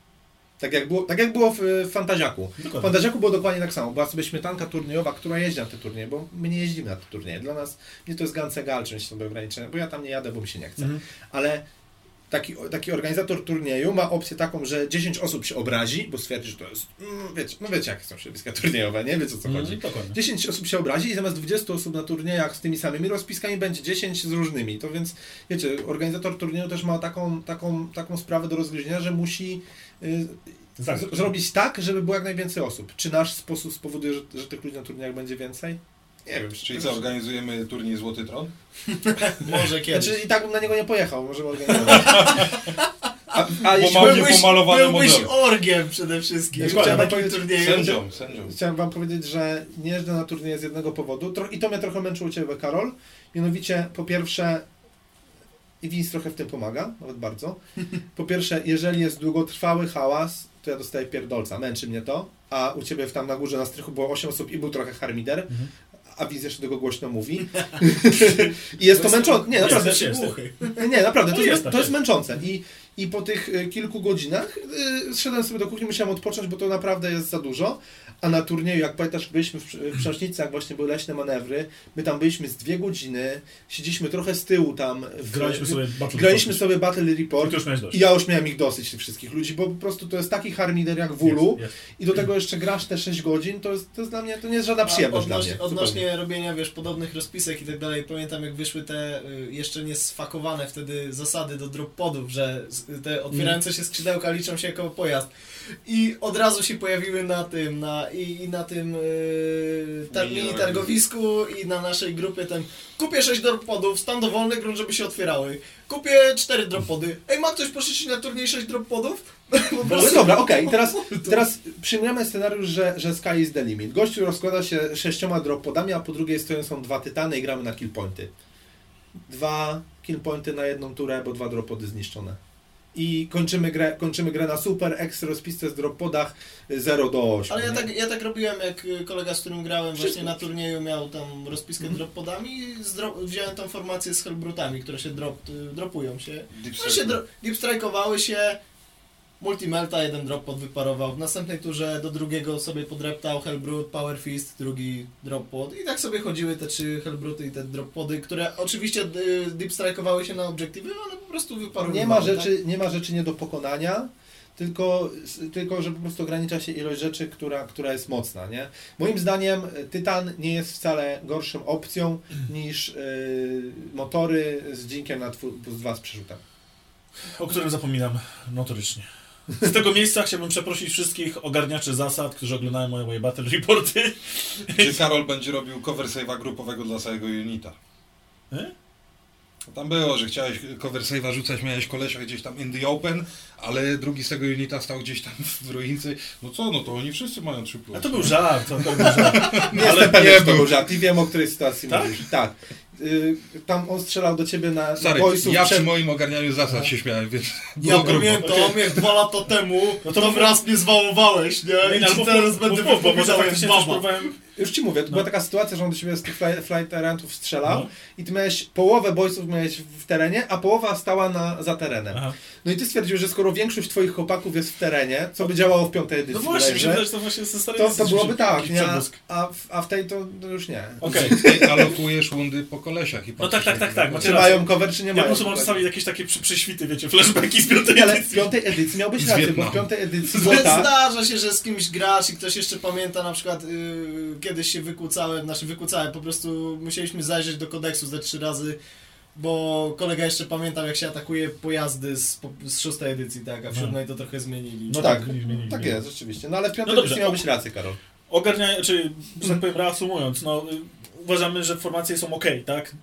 Tak jak było, tak jak było w, w Fantaziaku. W Dokładnie. Fantaziaku było dokładnie tak samo. Była sobie śmietanka turniejowa, która jeździ na te turnieje, bo my nie jeździmy na te turnieje. Dla nas, mnie to jest gancegal, czymś sobie ograniczenia, bo ja tam nie jadę, bo mi się nie chce. Mhm. Ale taki, taki organizator turnieju ma opcję taką, że 10 osób się obrazi, bo stwierdzi, że to jest, mm, wiecie, no wiecie jakie są środowiska turniejowe, nie? Wiecie o co Mhm, chodzi. Dokładnie. 10 osób się obrazi i zamiast 20 osób na turniejach z tymi samymi rozpiskami będzie 10 z różnymi. To więc, wiecie, organizator turnieju też ma taką, taką, taką sprawę do rozgryzienia, że musi y, Tak. z- zrobić tak, żeby było jak najwięcej osób. Czy nasz sposób spowoduje, że, że tych ludzi na turniejach będzie więcej? Nie wiem. Czyli co, organizujemy turniej Złoty Tron? Może kiedyś. Znaczy i tak bym na niego nie pojechał, możemy organizować. A, a jeśli byłbyś- Będzie pomalowany byłbyś orgiem przede wszystkim. Dokładnie. Chciałem Chciałem takim turnieju. Sędzią, sędzią. Chciałem wam powiedzieć, że nie jeżdżę na turnieje z jednego powodu. Tro- I to mnie trochę męczyło u Ciebie, Karol. Mianowicie, po pierwsze, i Vince trochę w tym pomaga, nawet bardzo. Po pierwsze, jeżeli jest długotrwały hałas, to ja dostaję pierdolca, męczy mnie to. A u Ciebie tam na górze na strychu było 8 osób i był trochę harmider. Mhm. A Vince jeszcze tego głośno mówi. I jest to męczące. Nie, naprawdę. Nie, naprawdę, to, No jest, to jest męczące. I, I po tych y, kilku godzinach y, zszedłem sobie do kuchni, musiałem odpocząć, bo to naprawdę jest za dużo. A na turnieju, jak pamiętasz, byliśmy w, w Prząśnicy, jak właśnie były leśne manewry, my tam byliśmy z dwie godziny, siedzieliśmy trochę z tyłu tam. W, Graliśmy sobie Battle graliśmy Report. sobie Battle I Report. dość. I ja już miałem ich dosyć, tych wszystkich ludzi, bo po prostu to jest taki harmider jak w ulu Jest, jest. i do tego jeszcze grasz te 6 godzin, to jest, to jest dla mnie, to nie jest żadna przyjemność dla odnośnie, mnie. odnośnie robienia, wiesz, podobnych rozpisek i tak dalej, pamiętam jak wyszły te y, jeszcze nie sfakowane wtedy zasady do drop podów, że te otwierające się skrzydełka liczą się jako pojazd. I od razu się pojawiły na tym, na, i, i na tym yy, tar- Mini targowisku i na naszej grupie ten kupię 6 drop podów, stan dowolny grunt, żeby się otwierały. Kupię 4 drop pody. Ej, ma ktoś pożyczyć na turniej 6 drop podów? Po No dobra, okej, i teraz, teraz przyjmujemy scenariusz, że, że sky is the limit. Gościu rozkłada się sześcioma dropodami, a po drugiej stronie są dwa tytany i gramy na killpointy. Dwa killpointy na jedną turę, bo dwa dropody zniszczone. I kończymy grę, kończymy grę na super ekstra rozpisce z dropodach 0 do 8. Ale ja tak, ja tak robiłem, jak y, kolega, z którym grałem Wszystko. właśnie na turnieju miał tam rozpiskę Mhm. drop podami i wziąłem tą formację z Hellbrutami, które się drop, y, dropują się. Deep No się dro- deep strike'owały się, multimelta, jeden drop pod wyparował. W następnej turze do drugiego sobie podreptał Hellbrut, Power Fist, drugi drop pod. I tak sobie chodziły te trzy Hellbruty i te drop pody, które oczywiście y, deep strike'owały się na obiektywy, ale po prostu wyparowywały. Nie ma, tak? rzeczy, nie ma rzeczy nie do pokonania, tylko, tylko że po prostu ogranicza się ilość rzeczy, która, która jest mocna. Nie? Moim zdaniem y, Tytan nie jest wcale gorszą opcją niż y, motory z dzinkiem na plus 2 z przerzutem. O którym zapominam notorycznie. Z tego miejsca chciałbym przeprosić wszystkich ogarniaczy zasad, którzy oglądają moje, moje battle reporty. Czy Karol będzie robił cover save'a grupowego dla całego unita? E? Tam było, że chciałeś cover save'a rzucać, miałeś kolesia gdzieś tam in the open, ale drugi z tego unita stał gdzieś tam w ruince. No co, no to oni wszyscy mają 3 A to był żart, to, to był żart. Nie Ale jestem pewien, nie że to był. był żart i wiem, o której sytuacji Tak? mówisz. Tak. Y, tam on strzelał do ciebie na, na Stary, boysów ja przed... przy moim ogarnianiu zasad się śmiałem, więc Ja było grubo. pamiętam, jak dwa lata temu, No to to mów- raz mnie zwałowałeś, nie? I no, ci bo, teraz bo, będę bo, bo jak baba. próbowałem... Już ci mówię, to No. była taka sytuacja, że on do ciebie z tych fly, flight errantów strzelał No. i ty miałeś połowę boysów miałeś w terenie, a połowa stała na, za terenem. Aha. No i ty stwierdziłeś, że skoro większość twoich chłopaków jest w terenie, co by działało w piątej edycji, No właśnie, że to właśnie ze to, to byłoby tak, nie? A, a, w, tej to, to już nie. Okej. Ty alokujesz łundy po kolesiach i No tak, tak, tak, tak, macie mają cover, czy nie Ja mają. prostu mam cover. czasami jakieś takie przy, prześwity, wiecie, flashbacki z piątej ale w edycji. piątej edycji miałbyś Z rację, bo w piątej edycji złota... zdarza się, że z kimś grasz i ktoś jeszcze pamięta, na przykład yy, kiedyś się wykłócałem, znaczy wykłócałem, po prostu musieliśmy zajrzeć do kodeksu ze trzy razy, bo kolega jeszcze pamiętał jak się atakuje pojazdy z, z szóstej edycji, tak, a w No. siódmej to trochę zmienili. No tak, tak, nie zmienili. tak jest, rzeczywiście. No ale w piątej No dobrze, edycji miałbyś rację, Karol. Ogarniając, czy, że tak powiem, reasumując, no, y, uważamy, że formacje są ok, tak?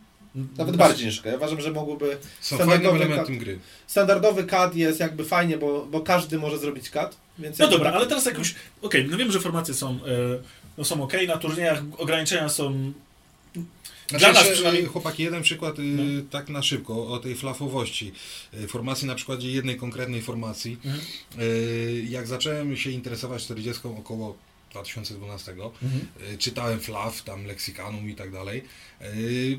Nawet bardziej niż ja uważam, że mogłyby... Są fajnym elementem gry. Standardowy CAD jest jakby fajnie, bo, bo każdy może zrobić CAD, więc... No dobra, ale teraz jakoś, okej, no wiem, że formacje są, y, no są ok, na turniejach ograniczenia są, Znaczy, Dla nas przynajmniej- chłopaki, jeden przykład y, No. tak na szybko o tej flafowości. Y, Formacji na przykładzie jednej konkretnej formacji. Mhm. Y, Jak zacząłem się interesować 40 około 2012, y, czytałem Flaw, tam leksykanum i tak dalej. Y,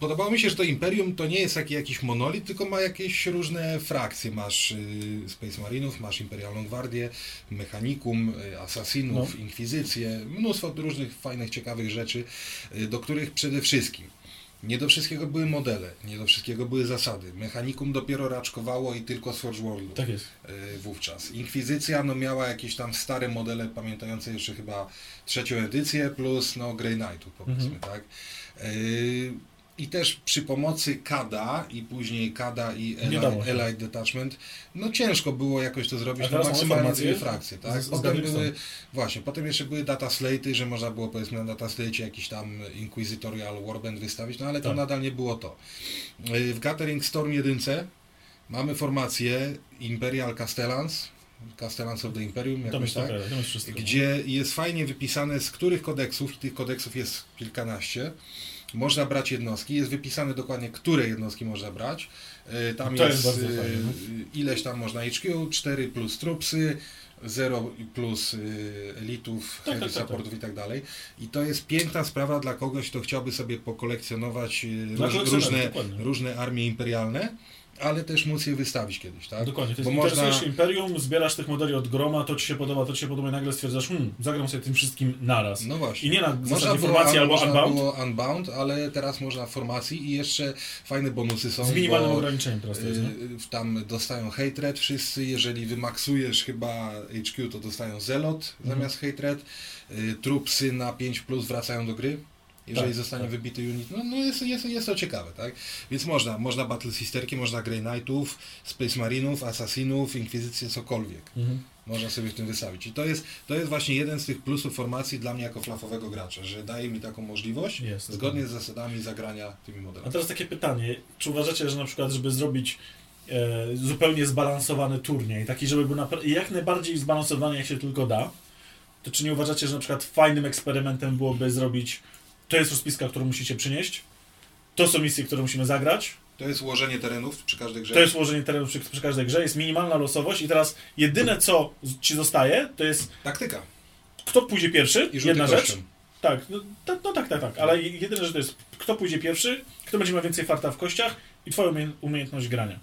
Podobało mi się, że to Imperium to nie jest taki jakiś monolit, tylko ma jakieś różne frakcje. Masz y, Space Marinów, masz Imperialną Gwardię, Mechanikum, Asasinów, No. Inkwizycję, mnóstwo różnych fajnych, ciekawych rzeczy, do których przede wszystkim nie do wszystkiego były modele, nie do wszystkiego były zasady. Mechanikum dopiero raczkowało i tylko z Forge Worldu tak jest. y, wówczas. Inkwizycja no, miała jakieś tam stare modele, pamiętające jeszcze chyba trzecią edycję, plus no, Grey Knightu powiedzmy, Mhm. tak. Y, I też przy pomocy KADA i później KADA i. Elite Detachment, no ciężko było jakoś to zrobić, A no maksymalnie dwie frakcje, tak? z- Potem były, właśnie, potem jeszcze były data slate'y, że można było powiedzmy na data slate'cie jakiś tam Inquisitorial Warband wystawić, no ale to Tak. nadal nie było to. Y, W Gathering Storm 1 mamy formację Imperial Castellans, Castellans of the Imperium, jakoś tak, gdzie jest fajnie wypisane z których kodeksów, tych kodeksów jest kilkanaście, można brać jednostki, jest wypisane dokładnie, które jednostki można brać. Y, Tam To jest, jest y, no. ileś tam można HQ, 4 plus trupsy, 0 plus y, elitów, Tak, heavy tak, tak, supportów i tak dalej. I to jest piękna sprawa dla kogoś, kto chciałby sobie pokolekcjonować y, różne, różne armie imperialne, ale też móc je wystawić kiedyś, tak? Dokładnie, to jest Bo interesujesz można- Imperium, zbierasz tych modeli od groma, to ci się podoba, to ci się podoba i nagle stwierdzasz, hmm, zagram sobie tym wszystkim naraz. No właśnie. I nie na Można było, formacji albo można unbound, było unbound, ale teraz można w formacji i jeszcze fajne bonusy są. z minimalnym bo, ograniczeniem teraz to jest, nie? y, tam dostają hate rate wszyscy, jeżeli wymaksujesz chyba HQ, to dostają zelot Mhm. zamiast hate rate. Y, Trupsy na 5 plus wracają do gry. Jeżeli Tak, zostanie tak. wybity unit, no, no jest, jest, jest to ciekawe, tak? Więc można, można Battle Sisterki, można Grey Knightów, Space Marinów, Assassinów, Inkwizycję, cokolwiek. Mhm. Można sobie w tym wystawić. I to jest, to jest właśnie jeden z tych plusów formacji dla mnie jako flafowego gracza, że daje mi taką możliwość Jest, zgodnie z zasadami zagrania tymi A modelami. teraz takie pytanie, czy uważacie, że na przykład, żeby zrobić e, zupełnie zbalansowany turniej, taki, żeby był jak najbardziej zbalansowany, jak się tylko da, to czy nie uważacie, że na przykład fajnym eksperymentem byłoby zrobić, to jest rozpiska, którą musicie przynieść, to są misje, które musimy zagrać, To jest ułożenie terenów przy każdej grze. to jest ułożenie terenu przy, przy każdej grze, jest minimalna losowość. I teraz jedyne, co ci zostaje, to jest taktyka. kto pójdzie pierwszy, i jedna rzecz, kością. tak, no, ta- no tak, tak, tak, ale jedyne, że to jest kto pójdzie pierwszy, kto będzie miał więcej farta w kościach i twoja umie- umiejętność grania.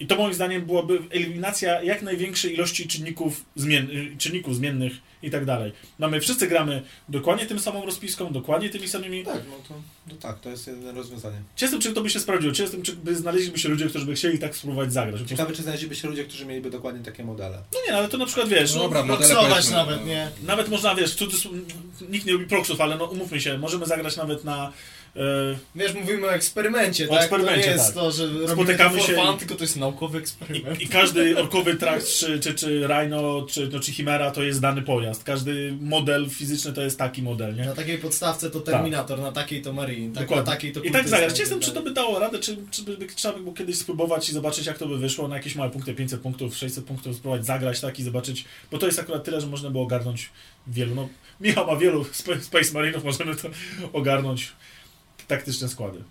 I to moim zdaniem byłaby eliminacja jak największej ilości czynników, zmien, y, czynników zmiennych i tak dalej. Mamy, wszyscy gramy dokładnie tym samą rozpiską, dokładnie tymi samymi. Tak, no to, no tak, to jest jedyne rozwiązanie. Ciekaw jestem, czy to by się sprawdziło, ciekaw jestem, czy by znaleźliby się ludzie, którzy by chcieli tak spróbować zagrać. Po prostu- Ciekawe, czy znaleźliby się ludzie, którzy mieliby dokładnie takie modele. No nie, ale to na przykład wiesz, No no, dobra, modele powiedzmy, nawet, no. nie? Nawet można, wiesz, cudzysł- nikt nie lubi proksów, ale no umówmy się, możemy zagrać nawet na Wiesz, mówimy o eksperymencie, O tak? eksperymencie, to nie jest tak. to, że Spotykamy to się fun, i- tylko to jest naukowy eksperyment. I, I każdy orkowy trakt, czy, czy, czy Rhino, czy, no, czy Chimera to jest dany pojazd. Każdy model fizyczny to jest taki model, nie? Na takiej podstawce to Terminator, na takiej to Marine, tak, na takiej to I tak zagrać. Jestem, tak czy to by dało radę, czy, czy by, trzeba by było kiedyś spróbować i zobaczyć, jak to by wyszło na jakieś małe punkty, 500 punktów, 600 punktów, spróbować zagrać tak i zobaczyć, bo to jest akurat tyle, że można było ogarnąć wielu. No, Michał ma wielu sp- Space Marinów, możemy to ogarnąć taktyczne składy.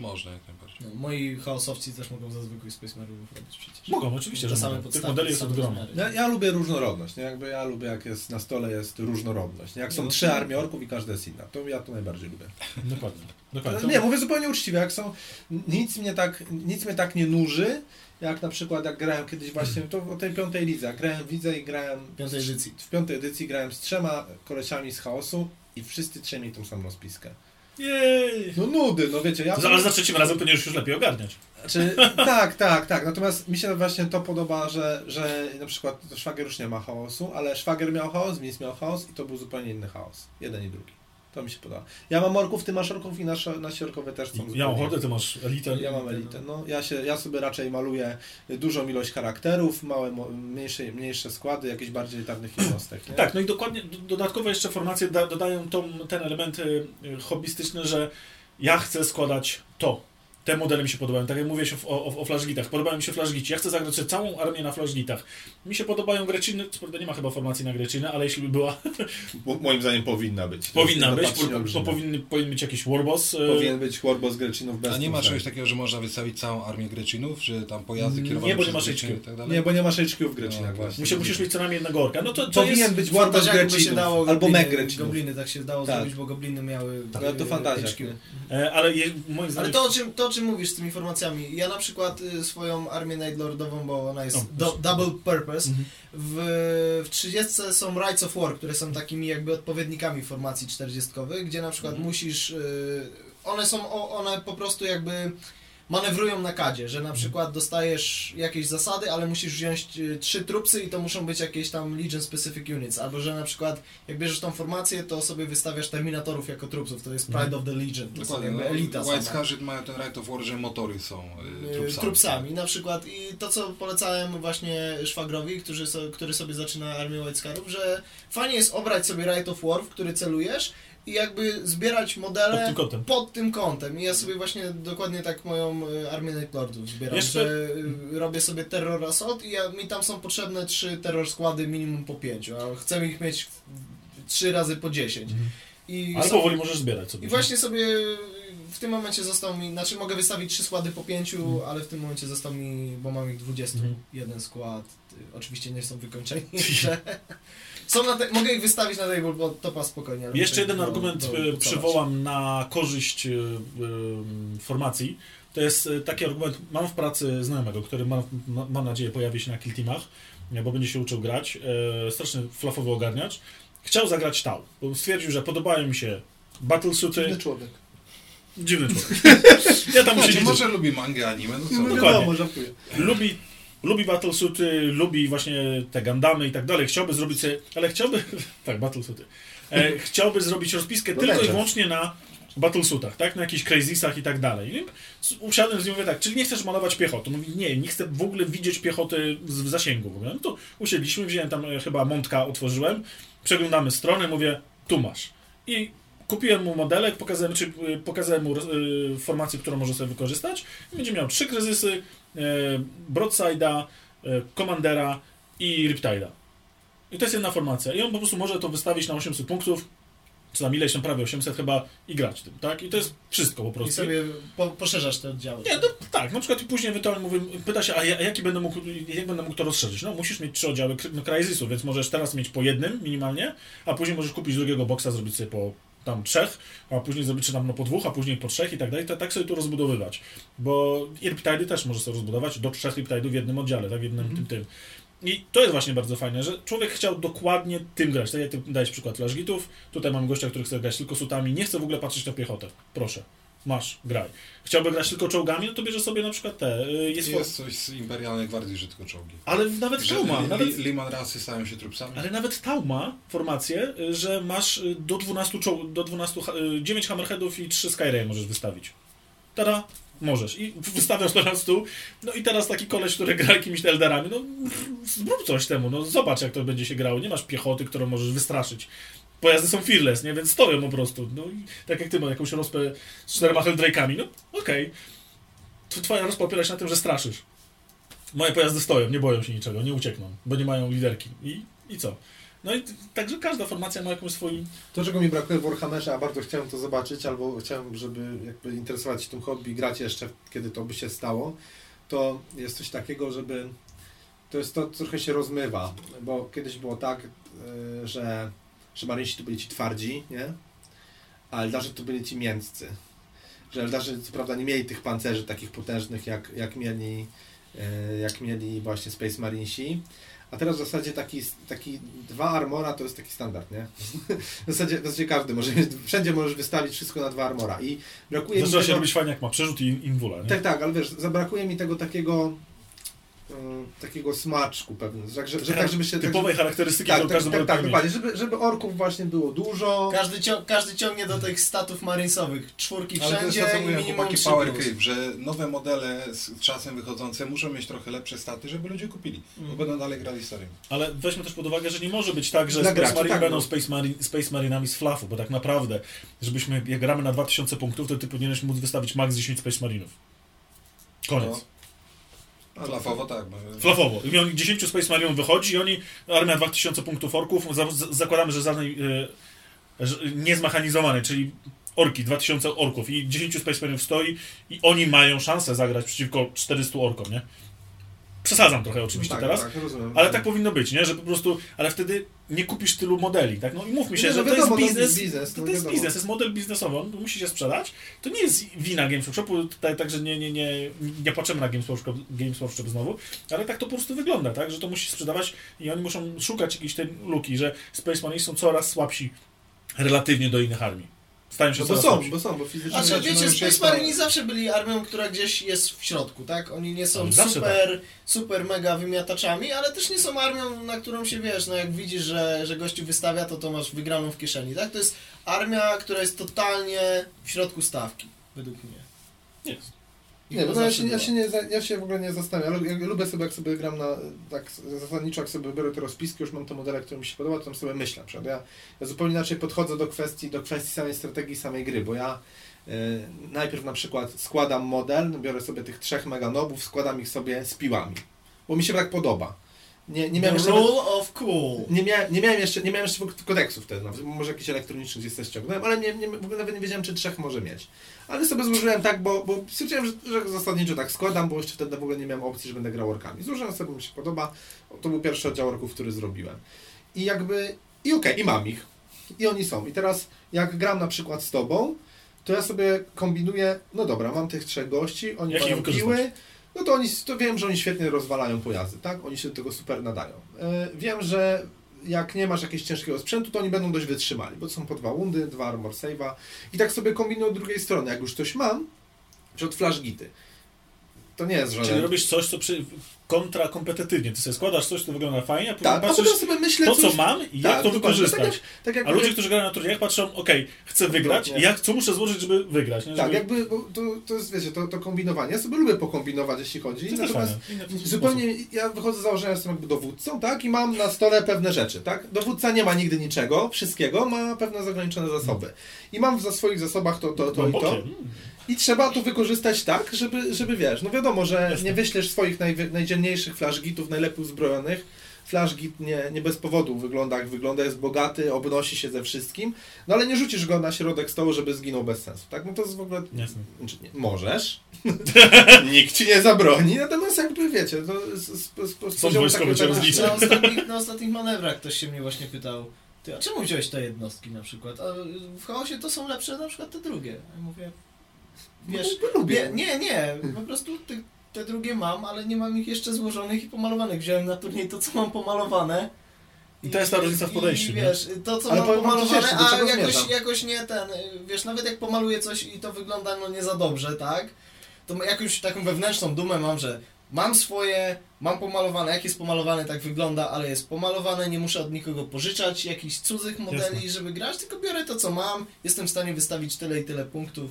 Można jak najbardziej. No, moi chaosowcy też mogą za zwykłych Space Marinów robić przecież. Mogą, oczywiście, Te że same. Tych podstawy, modeli jest same od groma. Ja, ja lubię różnorodność, nie? Jakby ja lubię jak jest na stole jest różnorodność. Nie? Jak są No. trzy armie orków i każda jest inna, to ja to najbardziej lubię. Dokładnie. Dokładnie. Nie, mówię zupełnie uczciwie, jak są, nic mnie tak, nic mnie tak nie nuży, jak na przykład jak grałem kiedyś właśnie, to o tej piątej lidze, jak grałem w lidze i grałem Piątej edycji. w piątej edycji grałem z trzema kolesiami z chaosu i wszyscy trzej mieli tą samą rozpiskę. Jej. No nudy, no wiecie, ja... Ale za trzecim razem powinieneś już lepiej ogarniać. Znaczy, tak, tak, tak. Natomiast mi się właśnie to podoba, że, że na przykład to szwagier już nie ma chaosu, ale szwagier miał chaos, Vince miał chaos i to był zupełnie inny chaos. Jeden i drugi. To mi się podoba. Ja mam orków, ty masz orków i nasze, nasi orkowie też są Ja mam hordę, ty masz elitę. Ja mam elitę. No, ja, się, ja sobie raczej maluję dużą ilość charakterów, małe, mniejsze, mniejsze składy, jakieś bardziej elitarnych jednostek. Nie? Tak, no i dokładnie, do- dodatkowo jeszcze formacje da, dodają tą, ten element y, y, hobbystyczny, że ja chcę składać to. Te modele mi się podobają. Tak jak mówię się o, o, o flashgitach. Podobają mi się flashgici. Ja chcę zagrać sobie całą armię na flashgitach. Mi się podobają Greciny. Co prawda nie ma chyba formacji na Greciny, ale jeśli by była, Bo, moim zdaniem powinna być. powinna To być. To, powinny, powinien być jakiś warboss. y, Powinien być Warboss Grecinów bez A nie ma czegoś takiego, że można wystawić całą armię Grecinów, że tam pojazdy Nie, kierowane bo nie masz Greciny HQ. i tak dalej? Nie, bo nie masz HQ w Grecinach No, właśnie. Musisz, musisz mieć co najmniej jednego orka. No to, to Powinien jest... być Warboss Grecinów. dało Albo Meg Grecinów. Gobliny tak się dało Tak. zrobić, bo gobliny miały Ale to y, fantazja. Nie? E, ale je, moim Ale zdaniem... to o, czym, to, czym mówisz z tymi informacjami, ja na przykład y, swoją armię Nightlordową, bo ona jest O, do, double purpose, Mhm. w, w 30 są Rights of War, które są takimi jakby odpowiednikami formacji 40, gdzie na przykład Mhm. musisz, y, one są, one po prostu jakby manewrują na kadzie, że na przykład dostajesz jakieś zasady, ale musisz wziąć y, trzy trupsy i to muszą być jakieś tam Legion Specific Units, albo że na przykład jak bierzesz tą formację, to sobie wystawiasz Terminatorów jako trupsów, to jest Pride of the Legion, to jakby no, elita White. Scarlet mają ten right of war, że motory są y, Y, trupsami. trupsami. Na przykład i to co polecałem właśnie szwagrowi, który, so, który sobie zaczyna armię White Scarów, że fajnie jest obrać sobie Right of War, w który celujesz i jakby zbierać Pod modele tym kątem. pod tym kątem i ja sobie właśnie dokładnie tak moją y, armię Night Lordów zbieram, Jeszcze- że y, robię sobie Terror Assault i ja, mi tam są potrzebne trzy terror składy minimum po pięciu, a chcę ich mieć trzy razy po dziesięć. Mhm. I Ale są- powoli możesz zbierać sobie. i właśnie sobie w tym momencie został mi, znaczy mogę wystawić trzy składy po pięciu, Mhm. ale w tym momencie został mi, bo mam ich 20, Mhm. jeden skład. Oczywiście nie są wykończeni. Są na te, mogę ich wystawić na table bo topa spokojnie. Jeszcze jeden do- argument do- e, dopracować. przywołam na korzyść e, e, formacji. To jest taki argument, mam w pracy znajomego, który ma, ma, mam nadzieję pojawi się na Kill Teamach, nie, bo będzie się uczył grać. E, straszny flafowy ogarniacz. Chciał zagrać Tau, bo stwierdził, że podobają mi się battlesuity. Dziwny człowiek. Dziwny człowiek. ja tam muszę Znaczy, liczyć. może lubi mangę, anime, no co? No dokładnie. wiadomo, lubi, lubi battlesuity, lubi właśnie te Gundamy i tak dalej. Chciałby zrobić sobie, ale chciałby, tak, battlesuity. E, chciałby zrobić rozpiskę No tylko i wyłącznie na battlesuitach, tak, na jakichś crazysach i tak dalej. I usiadłem z nim i mówię tak, czyli nie chcesz malować piechoty? Mówi, nie, nie chcę w ogóle widzieć piechoty z- w zasięgu. Mówię, no to usiedliśmy, wziąłem tam e, chyba Montka, otworzyłem, przeglądamy stronę, mówię, tu masz. I kupiłem mu modelek, pokazałem, czy, y, pokazałem mu y, formację, którą może sobie wykorzystać. Będzie miał trzy kryzysy, e, Broadside'a, e, Commandera i Riptide'a. I to jest jedna formacja. I on po prostu może to wystawić na 800 punktów, czy tam ileś tam prawie 800 chyba i grać tym, tak? I to jest wszystko po I prostu. sobie po, poszerzasz te oddziały. Nie, no tak, na przykład i później ewentualnie mówi, pyta się, a ja- a jaki będę mógł, jak będę mógł to rozszerzyć? No musisz mieć trzy oddziały no, Crysisu, więc możesz teraz mieć po jednym minimalnie, a później możesz kupić drugiego boksa, zrobić sobie po tam trzech, a później zrobić czy tam no, po dwóch, a później po trzech i tak dalej, to tak sobie to rozbudowywać. Bo Riptidy też możesz sobie rozbudować do trzech Riptidów w jednym oddziale, tak, w jednym tym, tym. I to jest właśnie bardzo fajne, że człowiek chciał dokładnie tym grać. Tak jak ty dałeś przykład flashgitów, tutaj mam gościa, który chce grać tylko sutami, nie chce w ogóle patrzeć na piechotę. Proszę. Masz, graj. Chciałby grać tylko czołgami, no to bierze sobie na przykład te. y, Jest, Jest coś z Imperialnej Gwardii, że tylko czołgi. Ale nawet Że Tauma, li, nawet, li, Liman rasy stają się trupsami. ale nawet Tauma formację, y, że masz y, do 12, czoł- do 12 ha- y, 9 Hammerheadów i 3 Skyray możesz wystawić. Tada, możesz. I wystawiasz to na stół. No i teraz taki koleś, który gra jakimiś Elderami, no zrób coś temu, no zobacz jak to będzie się grało. Nie masz piechoty, którą możesz wystraszyć. Pojazdy są fearless, nie? Więc stoją po prostu. No i tak jak ty masz jakąś rozpę z czterema Helldrake'ami, no okej. To Twoja rozpa opiera się na tym, że straszysz. Moje pojazdy stoją, nie boją się niczego, nie uciekną, bo nie mają liderki. I, i co? No i także każda formacja ma jakąś swój... To, czego mi brakuje w Warhammerze, a bardzo chciałem to zobaczyć, albo chciałem, żeby jakby interesować się tym hobby grać jeszcze, kiedy to by się stało, to jest coś takiego, żeby to jest to, co trochę się rozmywa, bo kiedyś było tak, yy, że, że marynsi to byli ci twardzi, nie? A Eldarzy to byli ci mięscy. Że Eldarzy co prawda nie mieli tych pancerzy takich potężnych, jak, jak mieli yy, jak mieli właśnie Space Marinesi, a teraz w zasadzie taki, taki dwa armora to jest taki standard, nie? W zasadzie, w zasadzie każdy może mieć, wszędzie możesz wystawić wszystko na dwa armora i brakuje mi Zaczyna się tego, robić fajnie jak ma przerzut i inwula, nie? tak, tak, ale wiesz, zabrakuje mi tego takiego takiego smaczku pewnie, że, że, że tak, żeby się... tak, Typowej żeby, charakterystyki, tak, tak, każdy tak, tak, dokładnie, żeby, żeby orków właśnie było dużo. Każdy, cią każdy ciągnie do tych statów marinesowych. Czwórki Ale to jest wszędzie to, co i mówią minimum chłopaki 3 Power. Creep, że nowe modele z czasem wychodzące muszą mieć trochę lepsze staty, żeby ludzie kupili, bo Mhm. będą dalej grali serią. Ale weźmy też pod uwagę, że nie może być tak, że Space Marine tak, będą no. Space, Marine, Space Marinami z flafu, bo tak naprawdę, żebyśmy, jak gramy na 2000 punktów, to ty powinieneś móc wystawić max 10 Space Marinów. Koniec. No. Flafowo tak. Flafowo. I oni 10 Space Marinów wychodzi i oni, armia 2000 punktów orków, za, z, zakładamy, że żadnej e, niezmechanizowanej, czyli orki, 2000 orków i 10 Space Marinów stoi i oni mają szansę zagrać przeciwko 400 orkom, nie? Przesadzam trochę oczywiście tak, teraz, tak, rozumiem. ale tak powinno być, nie? Że po prostu, ale wtedy nie kupisz tylu modeli, tak? No i mówmy się, Nie, no że to wiadomo, jest to jest biznes, biznes, to, no to jest biznes, to jest model biznesowy, on musi się sprzedać. To nie jest wina Games Workshopu, tutaj także nie, nie, nie, nie patrzymy na Games Workshop, Games Workshop znowu, ale tak to po prostu wygląda, tak? Że to musi sprzedawać i oni muszą szukać jakiejś tej luki, że Space Marines są coraz słabsi relatywnie do innych armii. Się No bo są, bo są, bo fizycznie... A co, wiecie, Space jest to- Marini zawsze byli armią, która gdzieś jest w środku, tak? Oni nie są zawsze super, super mega wymiataczami, ale też nie są armią, na którą się wiesz, no jak widzisz, że, że gościu wystawia, to to masz wygraną w kieszeni, tak? To jest armia, która jest totalnie w środku stawki, według mnie. Jest. Nie, bo ja zawsze się, ja, się nie, ja się w ogóle nie zastanawiam. Ja, lu- ja lubię sobie, jak sobie gram na, tak zasadniczo, jak sobie biorę te rozpiski, już mam te modele, które mi się podoba, to tam sobie myślę. Przykład ja, ja zupełnie inaczej podchodzę do kwestii, do kwestii samej strategii, samej gry, bo ja y, najpierw na przykład składam model, biorę sobie tych trzech meganobów, składam ich sobie z piłami, bo mi się tak podoba. Nie, nie miałem The jeszcze... rule of cool. Nie miałem, nie miałem jeszcze, nie miałem jeszcze kodeksów wtedy, nawet, może jakiś elektroniczny gdzieś coś ściągnąłem, ale nie, nie, w ogóle nawet nie wiedziałem, czy trzech może mieć. Ale sobie złożyłem tak, bo, bo stwierdziłem, że, że zasadniczo tak składam, bo jeszcze wtedy w ogóle nie miałem opcji, że będę grał orkami. Złożyłem sobie, bo mi się podoba. To był pierwszy oddział orków, który zrobiłem. I jakby, i okej, i mam ich. I oni są. I teraz, jak gram na przykład z tobą, to ja sobie kombinuję, no dobra, mam tych trzech gości, oni Jak mają wykorzystać? piły, no to oni, to wiem, że oni świetnie rozwalają pojazdy, tak? Oni się do tego super nadają. E, wiem, że jak nie masz jakiegoś ciężkiego sprzętu, to oni będą dość wytrzymali, bo to są po dwa wundy, dwa armor save'a i tak sobie kombinuję od drugiej strony. Jak już coś mam, przed flashgity, to nie jest żaden... Czyli robisz coś, co przy, kontra kompetytywnie. Ty sobie składasz coś, co wygląda fajnie, a potem tak, a patrzysz potem sobie myślę, to, coś... co mam i jak Tak, to dokładnie. wykorzystać. Tak jak, tak jak A ludzie, którzy grają na turniejach patrzą, okej, chcę wygrać, Dokładnie. jak, co muszę złożyć, żeby wygrać? Nie? Tak, Żeby... jakby, to, to jest, wiecie, to, to kombinowanie. Ja sobie lubię pokombinować, jeśli chodzi. To Natomiast. Zupełnie, ja wychodzę z założenia, że jestem jakby dowódcą, tak? I mam na stole pewne rzeczy, tak? Dowódca nie ma nigdy niczego, wszystkiego, ma pewne zograniczone zasoby. I mam w swoich zasobach to, to, to i Głębokie. to. I trzeba to wykorzystać tak, żeby, żeby wiesz, no wiadomo, że Jasne. nie wyślesz swoich naj, najdzielniejszych flashgitów, najlepiej uzbrojonych. Flashgit nie, nie bez powodu wygląda jak wygląda, jest bogaty, obnosi się ze wszystkim, no ale nie rzucisz go na środek stołu, żeby zginął bez sensu, tak? No to jest w ogóle... Jasne. Znaczy, nie, możesz, nikt ci nie zabroni, natomiast jakby wiecie, to z, z, z, z poziomu wojskowy takiego cię rozliczy. Na ostatnich, na ostatnich manewrach ktoś się mnie właśnie pytał, ty, a czemu wziąłeś te jednostki na przykład? A w chaosie to są lepsze na przykład te drugie. Ja mówię, wiesz, No, lubię. nie, nie, po prostu te, te drugie mam, ale nie mam ich jeszcze złożonych i pomalowanych. Wziąłem na turniej to, co mam pomalowane I to jest ta różnica w podejściu, I wiesz, to co Ale mam pomalowane, a jakoś, jakoś nie ten, wiesz, nawet jak pomaluję coś i to wygląda no nie za dobrze, tak? To jakąś taką wewnętrzną dumę mam, że mam swoje, mam pomalowane, jak jest pomalowane, tak wygląda, ale jest pomalowane, nie muszę od nikogo pożyczać jakichś cudzych modeli, żeby grać, tylko biorę to co mam, jestem w stanie wystawić tyle i tyle punktów.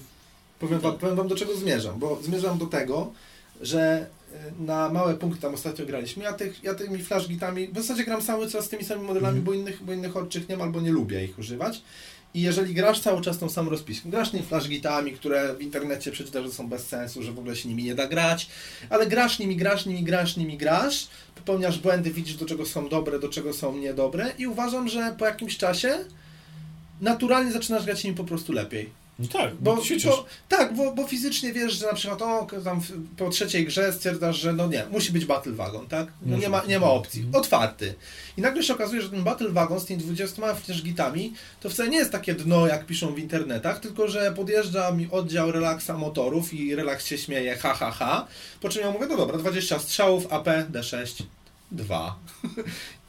Powiem wam, powiem wam do czego zmierzam, bo zmierzam do tego, że y, na małe punkty tam ostatnio graliśmy. Ja, tych, ja tymi flashgitami, w zasadzie gram cały czas z tymi samymi modelami, Mhm. bo innych, bo innych odczych nie mam, albo nie lubię ich używać. I jeżeli grasz cały czas tą samą rozpiską, grasz tymi flashgitami, które w internecie przeczytasz, że są bez sensu, że w ogóle się nimi nie da grać, ale grasz nimi, grasz nimi, grasz nimi, grasz, popełniasz błędy, widzisz do czego są dobre, do czego są niedobre i uważam, że po jakimś czasie naturalnie zaczynasz grać nimi po prostu lepiej. No tak, bo, Bo, bo, tak, bo, bo fizycznie wiesz, że na przykład o, tam po trzeciej grze stwierdzasz, że no nie, musi być Battle Wagon, tak? No nie, ma, nie ma opcji. Mhm. Otwarty. I nagle się okazuje, że ten Battle Wagon z tymi 20 flashgitami to wcale nie jest takie dno, jak piszą w internetach, tylko że podjeżdża mi oddział relaksa motorów i relaks się śmieje, ha, ha, ha. Po czym ja mówię, no dobra, 20 strzałów, AP, D6, 2.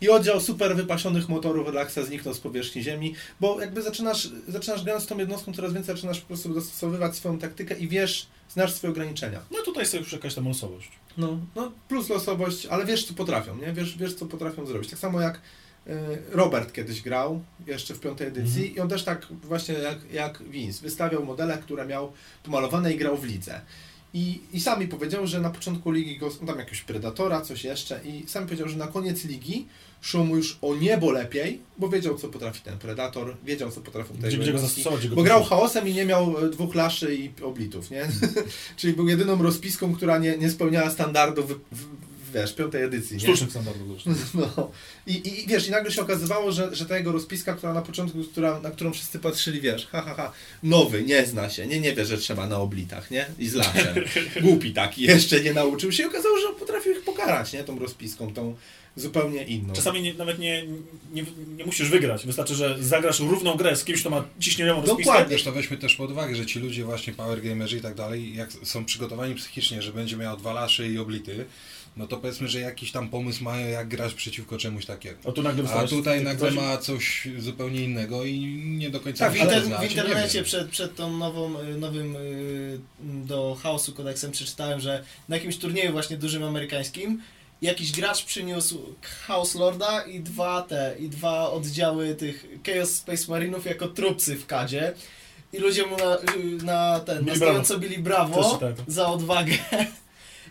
I oddział super wypasionych motorów relaksa zniknął z powierzchni ziemi, bo jakby zaczynasz, zaczynasz grając z tą jednostką coraz więcej, zaczynasz po prostu dostosowywać swoją taktykę i wiesz, znasz swoje ograniczenia. No tutaj sobie już jakaś tam losowość. No, no plus losowość, ale wiesz co potrafią, nie? Wiesz, wiesz co potrafią zrobić. Tak samo jak y, Robert kiedyś grał, jeszcze w piątej edycji i on też tak właśnie jak, jak Vince, wystawiał modele, które miał pomalowane i grał w lidze. I, I sam mi powiedział, że na początku ligi go, tam jakiegoś Predatora, coś jeszcze i sam powiedział, że na koniec ligi szło mu już o niebo lepiej, bo wiedział co potrafi ten Predator, wiedział co potrafią te Gdzie, gdzie go go Bo grał chaosem i nie miał e, dwóch laszy i oblitów, nie? Czyli był jedyną rozpiską, która nie, nie spełniała standardów w, w, wiesz, piątej edycji? Sztucznych standardów zresztą. No. I, I wiesz, i nagle się okazywało, że, że ta jego rozpiska, która na początku, która, na którą wszyscy patrzyli, wiesz, ha, ha, ha, nowy, nie zna się, nie, nie wie, że trzeba na oblitach, nie? I z lasem. Głupi taki, jeszcze nie nauczył się i okazało, że potrafił ich pokarać, nie? Tą rozpiską, tą zupełnie inną. Czasami nie, nawet nie, nie, nie musisz wygrać. Wystarczy, że zagrasz równą grę z kimś, kto ma ciśnieniową rozpiskę. Dokładnie. Wiesz, to weźmy też pod uwagę, że ci ludzie właśnie power gamerzy i tak dalej, jak są przygotowani psychicznie, że będzie miał dwa lasze i oblity, no to powiedzmy, że jakiś tam pomysł mają, jak grać przeciwko czemuś takiego. A tu nagle A tutaj nagle coś- ma coś zupełnie innego i nie do końca Tak, inter, znaczy, w internecie przed, przed tą nową, y, nowym y, do chaosu kodeksem przeczytałem, że na jakimś turnieju właśnie dużym amerykańskim jakiś gracz przyniósł Chaos Lorda i dwa te, i dwa oddziały tych Chaos Space Marinów jako trupcy w kadzie. I ludzie mu na, na ten, na brawo. stojąco bili brawo za odwagę.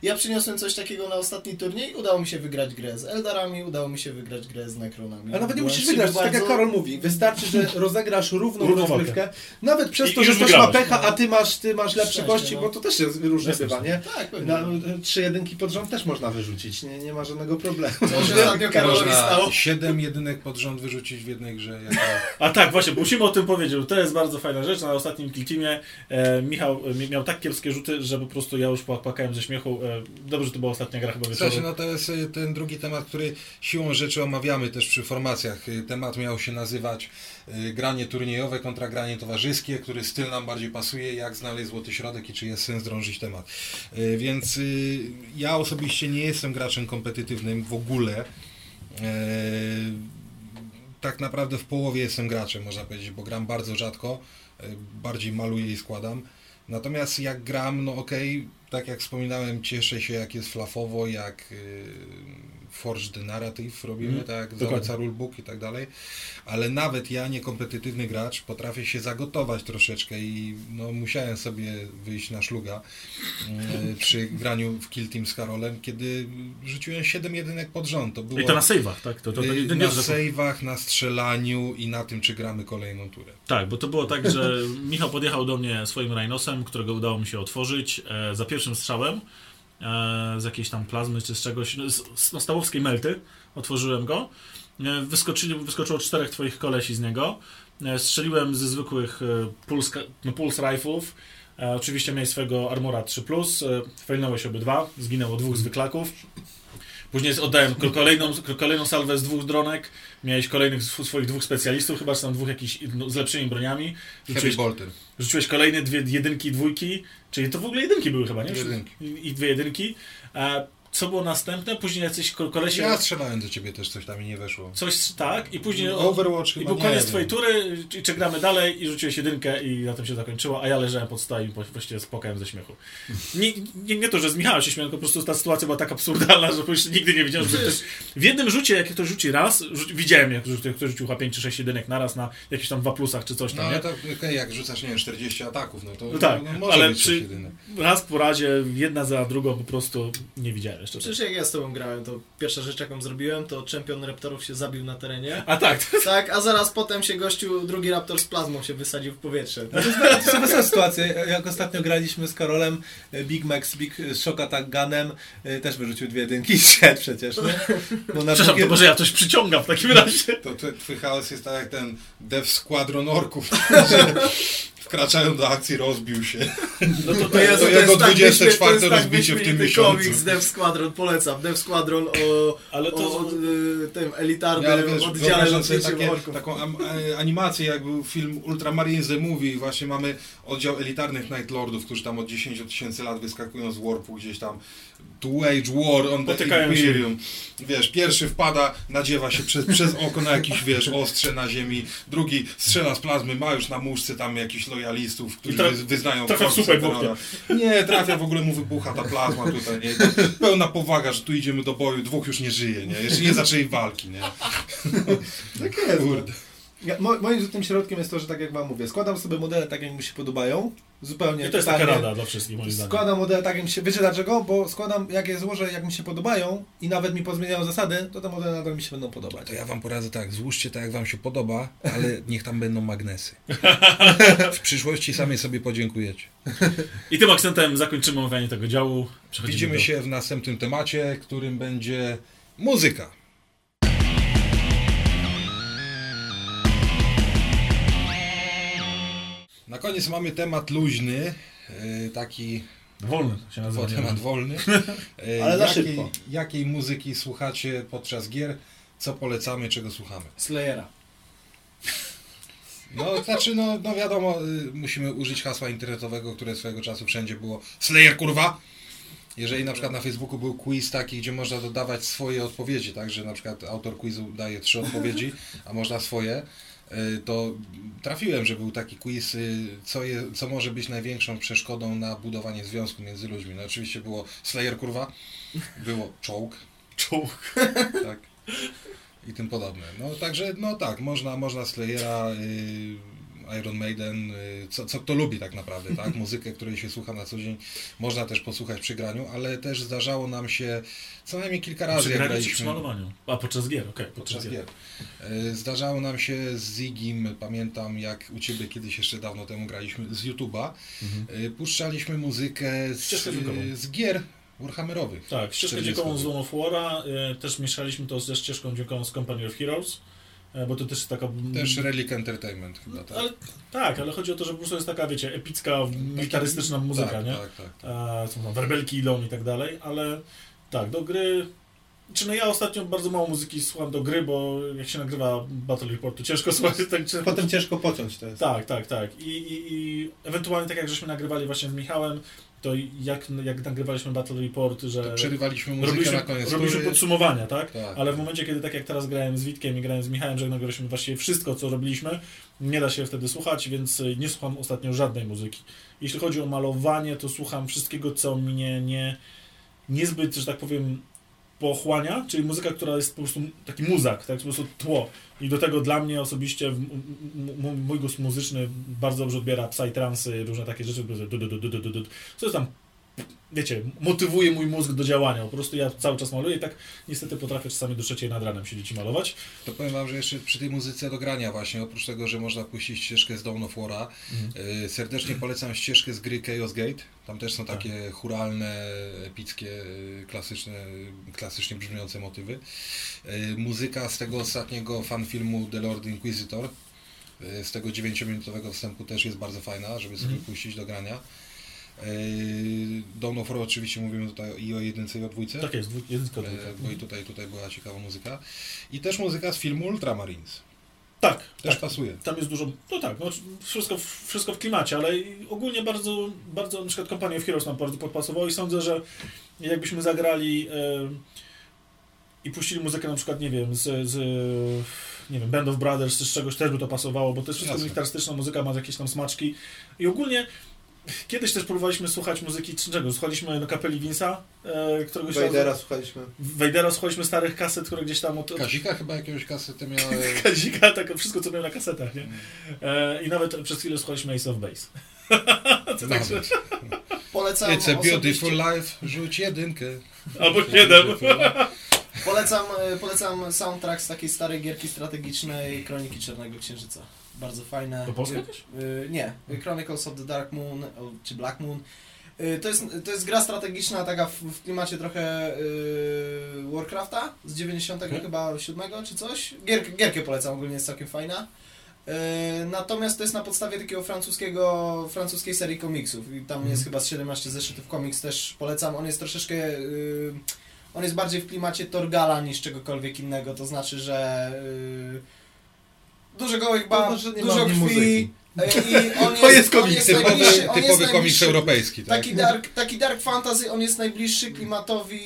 Ja przyniosłem coś takiego na ostatni turniej, udało mi się wygrać grę z Eldarami, udało mi się wygrać grę z Necronami. Ale nawet nie musisz wygrać, tak jak bardzo- Karol mówi. Wystarczy, że rozegrasz równą rozgrywkę. Nawet przez I- to, i że już ktoś ma pecha, a ty masz, ty masz lepsze Szczęście, kości, no. bo to też jest różnie Jasne, bywa, nie? Tak, pewnie. Na, trzy jedynki pod rząd też można wyrzucić, nie, nie ma żadnego problemu. Ostatnio Karolowi stało? siedem jedynek pod rząd wyrzucić w jednej grze. Jako... A tak, właśnie, musimy o tym powiedzieć. To jest bardzo fajna rzecz. Na ostatnim Kiltimie e, Michał e, miał tak kiepskie rzuty, że po prostu ja już płakałem ze śmiechu. Dobrze, że to była ostatnia gra chyba wieczoru. Słuchajcie, no to jest y, ten drugi temat, który siłą rzeczy omawiamy też przy formacjach. Y, Temat miał się nazywać y, granie turniejowe kontra granie towarzyskie, który styl nam bardziej pasuje, jak znaleźć złoty środek i czy jest sens drążyć temat. Więc ja osobiście nie jestem graczem kompetytywnym w ogóle. Tak naprawdę w połowie jestem graczem, można powiedzieć, bo gram bardzo rzadko, bardziej maluję i składam. Natomiast jak gram, no okej, tak jak wspominałem, cieszę się jak jest flafowo, jak y, Forged Narrative robimy, Mhm, tak, zaleca rulebook i tak dalej, ale nawet ja, niekompetytywny gracz, potrafię się zagotować troszeczkę i no, musiałem sobie wyjść na szluga y, przy graniu w Kill Team z Karolem, kiedy rzuciłem 7 jedynek pod rząd. To było I to na save'ach, tak? To, to, to, to y, nie na save'ach, na strzelaniu i na tym, czy gramy kolejną turę. Tak, bo to było tak, że Michał podjechał do mnie swoim Rhinosem, którego udało mi się otworzyć e, za pierwszym strzałem e, z jakiejś tam plazmy czy z czegoś, no, z, no, stałowskiej melty. Otworzyłem go. E, wyskoczyli, wyskoczyło czterech twoich kolesi z niego. E, strzeliłem ze zwykłych e, puls, no, puls rifle'ów. Oczywiście miałeś swojego Armora 3+, e, failnąłeś obydwa, zginęło dwóch zwyklaków. Później oddałem ko- kolejną, ko- kolejną salwę z dwóch dronek. Miałeś kolejnych sw- swoich dwóch specjalistów, chyba czy tam dwóch jakichś no, z lepszymi broniami. Rzuciłeś, Bolter. rzuciłeś kolejne dwie jedynki, dwójki, czyli to w ogóle jedynki były chyba, nie? Jedynki. I, i dwie jedynki. E, co było następne? Później jacyś ko- kolesie... Ja strzelałem do ciebie też coś tam i nie weszło. Coś tak i później... Overwatch I był nie koniec wiem. twojej tury, i czy gramy dalej i rzuciłeś jedynkę i na tym się zakończyło, a ja leżałem pod stołem i po- właściwie spokałem ze śmiechu. Nie, nie, nie to, że z Michałem się śmiałem, tylko po prostu ta sytuacja była tak absurdalna, że po prostu nigdy nie wiedziałem, że ktoś... W jednym rzucie, jak ktoś rzuci raz, rzuci, widziałem jak ktoś rzucił chyba 5 czy 6 jedynek naraz na jakichś tam dwa plusach czy coś No tam, ale nie? to okej, jak rzucasz, nie wiem, 40 ataków, no to No tak, no, może ale być przy-. Raz po razie, jedna za drugą po prostu nie widziałem jeszcze. Przecież jak ja z tobą grałem, to pierwsza rzecz jaką zrobiłem, to czempion Raptorów się zabił na terenie. A tak, Tak, a zaraz potem się gościu, drugi Raptor z plazmą się wysadził w powietrze. No to są wesołe sytuacje. Jak ostatnio graliśmy z Karolem, e, Big Max, Big Shock Attack Gunem, e, też wyrzucił dwie jedynki i szedł przecież, nie? Bo na przepraszam, drugie- to może ja coś przyciągam w takim razie. To ty- twój chaos jest tak jak ten Dev Squadron Orków, wkraczają do akcji, rozbił się. No to, To, jest, to to, jego jest tak 24 wyśmie- to jest tak rozbicie w tym miesiącu. komiks Dev Squadron, polecam. Dev Squadron o, Ale to... o, o y, tym elitarnym Ja, ale wiesz, oddziale lotniczym taką animację, jak był film Ultramarine The Movie i właśnie mamy oddział elitarnych Night Lordów, którzy tam od 10 tysięcy lat wyskakują z warpu gdzieś tam to wage war on the Potykają się. Imperium. Wiesz, pierwszy wpada, nadziewa się przez, przez oko na jakiś, wiesz, ostrze na ziemi, drugi strzela z plazmy, ma już na muszce tam jakichś lojalistów, którzy wy- wyznają trafia w Emperora. Nie, trafia, w ogóle mu wybucha ta plazma tutaj, nie? Pełna powaga, że tu idziemy do boju, dwóch już nie żyje, nie? Jeszcze nie zaczęli walki, nie? Tak jest. Kurde. Ja, mo, moim tym środkiem jest to, że tak jak wam mówię, składam sobie modele tak, jak mi się podobają. Zupełnie. I to jest taka rada dla wszystkich, moim zdaniem. Składam modele tak, jak mi się. Wiecie dlaczego? Bo składam, jak je złożę, jak mi się podobają i nawet mi pozmieniają zasady, to te modele nadal mi się będą podobać. To ja wam poradzę tak, złóżcie tak jak wam się podoba, ale niech tam będą magnesy. W przyszłości sami sobie podziękujecie. I tym akcentem zakończymy omawianie tego działu. Widzimy do... się w następnym temacie, którym będzie muzyka. Na koniec mamy temat luźny, e, taki Wolny się nazywa. temat wolny. E, Ale za jakiej, szybko. jakiej muzyki słuchacie podczas gier? Co polecamy, czego słuchamy? Slayera. No, znaczy, no, no wiadomo, y, musimy użyć hasła internetowego, które swojego czasu wszędzie było Slayer, kurwa! Jeżeli na przykład na Facebooku był quiz taki, gdzie można dodawać swoje odpowiedzi, tak, że na przykład autor quizu daje trzy odpowiedzi, a można swoje, to trafiłem, że był taki quiz, y, co, je, co może być największą przeszkodą na budowanie związku między ludźmi. No oczywiście było Slayer, kurwa, było czołg, Czołg. tak. I tym podobne. No także, no tak, można, można Slayera, y, Iron Maiden, y, co, co kto lubi tak naprawdę, tak? Muzykę, której się słucha na co dzień, można też posłuchać przy graniu, ale też zdarzało nam się co najmniej kilka razy, Przy jak graniu czy przy graliśmy malowaniu? A, podczas gier, okej. podczas gier. Y, Zdarzało nam się z Zigim, pamiętam jak u Ciebie kiedyś jeszcze dawno temu graliśmy z YouTube'a, Mhm. y, puszczaliśmy muzykę z, z gier Warhammerowych. Tak, ścieżkę 40. dźwiękową z Dawn of War'a, też mieszaliśmy to ze ścieżką dźwiękową z Company of Heroes, bo to też taka... Też Relic Entertainment chyba, tak? Ale, tak, ale chodzi o to, że po prostu jest taka, wiecie, epicka, militarystyczna muzyka, tak, nie? Tak, tak. E, są tam werbelki idą i tak dalej, ale tak, do gry... Czy no ja ostatnio bardzo mało muzyki słucham do gry, bo jak się nagrywa Battle Report, to ciężko słuchać tak czy... Potem ciężko pociąć to jest. Tak, tak, tak. I, i, I ewentualnie tak jak żeśmy nagrywali właśnie z Michałem, to jak, jak nagrywaliśmy Battle Report, że To przerywaliśmy muzykę robiliśmy, na koniec robiliśmy podsumowania, tak? Tak. Ale w momencie, kiedy tak jak teraz grałem z Witkiem i grałem z Michałem, że nagraliśmy właściwie wszystko, co robiliśmy, nie da się wtedy słuchać, więc y, nie słucham ostatnio żadnej muzyki. Jeśli chodzi o malowanie, to słucham wszystkiego, co mnie nie, niezbyt, że tak powiem, pochłania, czyli muzyka, która jest po prostu taki muzak, tak, po prostu tło. I do tego dla mnie osobiście w- mój gust muzyczny bardzo dobrze odbiera psytransy, różne takie rzeczy, które du- du- du- du- du- du- du- co jest tam, wiecie, motywuje mój mózg do działania. Po prostu ja cały czas maluję i tak niestety potrafię czasami do trzeciej nad ranem siedzieć i malować. To powiem wam, że jeszcze przy tej muzyce do grania właśnie, oprócz tego, że można puścić ścieżkę z Dawn of War'a, y, serdecznie polecam ścieżkę z gry Chaos Gate. Tam też są takie churalne, epickie, y, klasyczne, klasycznie brzmiące motywy. Y, Muzyka z tego ostatniego fanfilmu The Lord Inquisitor, z tego 9-minutowego wstępu też jest bardzo fajna, żeby sobie Mhm. puścić do grania. Y, Dawn of War oczywiście mówimy tutaj i o jedynce i o dwójce. Tak jest, jedynka, E, dwójka. Bo i tutaj, tutaj była ciekawa muzyka. I też muzyka z filmu Ultramarines. Tak, Też tak. pasuje. Tam jest dużo, no tak, no, wszystko, wszystko w klimacie, ale ogólnie bardzo, bardzo na przykład Company of Heroes nam bardzo podpasowało i sądzę, że jakbyśmy zagrali e, i puścili muzykę na przykład, nie wiem, z, z nie wiem, Band of Brothers, czy z czegoś też by to pasowało, bo to jest wszystko Jasne. militarystyczna muzyka, ma jakieś tam smaczki i ogólnie kiedyś też próbowaliśmy słuchać muzyki czego, słuchaliśmy no, kapeli Vince'a, e, któregoś Vadera razu, słuchaliśmy. Wejdera słuchaliśmy starych kaset, które gdzieś tam od, od Kazika chyba jakiegoś kasety miały. Kazika, tak, wszystko co miał na kasetach, nie? E, I nawet przez chwilę słuchaliśmy Ace of Base. to także, Nawet. Polecam It's a beautiful osobiście, life, rzuć jedynkę. albo siedem. polecam, e, polecam soundtrack z takiej starej gierki strategicznej Kroniki Czarnego Księżyca. Bardzo fajne. To polskie jakieś? e, Nie, Chronicles of the Dark Moon, czy Black Moon. E, To jest, to jest gra strategiczna, taka w, w klimacie trochę Warcrafta z 90 Okej. chyba 7 czy coś. Gier, gierkę polecam, ogólnie jest całkiem fajna. Natomiast to jest na podstawie takiego francuskiego, francuskiej serii komiksów i tam Mhm. jest chyba z 17 zeszytów komiks też polecam. On jest troszeczkę, y, on jest bardziej w klimacie Torgala niż czegokolwiek innego, to znaczy, że y, dużo gołych To bab, znaczy, że nie dużo krwi muzyki. y, i on jest, To jest on komiks, Typowy, najbliższy- on jest typowy komiks europejski, tak? Taki dark, taki dark fantasy, on jest najbliższy klimatowi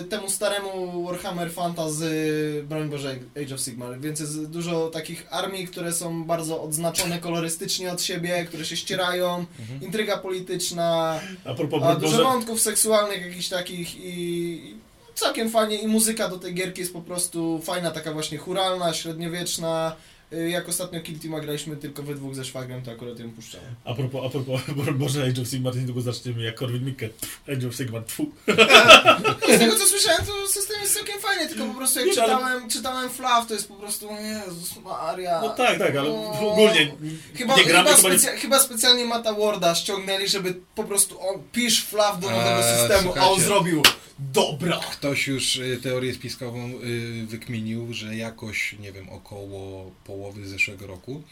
y, temu staremu Warhammer Fantasy, broń Boże, Age of Sigmar, więc jest dużo takich armii, które są bardzo odznaczone kolorystycznie od siebie, które się ścierają, Mhm. intryga polityczna, A propos a dużo Boże, wątków seksualnych jakichś takich i i całkiem fajnie i muzyka do tej gierki jest po prostu fajna, taka właśnie churalna, średniowieczna. Y, Jak ostatnio Kill Teama graliśmy tylko we dwóch ze szwagrem, to akurat ją puszczałem. a propos, a propos Boże Age of Sigmar, to niedługo zaczniemy jak Corwin Mikke. Age of Sigmar, tfu. Z tego co słyszałem, to system jest całkiem fajny, tylko po prostu jak Kurczę, ale- czytałem, czytałem Flaw, to jest po prostu, Jezus Maria. No tak, tak, ale O. ogólnie Chyba, nie gramy, chyba, chyba nie... chyba specjalnie Mata Warda ściągnęli, żeby po prostu on pisz Flaw do nowego A, systemu, a on zrobił dobra. Ktoś już y, teorię spiskową y, wykminił, że jakoś, nie wiem, około połowy zeszłego roku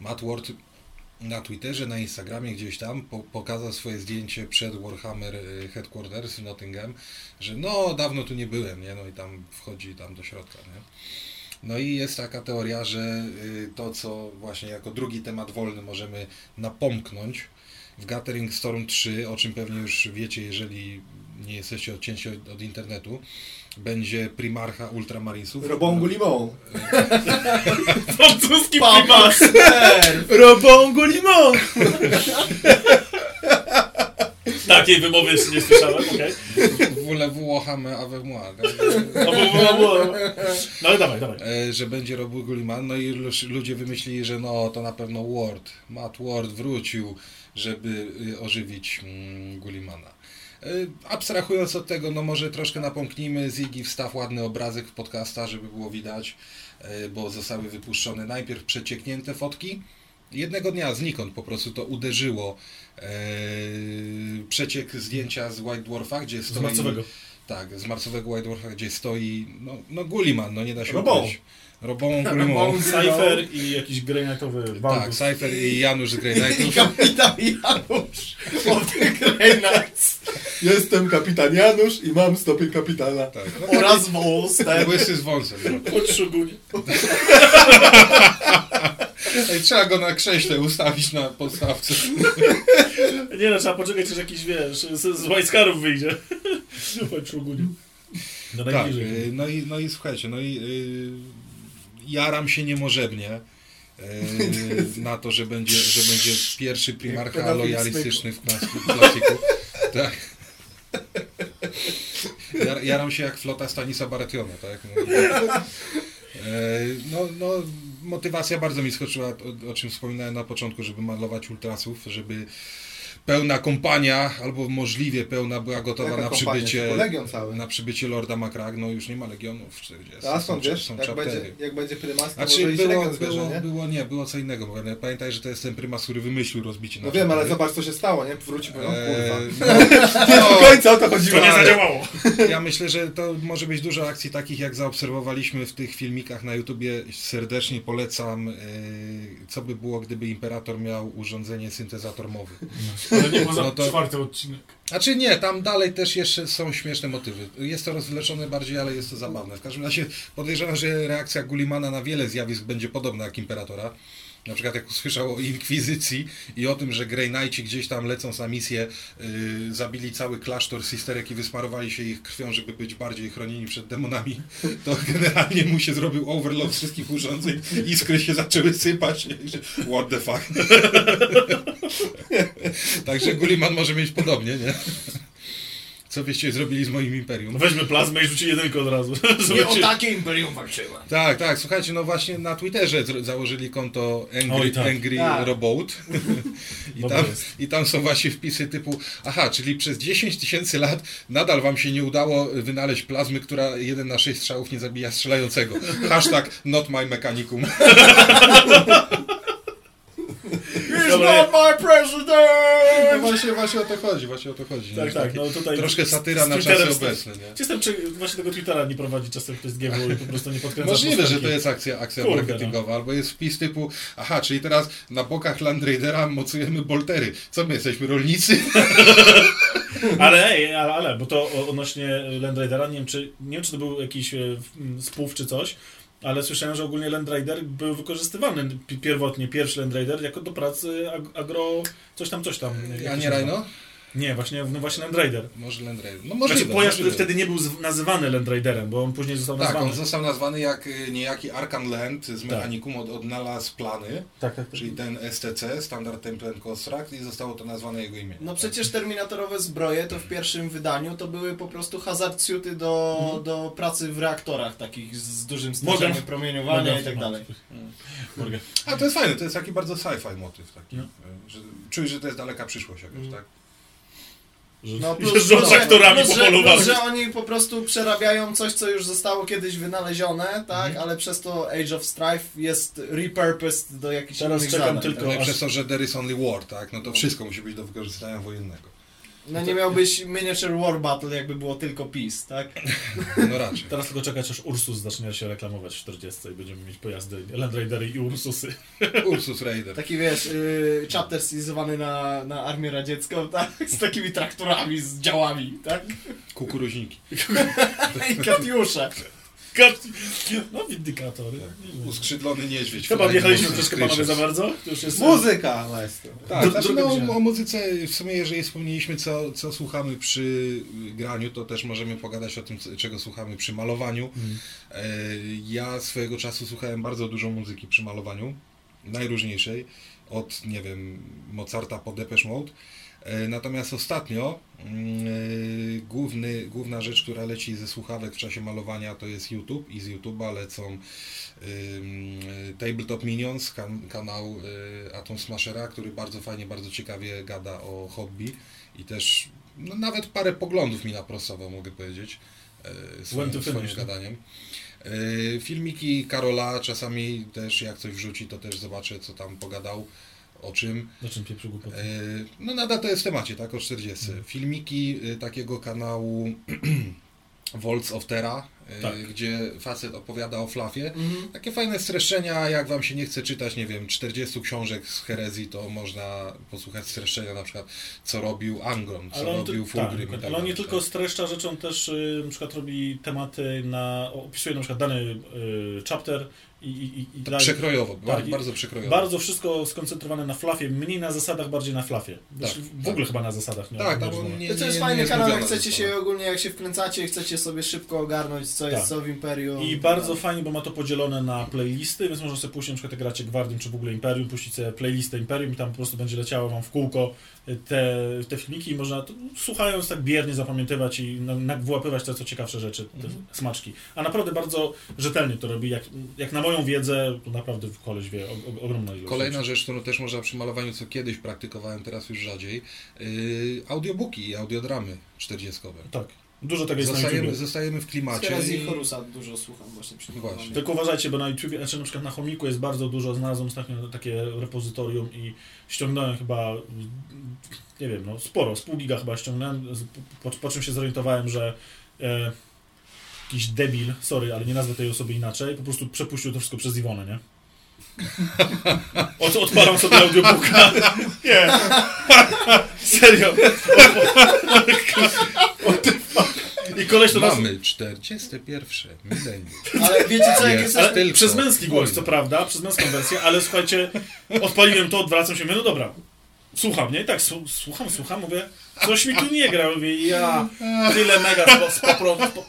Matt Ward na Twitterze, na Instagramie gdzieś tam po, pokazał swoje zdjęcie przed Warhammer y, Headquarters w Nottingham, że no dawno tu nie byłem, nie? No i tam wchodzi tam do środka, nie? No i jest taka teoria, że to co właśnie jako drugi temat wolny możemy napomknąć w Gathering Storm 3, o czym pewnie już wiecie, jeżeli nie jesteście odcięci od, od internetu, będzie Primarcha Ultramarinesów. Robongu Limon. Francuski! Smer! Robongu Limon! Takiej wymowy jeszcze nie słyszałem, okej. Voulez-vous Warhammer avec moi? No, No ale dawaj, dawaj. E, że będzie Rob Gulliman, no i ludzie wymyślili, że no to na pewno Ward, Matt Ward wrócił, żeby y, ożywić mm, Gullimana. E, Abstrahując od tego, no może troszkę napomknijmy, Ziggy wstaw ładny obrazek w podcasta, żeby było widać, e, bo zostały wypuszczone najpierw przecieknięte fotki. Jednego dnia znikąd po prostu to uderzyło e, przeciek zdjęcia z White Dwarfa, gdzie Z stoi... marcowego. Tak, z marcowego White Dwarfa, gdzie stoi, no, no Gulliman, no nie da się Robą. ukryć. Robą. Robą. Cypher i jakiś granatowy Tak. Cypher i Janusz z Grey I Knightów. kapitan Janusz od Grey Knights Jestem kapitan Janusz i mam stopień kapitana. Tak, no, oraz Wolster. łysy z wąsem. No. Szogunie. Ej, trzeba go na krześle ustawić na podstawce. Nie no, trzeba poczekać, aż jakiś, wiesz, z, z Wajskarów wyjdzie. Chodź szogunie. No Tak, najbliżej. y, no i, no i słuchajcie, no i y, jaram się niemożebnie y, na to, że będzie, że będzie pierwszy primarcha lojalistyczny w klas- w klasiku. Tak. Jar- Jaram się jak flota Stanisa Barationa, tak? No, E, no, no, motywacja bardzo mi skoczyła, o, o czym wspominałem na początku, żeby malować ultrasów, żeby pełna kompania, albo możliwie pełna była gotowa Jaka na kompania? przybycie Tylko Legion cały. na przybycie Lorda Macrag, no już nie ma Legionów 40. A są, wiesz? są Jak chaptery. będzie, jak będzie prymas, to Znaczy może było, Legion zbierze, było, nie? było, nie, było co innego, bo pamiętaj, że to jest ten prymas, który wymyślił rozbicie na No wiem, ale zobacz co się stało, nie? Wróci, powiem, Eee, no, do końca o to chodziło. To nie zadziałało. ja myślę, że to może być dużo akcji takich, jak zaobserwowaliśmy w tych filmikach na YouTubie. Serdecznie polecam, e, co by było, gdyby Imperator miał urządzenie syntezator mowy. Ale nie poza No to- czwarty odcinek. Znaczy nie, tam dalej też jeszcze są śmieszne motywy. Jest to rozwleczone bardziej, ale jest to zabawne. W każdym razie podejrzewam, że reakcja Gullimana na wiele zjawisk będzie podobna jak Imperatora. Na przykład jak usłyszał o Inkwizycji i o tym, że Grey Knighti gdzieś tam lecąc na misję yy, zabili cały klasztor sisterek i wysmarowali się ich krwią, żeby być bardziej chronieni przed demonami, to generalnie mu się zrobił overload wszystkich urządzeń, iskry się zaczęły sypać. nie? What the fuck? Także Gulliman może mieć podobnie, nie? Co byście zrobili z moim imperium? No weźmy plazmę i rzuci jedynkę od razu. Nie o takie imperium walczyła. Tak, tak, słuchajcie, no właśnie na Twitterze założyli konto Angry, Oj, tak. Angry Tak. Robot I, tam, i tam są właśnie wpisy typu aha, czyli przez 10 tysięcy lat nadal wam się nie udało wynaleźć plazmy, która jeden na 6 strzałów nie zabija strzelającego. Hashtag not my mechanicum. He's Dobra, not my No president! właśnie, właśnie o to chodzi, właśnie o to chodzi. Tak, nie? tak, no tutaj... Troszkę satyra z na czasy obecne, nie? Jestem, czy właśnie tego Twittera nie prowadzi czasem ktoś z GW i po prostu nie podkręca Możliwe, że to jest akcja, akcja Kurde, marketingowa, albo jest wpis typu, aha, czyli teraz na bokach Land Raidera mocujemy boltery. Co my jesteśmy, rolnicy? Ale, ej, ale, ale, bo to odnośnie Land Raidera, nie wiem, czy, nie wiem, czy to był jakiś e, spłów czy coś, ale słyszałem, że ogólnie Land Raider był wykorzystywany pi- pierwotnie, pierwszy Land Raider, jako do pracy ag- agro... coś tam, coś tam. A nie? Rhino? Nie, właśnie, no właśnie Land Raider. Może Land Raider. No Znaczy możliwe. pojazd, który możliwe. wtedy nie był nazywany Land Raiderem, bo on później został Tak, nazwany. on został nazwany jak y, niejaki Arkan Land z Tak. mechanikum od, odnalazł plany, Tak, tak, tak. czyli ten STC, Standard Template Construct i zostało to nazwane jego imieniem. No przecież terminatorowe zbroje to w pierwszym wydaniu to były po prostu hazard suity do, Mhm. do pracy w reaktorach takich z dużym stężeniem promieniowania Morgan i tak dalej. Morgan. A to jest fajne, to jest taki bardzo sci-fi motyw taki. No. Że, czujesz, że to jest daleka przyszłość jakaś, Mm. tak? Że, No plus, plus, jeżdżą plus, traktorami plus, po że, polu plus, walki. że oni po prostu przerabiają coś, co już zostało kiedyś wynalezione, tak? Mhm. Ale przez to Age of Strife jest repurposed do jakichś Teraz innych czekam zadań. tylko- No i aż- przez to, że there is only war, tak? No to wszystko musi być do wykorzystania wojennego. No nie miałbyś miniature war battle, jakby było tylko peace, tak? No raczej. Teraz tylko czekać, aż Ursus zacznie się reklamować w 40 i będziemy mieć pojazdy Land Raidery i Ursusy. Ursus Raider. Taki wiesz, yy, chapter stylizowany na, na armię radziecką, tak? Z takimi traktorami, z działami, tak? Kukuruźniki. I katiusze. No, windykatory. Uskrzydlony niedźwiedź. Chyba wjechaliśmy troszkę panowie za bardzo. To już jest... Muzyka, maestro. Tak, Do- znaczy, no, o muzyce w sumie jeżeli wspomnieliśmy co, co słuchamy przy graniu, to też możemy pogadać o tym, czego słuchamy przy malowaniu. Mm. E, Ja swojego czasu słuchałem bardzo dużo muzyki przy malowaniu, najróżniejszej, od nie wiem, Mozarta po Depeche Mode. E, Natomiast ostatnio mm, e, główny, główna rzecz, która leci ze słuchawek w czasie malowania to jest YouTube i z YouTube'a lecą e, Tabletop Minions, kan, kanał Atom Smashera, który bardzo fajnie, bardzo ciekawie gada o hobby i też no, nawet parę poglądów mi naprostował, mogę powiedzieć, swoim, swoim gadaniem. Filmiki Karola czasami też jak coś wrzuci, to też zobaczę, co tam pogadał, o czym. Na czym pieprzył głupoty? E, No nadal to jest w temacie, tak, o 40. Mhm. Filmiki y, takiego kanału Volts of Terra, y, Tak. gdzie facet opowiada o flafie. Mhm. Takie fajne streszczenia, jak wam się nie chce czytać, nie wiem, 40 książek z herezji, to można posłuchać streszczenia na przykład, co robił Angron, co Ale robił ty, Fulgrim tak, i tak ale on nie tylko tak. streszcza rzeczy, on też y, na przykład robi tematy na, opisuje na przykład dany y, chapter i, i, daje- Przekrojowo, Tak, bardzo, przekrojowo. bardzo wszystko skoncentrowane na flafie, mniej na zasadach, bardziej na flafie. Znaczy, Tak, w tak. ogóle chyba na zasadach. Nie, tak, tak, nie, To, nie, to jest nie fajny kanał, jak chcecie się ogólnie, jak się wkręcacie, chcecie sobie szybko ogarnąć, co jest Tak. co w Imperium. I bardzo fajnie, bo ma to podzielone na playlisty, więc można sobie puścić na przykład jak gracie Gwardium, czy w ogóle Imperium, puścić sobie playlistę Imperium i tam po prostu będzie leciało wam w kółko te, te filmiki i można to, słuchając tak biernie zapamiętywać i wyłapywać te co ciekawsze rzeczy, te Mhm. smaczki. A naprawdę bardzo rzetelnie to robi, jak, jak na moją wiedzę, to naprawdę koleś wie, o, o, ogromna ilość Kolejna rzeczy. rzecz, którą też można przy malowaniu, co kiedyś praktykowałem, teraz już rzadziej, yy, audiobooki i audiodramy 40. Tak, dużo tego jest na Zostajemy, YouTube. zostajemy w klimacie. herezji i- Horusa dużo słucham właśnie przy Właśnie. Tylko uważajcie, bo na YouTube, znaczy na przykład na Chomiku jest bardzo dużo, znalazłem ostatnio takie repozytorium i ściągnąłem chyba, nie wiem, no sporo, z pół giga chyba ściągnąłem, po, po czym się zorientowałem, że e, jakiś debil, sorry, ale nie nazwę tej osoby inaczej, po prostu przepuścił to wszystko przez Iwonę, nie? Od, odpalam sobie audiobooka. Nie. Serio. I koleś to nas... Mamy 41 milenium. Ale wiecie co, jak Jest. Ale tylko przez męski głos, co prawda, przez męską wersję, ale słuchajcie, odpaliłem to, odwracam się, mówię, no dobra, słucham, nie? I tak, su- słucham, słucham, mówię, coś mi tu nie gra, mówię, ja, tyle mega spo, spopro, spo,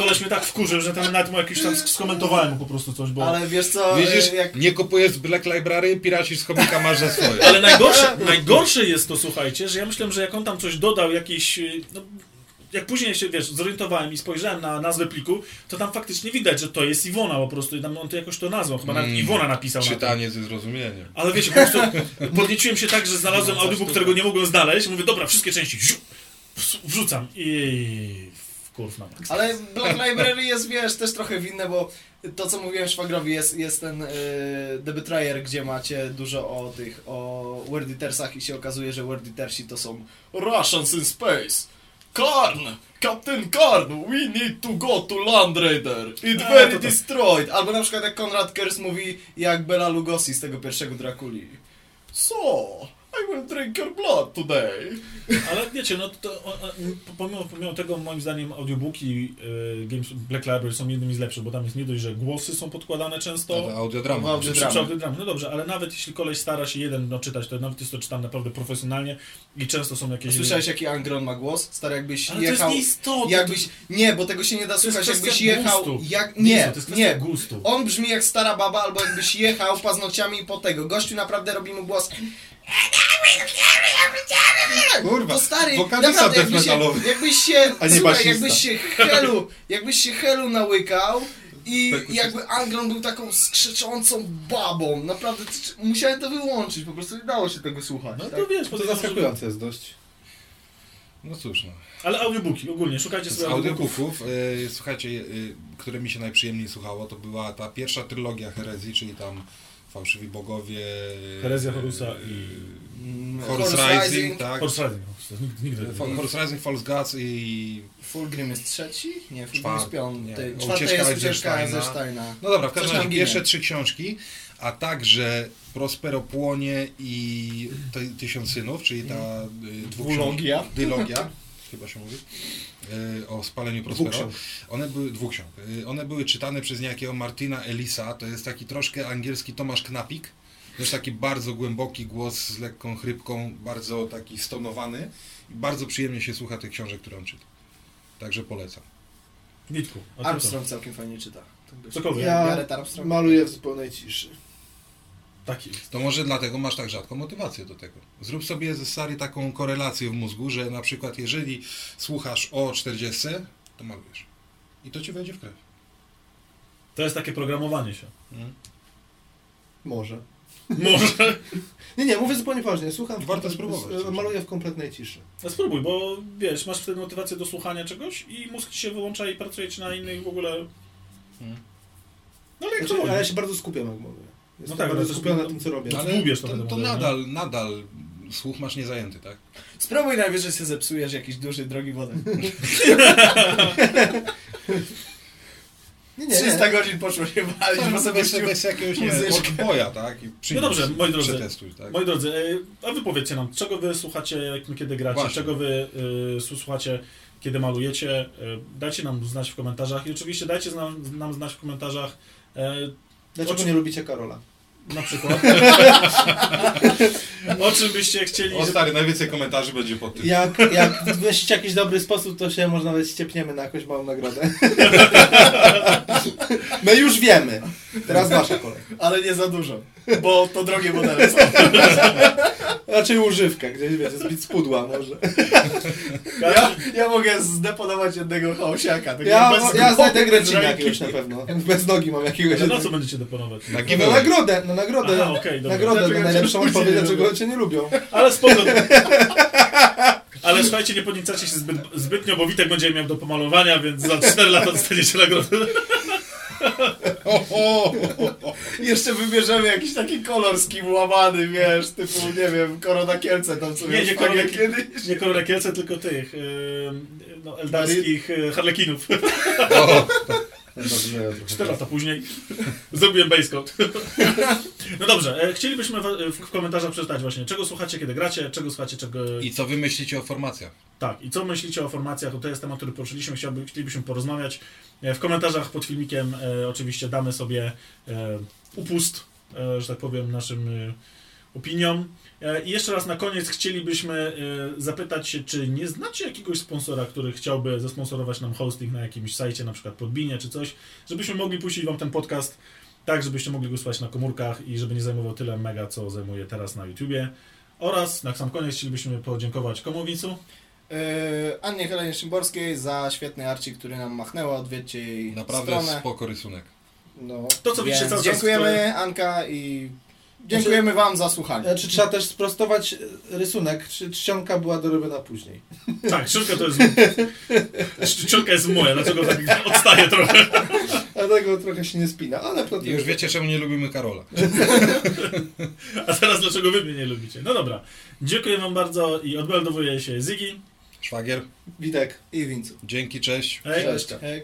Koleś mnie tak wkurzył, że tam nawet mu jakiś tam sk- skomentowałem mu po prostu coś, bo... Ale wiesz co, Widzisz, e, jak... nie kupujesz z Black Library, piracisz z komika, masz za swoje. Ale najgorsze, najgorsze jest to, słuchajcie, że ja myślałem, że jak on tam coś dodał, jakiś. y, No, jak później się, wiesz, zorientowałem i spojrzałem na nazwę pliku, to tam faktycznie widać, że to jest Iwona po prostu i tam on to jakoś to nazwał, chyba nawet Mm, Iwona napisał na. Czytanie ze zrozumieniem. Ale wiecie, po prostu podnieciłem się tak, że znalazłem audiobook, którego nie mogłem znaleźć. Mówię, dobra, wszystkie części wrzucam i wkurw na maksa. Ale Black Library jest, wiesz, też trochę winne, bo to, co mówiłem Szwagrowi, jest, jest ten y, The Betrayer, gdzie macie dużo o tych, o Worditersach i się okazuje, że Worditersi to są Russians in space. Karn! Captain Karn! We need to go to Land Raider! It A, very to to- destroyed! Albo na przykład jak Konrad Kers mówi jak Bela Lugosi z tego pierwszego Drakuli. So, I will drink your blood today. Ale wiecie, no to, o, o, pomimo, pomimo tego moim zdaniem audiobooki y, Games Black Library są jednymi z lepszych, bo tam jest nie dość, że głosy są podkładane często. To audiodrama. No, Przy, Audiodrama. audiodramy. No dobrze, ale nawet jeśli koleś stara się jeden no, czytać, to nawet jest to czytane naprawdę profesjonalnie i często są jakieś... Słyszałeś jaki Angron ma głos? Stary, jakbyś Ale to jest jechał... nieistotne. Jakbyś... Nie, bo tego się nie da To słuchać. Jakbyś jechał... gustu. Jak... Nie, Nie, to jest kwestia nie. gustu. On brzmi jak stara baba, albo jakbyś jechał paznokciami po tego. Gościu naprawdę robi mu głos... Kurwa, To stary, wokalista naprawdę, death jakbyś się, metalowy. jakbyś się, A nie słuchaj, basista. jakbyś się helu, jakbyś się helu nałykał i Tak, jakby Angron był taką skrzyczącą babą. Naprawdę, musiałem to wyłączyć, po prostu nie dało się tego słuchać. No tak? to wiesz, To zaskakujące jest dość. No cóż, no. Ale audiobooki ogólnie, szukajcie sobie audiobooków. audiobooków, y, słuchajcie, y, które mi się najprzyjemniej słuchało, to była ta pierwsza trylogia herezji, czyli tam Fałszywi Bogowie... Herezja Horusa y, i- Mm, Horse, Rising, tak? Horse Riding, no, nigdy, nigdy. Fo- Horse Rising, False Gods i... Fulgrim jest trzeci? Nie, Fulgrim jest piąty. Ucieczka jest ucieczka Eisensteina. ze Steina. No dobra, w każdym razie pierwsze trzy książki, a także Prospero Płonie i ty, Tysiąc Synów, czyli ta y, Dwulogia. Dylogia, chyba się mówi, y, o spaleniu Prospero. One były, dwóch ksiąg. Y, One były czytane przez niejakiego Martina Elisa, to jest taki troszkę angielski Tomasz Knapik, też taki bardzo głęboki głos z lekką chrypką, bardzo taki stonowany i bardzo przyjemnie się słucha tych książek, które on czyta. Także polecam. Witku? Armstrong całkiem fajnie czyta. Cokolwiek. Ja maluję w zupełnej ciszy. Taki jest. To może dlatego masz tak rzadką motywację do tego. Zrób sobie ze Sary taką korelację w mózgu, że na przykład jeżeli słuchasz o 40, to malujesz. I to ci wejdzie w krew. To jest takie programowanie się. Mm. Może. Może. Nie, nie, mówię zupełnie poważnie. Słucham. Warto w- spróbować. Maluję w kompletnej ciszy. No spróbuj, bo wiesz, masz wtedy motywację do słuchania czegoś i mózg ci się wyłącza i pracuje ci na innych w ogóle... Mm. No ale jak to Znaczy, woli. ale ja się bardzo skupiam, jak maluję. Jestem tak, ale bardzo to- skupiony na tym, co robię. No, Ale zgubiesz to, to, model, nadal, nadal słuch masz niezajęty, tak? Spróbuj najwyżej się zepsujesz jakiś duży, drogi wodem. Nie, nie, 300 nie. godzin poszło się walić, bo sobie weź jakiegoś nie, muzyczkę. boja, tak? I No dobrze, moi drodzy. Przetestuj, tak? Moi drodzy, e, a wy powiedzcie nam, czego wy słuchacie, kiedy gracie, Właśnie. czego wy e, słuchacie, kiedy malujecie. E, dajcie nam znać w komentarzach i oczywiście dajcie nam, nam znać w komentarzach e, Dlaczego nie lubicie Karola? Na przykład o czym byście chcieli, O stary, najwięcej komentarzy będzie pod tym. Jak, jak wymyślicie jakiś dobry sposób, to się może nawet ściepniemy na jakąś małą nagrodę. My już wiemy. Teraz wasza kolej. Ale nie za dużo, bo to drogie modele są. Raczej używka, gdzieś wiecie, zbić z pudła może. Ja, ja mogę zdeponować jednego chaosiaka. takiego Ja, ja znajdę Grecina jakiegoś na pewno. Bez nogi mam jakiegoś. Ale na co będziecie deponować? Na na nagrodę, na nagrodę. Aha, dobra. nagrodę na najlepszą odpowiedź, dlaczego cię nie lubią. Ale spoko. Ale słuchajcie, nie podniecacie się zbyt, zbytnio, bo Witek będzie miał do pomalowania, więc za 4 lata dostaniecie nagrodę. O, o, o, o. Jeszcze wybierzemy jakiś taki kolor skimułamany, wiesz, typu, nie wiem, Korona Kielce tam co Nie, nie Korona kiedyś. Nie Korona Kielce, tylko tych, yy, no, eldarskich yy, harlekinów. 4 lata później zrobiłem basecode. No dobrze, e, chcielibyśmy w, w komentarzach przeczytać właśnie, czego słuchacie, kiedy gracie, czego słuchacie, czego... I co wy myślicie o formacjach? Tak, i co myślicie o formacjach? To jest temat, który poruszyliśmy, chciałby, chcielibyśmy porozmawiać. E, W komentarzach pod filmikiem e, oczywiście damy sobie e, upust, e, że tak powiem, naszym e, opiniom. E, I jeszcze raz na koniec chcielibyśmy e, zapytać się, czy nie znacie jakiegoś sponsora, który chciałby zasponsorować nam hosting na jakimś sajcie, na przykład Podbinie czy coś, żebyśmy mogli puścić wam ten podcast tak, żebyście mogli go słuchać na komórkach i żeby nie zajmował tyle mega, co zajmuje teraz na YouTubie. Oraz na sam koniec chcielibyśmy podziękować komu Wincu? Yy, Annie Helenie Szymborskiej za świetny arcik, który nam machnęła. Odwiedźcie jej Naprawdę stronę. spoko rysunek. No. To, co widzicie cały czas... dziękujemy Anka i dziękujemy Wam za słuchanie. Znaczy, trzeba też sprostować e, rysunek. Czy czcionka była dorobiona później? Tak, czcionka to jest... Czcionka jest moja, dlaczego tak odstaje trochę. Dlatego trochę się nie spina, ale potem... I już wiecie, czemu nie lubimy Karola. A teraz dlaczego wy mnie nie lubicie? No dobra, dziękuję wam bardzo i odmeldowuje się Ziggy. Szwagier, Witek. I Wincu. dzięki, cześć. Hej. Cześć. Hej.